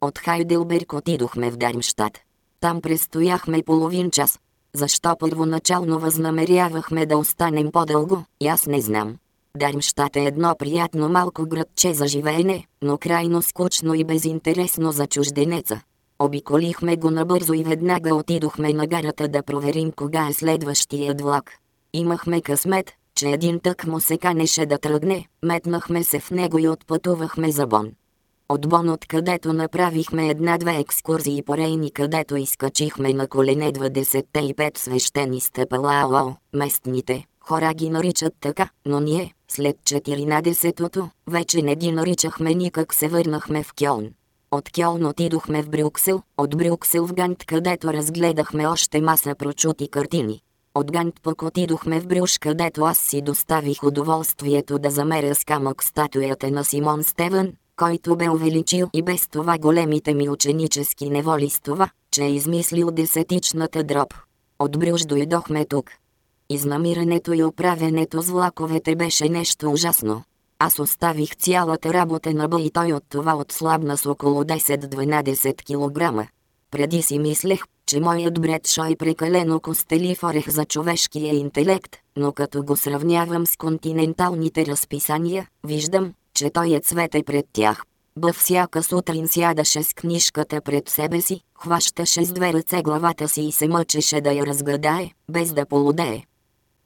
От Хайделберг отидохме в Дармштадт. Там престояхме половин час. Защо първоначално възнамерявахме да останем по-дълго, аз не знам. Дармштадт е едно приятно малко градче за живеене, но крайно скучно и безинтересно за чужденеца. Обиколихме го набързо и веднага отидохме на гарата да проверим кога е следващият влак. Имахме късмет, че един тък му се канеше да тръгне, метнахме се в него и отпътувахме за Бон. От Бон откъдето направихме една-две екскурзии по Рейни, където изкачихме на колене 25 свещени стъпала ало, местните. Хора ги наричат така, но ние, след 14-тото, вече не ги наричахме никак се върнахме в Кьолн. От Кьолн отидохме в Брюксел, от Брюксел в Гант, където разгледахме още маса прочути картини. От Гант пък отидохме в Брюш, където аз си доставих удоволствието да замеря с камък статуята на Симон Стевен, който бе увеличил и без това големите ми ученически неволи с това, че е измислил десетичната дроб. От Брюш дойдохме тук. Изнамирането и оправянето с влаковете беше нещо ужасно. Аз оставих цялата работа на Б и той от това отслабна с около 10-12 кг. Преди си мислех, че моят бред шой прекалено костелив орех за човешкия интелект, но като го сравнявам с континенталните разписания, виждам, че той е цвете пред тях. Б всяка сутрин сядаше с книжката пред себе си, хващаше с две ръце главата си и се мъчеше да я разгадае, без да полудее.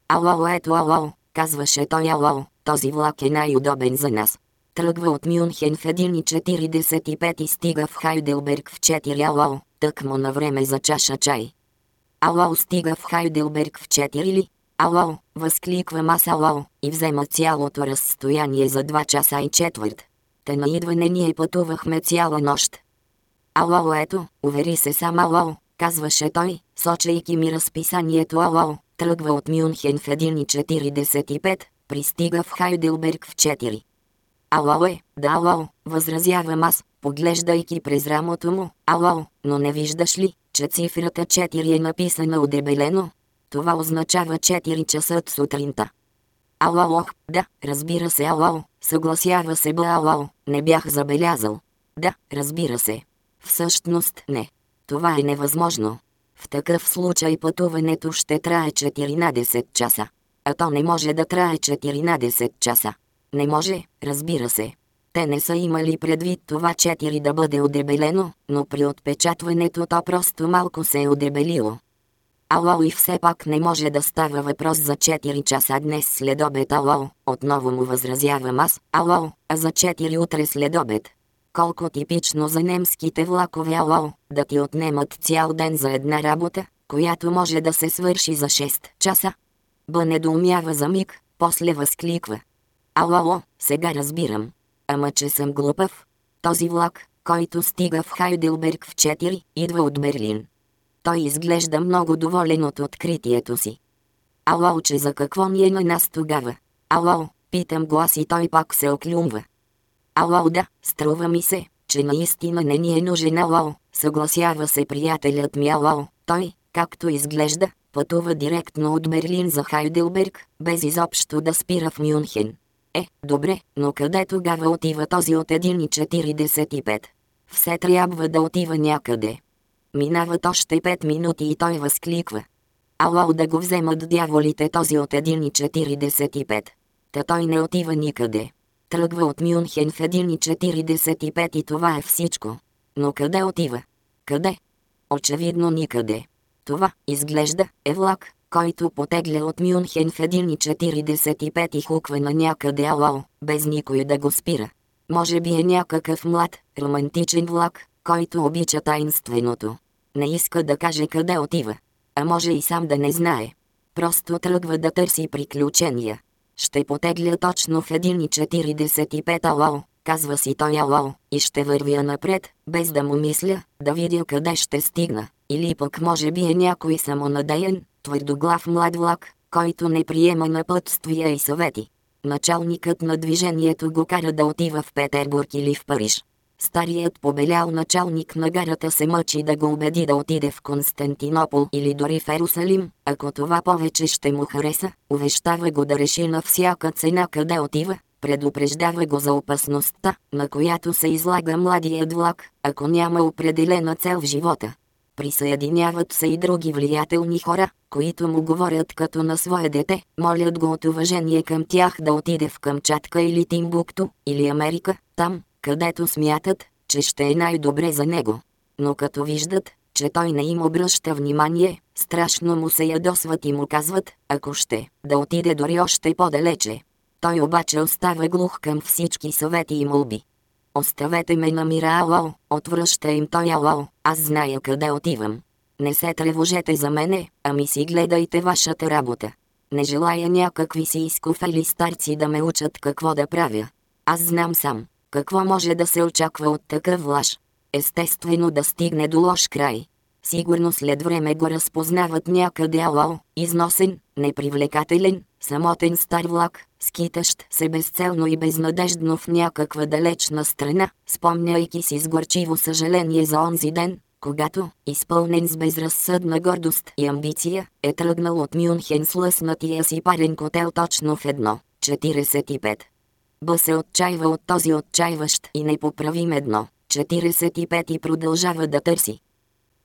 Ало, ето ало, казваше той ало, този влак е най-удобен за нас. Тръгва от Мюнхен в 1.45 и стига в Хайделберг в 4 ало, тъкмо на време за чаша чай. Ало стига в Хайделберг в 4 ли? Ало, възкликвам аз ало, и взема цялото разстояние за 2 часа и четвърт. Те на идване ние пътувахме цяла нощ. Ало, ето, увери се сам ало, казваше той, сочейки ми разписанието ало, тръгва от Мюнхен в 1.45, пристига в Хайделберг в 4. Ало е, да ало, възразявам аз, поглеждайки през рамото му, ало, но не виждаш ли, че цифрата 4 е написана удебелено? Това означава 4 часа от сутринта. Ало, ох, да, разбира се, ало, съгласява се бла, ало, не бях забелязал. Да, разбира се. Всъщност не. Това е невъзможно. В такъв случай пътуването ще трае 14 часа. А то не може да трае 14 часа. Не може, разбира се. Те не са имали предвид това 4 да бъде одебелено, но при отпечатването то просто малко се е одебелило. Ало и все пак не може да става въпрос за 4 часа днес след обед ало, отново му възразявам аз, ало, а за 4 утре след обед. Колко типично за немските влакове ало, да ти отнемат цял ден за една работа, която може да се свърши за 6 часа. Б недоумява за миг, после възкликва. Ало, сега разбирам. Ама че съм глупав. Този влак, който стига в Хайделберг в 4, идва от Берлин. Той изглежда много доволен от откритието си. Ало, че за какво ни е на нас тогава? Ало, питам глас и той пак се оклюмва. Ало, да, струва ми се, че наистина не ни е нужен ало, съгласява се приятелят ми ало. Той, както изглежда, пътува директно от Берлин за Хайделберг, без изобщо да спира в Мюнхен. Е, добре, но къде тогава отива този от 1.45? Все трябва да отива някъде. Минават още 5 минути и той възкликва. Ало да го вземат дяволите този от 1.45. Та той не отива никъде. Тръгва от Мюнхен в 1.45 и това е всичко. Но къде отива? Къде? Очевидно никъде. Това, изглежда, е влак, който потегля от Мюнхен в 1.45 и хуква на някъде ало, без никой да го спира. Може би е някакъв млад, романтичен влак, който обича таинственото. Не иска да каже къде отива. А може и сам да не знае. Просто тръгва да търси приключения. Ще потегля точно в 1.45 ало, казва си той ало, и ще вървя напред, без да му мисля, да видя къде ще стигна. Или пък може би е някой самонадеян, твърдоглав млад влак, който не приема напътствия и съвети. Началникът на движението го кара да отива в Петербург или в Париж. Старият побелял началник на гарата се мъчи да го убеди да отиде в Константинопол или дори в Ерусалим, ако това повече ще му хареса, увещава го да реши на всяка цена къде отива, предупреждава го за опасността, на която се излага младият влак, ако няма определена цел в живота. Присъединяват се и други влиятелни хора, които му говорят като на свое дете, молят го от уважение към тях да отиде в Камчатка или Тимбукто, или Америка, там, където смятат, че ще е най-добре за него. Но като виждат, че той не им обръща внимание, страшно му се ядосват и му казват, ако ще, да отиде дори още по-далече. Той обаче остава глух към всички съвети и молби. Оставете ме на мира, ало, отвръща им той, ало, аз зная къде отивам. Не се тревожете за мене, ами си гледайте вашата работа. Не желая някакви си изкуфали старци да ме учат какво да правя. Аз знам сам, какво може да се очаква от такъв лъж. Естествено да стигне до лош край. Сигурно след време го разпознават някъде ало, износен, непривлекателен, самотен стар влак, скитащ се безцелно и безнадеждно в някаква далечна страна, спомняйки си с горчиво съжаление за онзи ден, когато, изпълнен с безразсъдна гордост и амбиция, е тръгнал от Мюнхен с лъснатия си парен котел точно в едно, 45. Б се отчаива от този отчаиващ и непоправим едно, 45 и продължава да търси.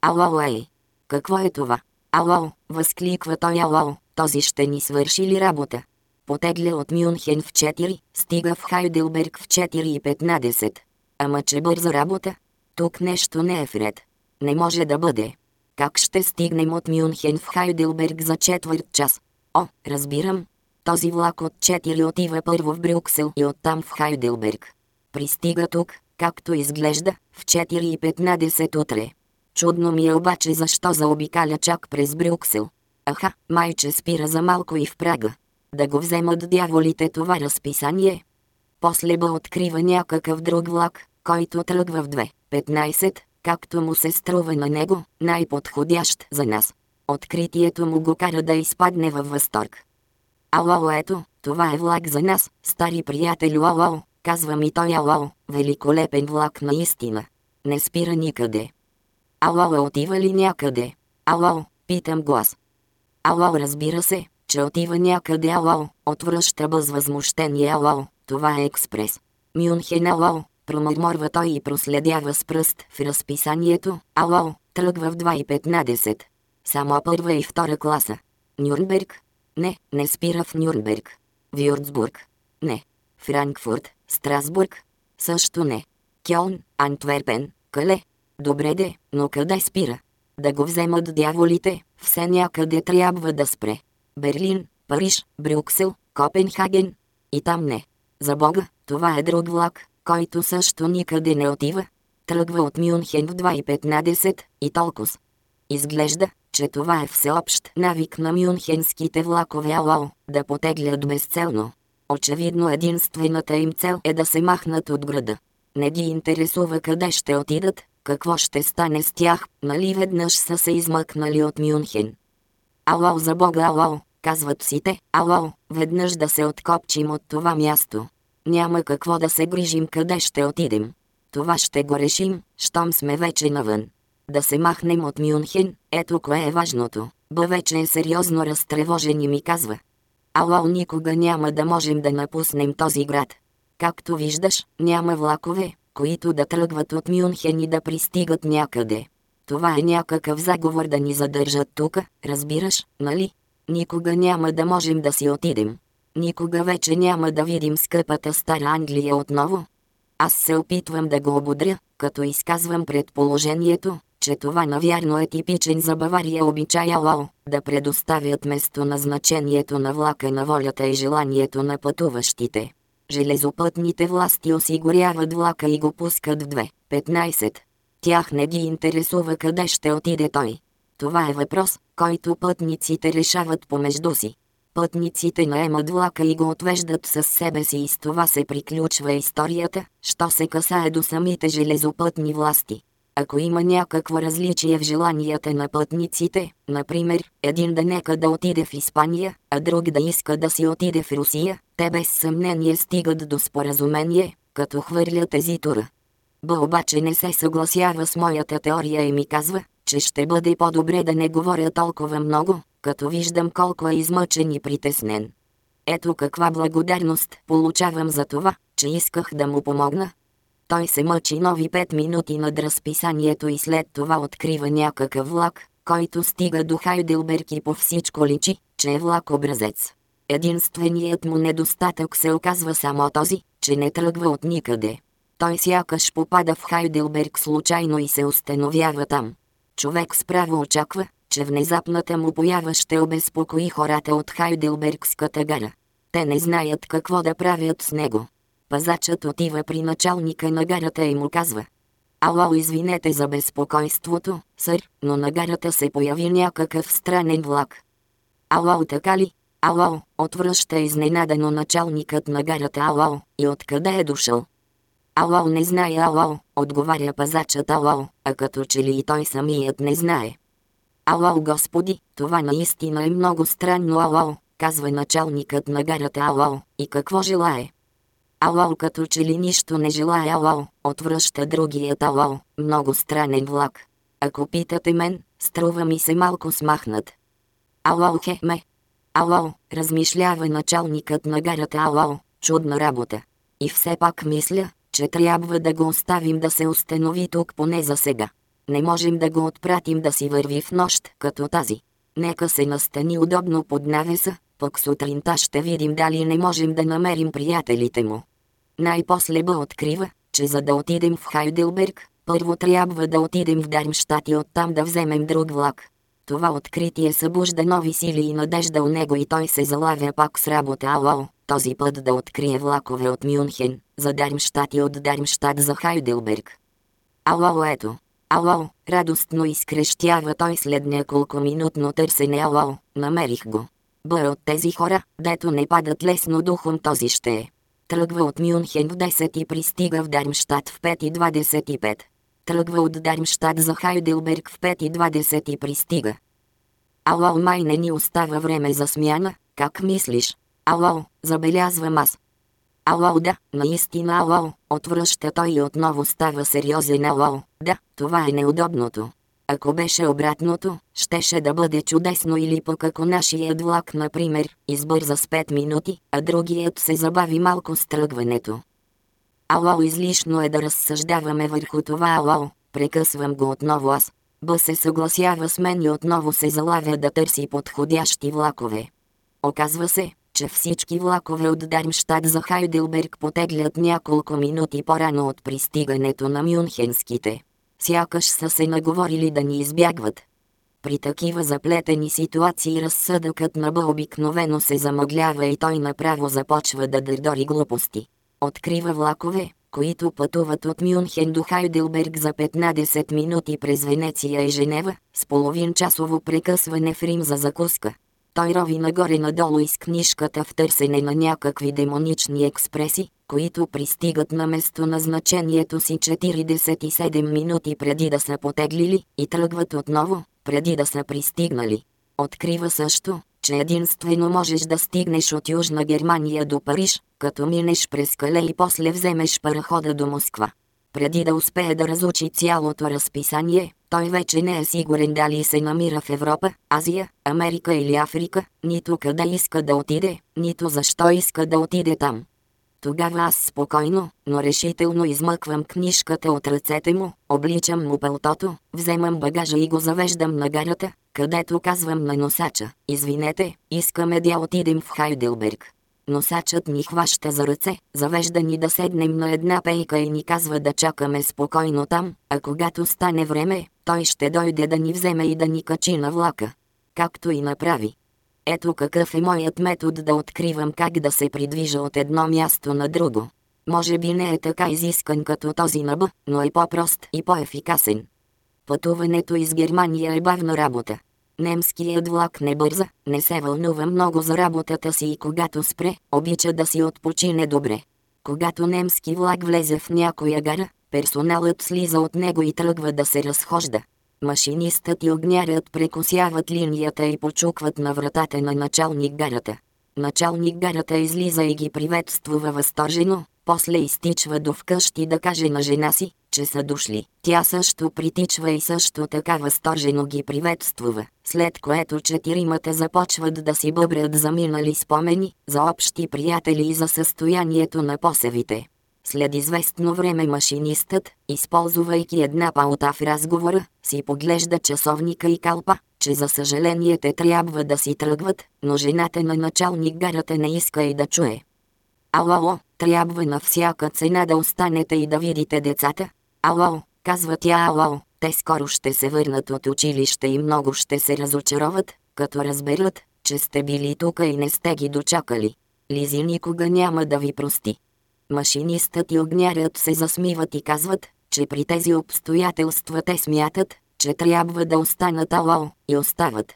Ало, ей! Какво е това? Ало, възкликва той ало, този ще ни свърши ли работа? Потегля от Мюнхен в 4, стига в Хайделберг в 4.15. Ама че бърза работа? Тук нещо не е вред. Не може да бъде. Как ще стигнем от Мюнхен в Хайделберг за четвърт час? О, разбирам. Този влак от 4 отива първо в Брюксел и оттам в Хайделберг. Пристига тук, както изглежда, в 4.15 утре. Чудно ми е обаче защо заобикаля чак през Брюксел. Аха, майче спира за малко и в Прага. Да го вземат дяволите това разписание. После ба открива някакъв друг влак, който тръгва в 2.15, както му се струва на него, най-подходящ за нас. Откритието му го кара да изпадне във възторг. Ало, ето, това е влак за нас, стари приятели, ало, казва ми той ало, великолепен влак наистина. Не спира никъде. Ало, отива ли някъде? Ало, питам глас. Ало, разбира се, че отива някъде ало, отвръща възмущение ало, това е експрес. Мюнхен ало, промърморва той и проследява с пръст в разписанието, ало, тръгва в 2.15. Само първа и втора класа. Нюрнберг? Не, не спира в Нюрнберг. Вюрцбург? Не. Франкфурт, Страсбург? Също не. Кьолн, Антверпен, Кале? Добре де, но къде спира? Да го вземат дяволите, все някъде трябва да спре. Берлин, Париж, Брюксел, Копенхаген. И там не. За Бога, това е друг влак, който също никъде не отива. Тръгва от Мюнхен в 2.15 и толкова. Изглежда, че това е всеобщ навик на мюнхенските влакове АО, да потеглят безцелно. Очевидно единствената им цел е да се махнат от града. Не ги интересува къде ще отидат, какво ще стане с тях, нали веднъж са се измъкнали от Мюнхен. Ало за бога ало, казват си те, ало, веднъж да се откопчим от това място. Няма какво да се грижим къде ще отидем. Това ще го решим, щом сме вече навън. Да се махнем от Мюнхен, ето кое е важното. Б вече е сериозно разтревожен и ми казва. Ало никога няма да можем да напуснем този град. Както виждаш, няма влакове, които да тръгват от Мюнхен и да пристигат някъде. Това е някакъв заговор да ни задържат тук, разбираш, нали? Никога няма да можем да си отидем. Никога вече няма да видим скъпата стара Англия отново. Аз се опитвам да го ободря, като изказвам предположението, че това навярно е типичен за Бавария обичай ало, да предоставят местоназначението на влака на волята и желанието на пътуващите. Железопътните власти осигуряват влака и го пускат в 2.15. Тях не ги интересува къде ще отиде той. Това е въпрос, който пътниците решават помежду си. Пътниците наемат влака и го отвеждат със себе си и с това се приключва историята, що се касае до самите железопътни власти. Ако има някакво различие в желанията на пътниците, например, един да нека да отиде в Испания, а друг да иска да си отиде в Русия, те без съмнение стигат до споразумение, като хвърлят тези тура. Б обаче не се съгласява с моята теория и ми казва, че ще бъде по-добре да не говоря толкова много, като виждам колко е измъчен и притеснен. Ето каква благодарност получавам за това, че исках да му помогна. Той се мъчи нови 5 минути над разписанието и след това открива някакъв влак, който стига до Хайделберг и по всичко личи, че е влак образец. Единственият му недостатък се оказва само този, че не тръгва от никъде. Той сякаш попада в Хайделберг случайно и се установява там. Човек справо очаква, че внезапната му поява ще обезпокои хората от Хайделбергската гара. Те не знаят какво да правят с него. Пазачът отива при началника на гарата и му казва. Ало, извинете за безпокойството, сър, но на гарата се появи някакъв странен влак. Ало, така ли? Ало, отвръща изненадано началникът на гарата Ало, и откъде е дошъл? Ало, не знае Ало, отговаря пазачът Ало, а като че ли и той самият не знае. Ало, господи, това наистина е много странно Ало, казва началникът на гарата Ало, и какво желае? Ало, като че ли нищо не желая Ало, отвръща другият Ало, много странен влак. Ако питате мен, струва ми се малко смахнат. Ало, хеме. Ало, размишлява началникът на гарата Ало, чудна работа. И все пак мисля, че трябва да го оставим да се установи тук поне за сега. Не можем да го отпратим да си върви в нощ, като тази. Нека се настани удобно под навеса, пък сутринта ще видим дали не можем да намерим приятелите му. Най-после Б открива, че за да отидем в Хайделберг, първо трябва да отидем в Дармштат и оттам да вземем друг влак. Това откритие събужда нови сили и надежда у него и той се залавя пак с работа ало, този път да открие влакове от Мюнхен, за Дармштат и от Дармштат за Хайделберг. Ало, ето. Ало, радостно изкрещява той след няколко минутно търсене ало, намерих го. Бър от тези хора, дето не падат лесно духом този ще е. Тръгва от Мюнхен в 10 и пристига в Дармштадт в 5.25. Тръгва от Дармштадт за Хайделберг в 5.20 и пристига. Ало, май не ни остава време за смяна, как мислиш? Ало, забелязвам аз. Ало, да, наистина ало, отвръща той и отново става сериозен ало, да, това е неудобното. Ако беше обратното, щеше да бъде чудесно или пък ако нашият влак, например, избърза с 5 минути, а другият се забави малко с тръгването. Ало, излишно е да разсъждаваме върху това ало, прекъсвам го отново аз. Б се съгласява с мен и отново се залавя да търси подходящи влакове. Оказва се, че всички влакове от Дармштадт за Хайделберг потеглят няколко минути по-рано от пристигането на мюнхенските. Сякаш са се наговорили да ни избягват. При такива заплетени ситуации разсъдъкът на Бъ обикновено се замъглява и той направо започва да дърдори глупости. Открива влакове, които пътуват от Мюнхен до Хайделберг за 15 минути през Венеция и Женева, с половин часово прекъсване в Рим за закуска. Той рови нагоре-надолу из книжката в търсене на някакви демонични експреси, които пристигат на место назначението си 47 минути преди да са потеглили и тръгват отново, преди да са пристигнали. Открива също, че единствено можеш да стигнеш от Южна Германия до Париж, като минеш през Кале и после вземеш парахода до Москва. Преди да успее да разучи цялото разписание, той вече не е сигурен дали се намира в Европа, Азия, Америка или Африка, нито къде иска да отиде, нито защо иска да отиде там. Тогава аз спокойно, но решително измъквам книжката от ръцете му, обличам му пълтото, вземам багажа и го завеждам на гарата, където казвам на носача, извинете, искаме да отидем в Хайделберг. Носачът ни хваща за ръце, завежда ни да седнем на една пейка и ни казва да чакаме спокойно там, а когато стане време, той ще дойде да ни вземе и да ни качи на влака. Както и направи. Ето какъв е моят метод да откривам как да се придвижа от едно място на друго. Може би не е така изискан като този на Б, но е по-прост и по-ефикасен. Пътуването из Германия е бавна работа. Немският влак не бърза, не се вълнува много за работата си и когато спре, обича да си отпочине добре. Когато немски влак влезе в някоя гара, персоналът слиза от него и тръгва да се разхожда. Машинистът и огнярят прекосяват линията и почукват на вратата на началник гарата. Началник гарата излиза и ги приветствува възторжено, после изтичва до вкъщи да каже на жена си, че са дошли. Тя също притичва и също така възторжено ги приветствува, след което четиримата започват да си бъбрят за минали спомени, за общи приятели и за състоянието на посевите. След известно време машинистът, използвайки една паута в разговора, си поглежда часовника и калпа, че за съжаление те трябва да си тръгват, но жената на началник гарата не иска и да чуе. Ало, Трябва на всяка цена да останете и да видите децата. Ало, казва тя ало, те скоро ще се върнат от училище и много ще се разочароват, като разберат, че сте били тук и не сте ги дочакали. Лизи никога няма да ви прости. Машинистът и огнярят се засмиват и казват, че при тези обстоятелства те смятат, че трябва да останат ало, и остават.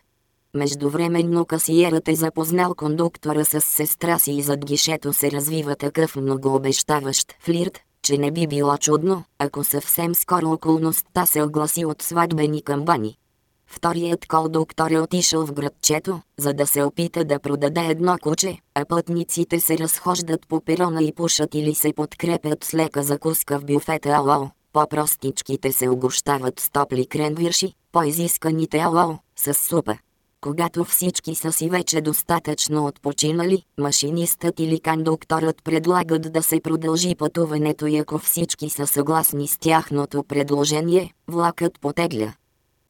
Междувременно касиерът е запознал кондуктора с сестра си и зад гишето се развива такъв многообещаващ флирт, че не би било чудно, ако съвсем скоро околността се огласи от сватбени камбани. Вторият кондуктор е отишъл в градчето, за да се опита да продаде едно куче, а пътниците се разхождат по перона и пушат или се подкрепят с лека закуска в бюфета ало. По-простичките се огощават с топли кренвирши, по-изисканите ало, с супа. Когато всички са си вече достатъчно отпочинали, машинистът или кондукторът предлагат да се продължи пътуването и ако всички са съгласни с тяхното предложение, влакът потегля.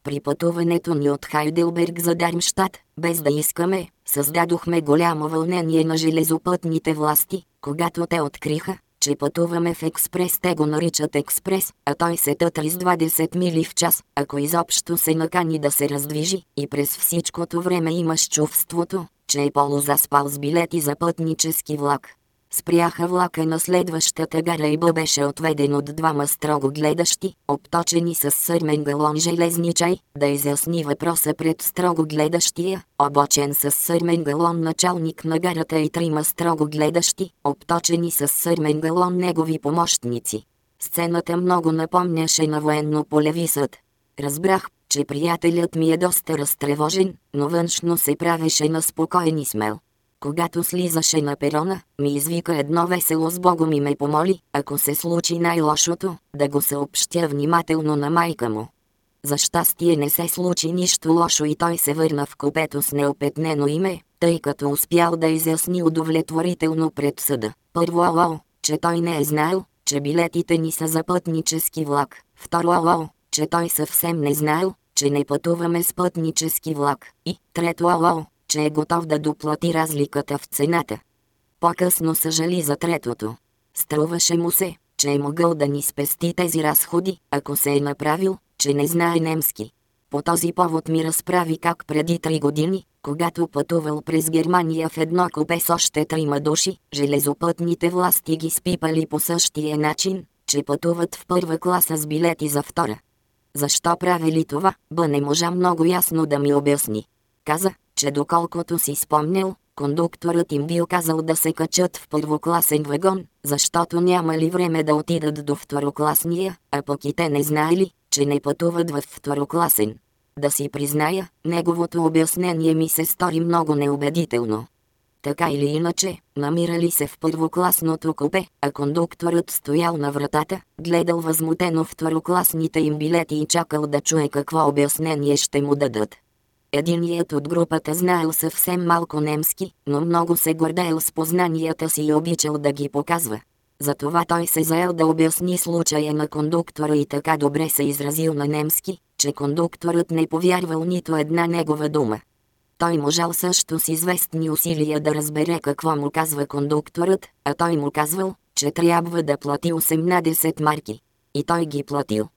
При пътуването ни от Хайделберг за Дармштадт, без да искаме, създадохме голямо вълнение на железопътните власти, когато те откриха, че пътуваме в експрес. Те го наричат експрес, а той се тътри с 20 мили в час, ако изобщо се накани да се раздвижи, и през всичкото време имаш чувството, че е полузаспал с билети за пътнически влак. Спряха влака на следващата гара и Б беше отведен от двама строго гледащи, обточени с сърмен галон железни чай, да изясни въпроса пред строго гледащия, обочен с сърмен галон началник на гарата и трима строго гледащи, обточени с сърмен галон негови помощници. Сцената много напомняше на военно-полеви съд. Разбрах, че приятелят ми е доста разтревожен, но външно се правеше на спокоен и смел. Когато слизаше на перона, ми извика едно весело с Богом и ме помоли, ако се случи най-лошото, да го съобщя внимателно на майка му. За щастие не се случи нищо лошо и той се върна в купето с неопетнено име, тъй като успял да изясни удовлетворително пред съда. Първо ало, че той не е знаел, че билетите ни са за пътнически влак. Второ ало, че той съвсем не знаел, че не пътуваме с пътнически влак. И трето ало, че е готов да доплати разликата в цената. По-късно съжали за третото. Струваше му се, че е могъл да ни спести тези разходи, ако се е направил, че не знае немски. По този повод ми разправи как преди три години, когато пътувал през Германия в едно купе с още трима души, железопътните власти ги спипали по същия начин, че пътуват в първа класа с билети за втора. Защо правили това, Б не можа много ясно да ми обясни. Каза, че доколкото си спомнял, кондукторът им бил казал да се качат в първокласен вагон, защото нямали време да отидат до второкласния, а пък и те не знаели, че не пътуват в второкласен. Да си призная, неговото обяснение ми се стори много неубедително. Така или иначе, намирали се в първокласното купе, а кондукторът стоял на вратата, гледал възмутено второкласните им билети и чакал да чуе какво обяснение ще му дадат. Единият от групата знаел съвсем малко немски, но много се гордеел с познанията си и обичал да ги показва. Затова той се заел да обясни случая на кондуктора и така добре се изразил на немски, че кондукторът не повярвал нито една негова дума. Той можал също с известни усилия да разбере какво му казва кондукторът, а той му казвал, че трябва да плати 18 марки. И той ги платил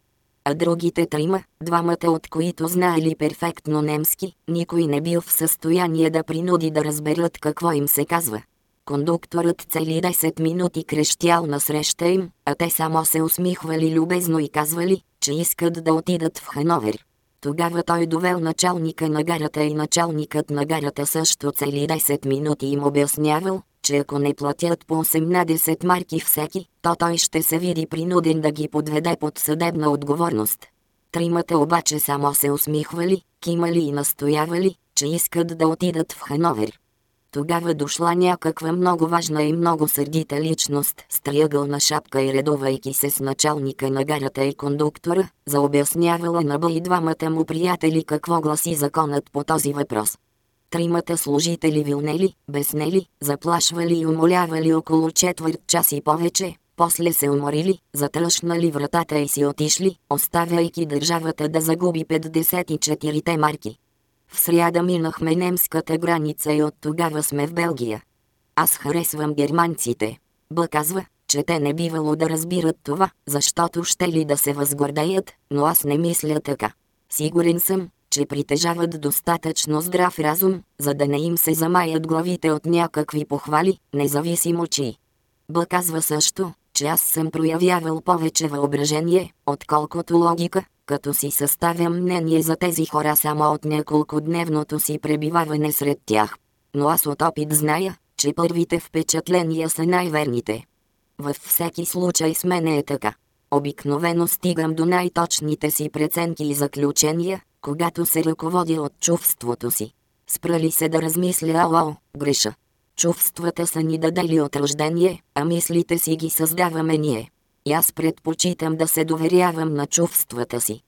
а другите трима, двамата от които знаели перфектно немски, никой не бил в състояние да принуди да разберат какво им се казва. Кондукторът цели 10 минути крещял насреща им, а те само се усмихвали любезно и казвали, че искат да отидат в Хановер. Тогава той довел началника на гарата и началникът на гарата също цели 10 минути им обяснявал, че ако не платят по 18 марки всеки, то той ще се види принуден да ги подведе под съдебна отговорност. Тримата обаче само се усмихвали, кимали и настоявали, че искат да отидат в Хановер. Тогава дошла някаква много важна и много сърдита личност с триъгълна шапка и редувайки се с началника на гарата и кондуктора, заобяснявала на и двамата му приятели какво гласи законът по този въпрос. Тримата служители вилнели, безнели, заплашвали и умолявали около четвърт час и повече, после се уморили, затръшнали вратата и си отишли, оставяйки държавата да загуби 54-те марки. В сряда минахме немската граница и от тогава сме в Белгия. Аз харесвам германците. Б казва, че те не бивало да разбират това, защото ще ли да се възгордеят, но аз не мисля така. Сигурен съм, че притежават достатъчно здрав разум, за да не им се замаят главите от някакви похвали, независимо чи. Б казва също, че аз съм проявявал повече въображение, отколкото логика, като си съставям мнение за тези хора само от няколко дневното си пребиваване сред тях. Но аз от опит зная, че първите впечатления са най-верните. Във всеки случай с мен е така. Обикновено стигам до най-точните си преценки и заключения, когато се ръководя от чувството си. Спрали се да размисля, ало, греша. Чувствата са ни дадели от рождение, а мислите си ги създаваме ние. И аз предпочитам да се доверявам на чувствата си.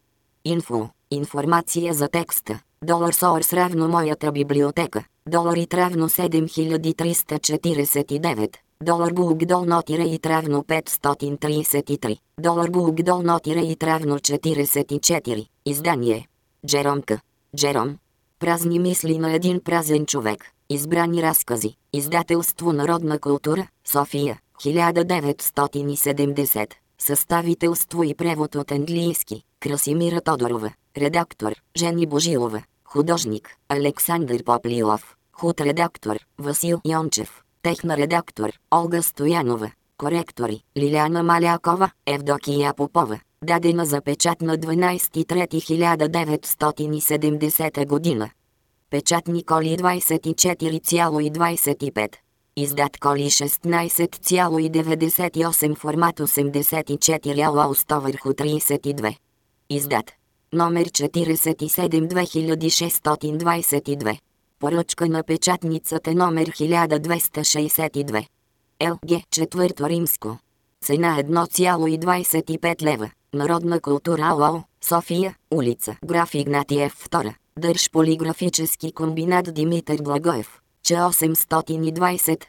Инфо. Информация за текста. Долар Source равно моята библиотека. Доларит равно 7349. Долар Булгдол нотира и равно 533. Долар Булгдол нотира и равно 44. Издание. Джеромка. Джером. Празни мисли на един празен човек. Избрани разкази. Издателство Народна култура. София. 1970. Съставителство и превод от английски. Красимира Тодорова. Редактор. Жени Божилова. Художник. Александър Поплилов. Худ редактор. Васил Йончев. Техна редактор. Олга Стоянова. Коректори. Лиляна Малякова. Евдокия Попова. Дадена за печат на 12.3.1970 година. Печатни коли 24,25. Издат коли 16,98 формат 84 ало 100 върху 32. Издат. Номер 47 2622. Поръчка на печатницата номер 1262. ЛГ 4 римско. Цена 1,25 лева. Народна култура АО, София, улица Граф Игнатиев 2. Държ полиграфически комбинат Димитър Благоев. Че 820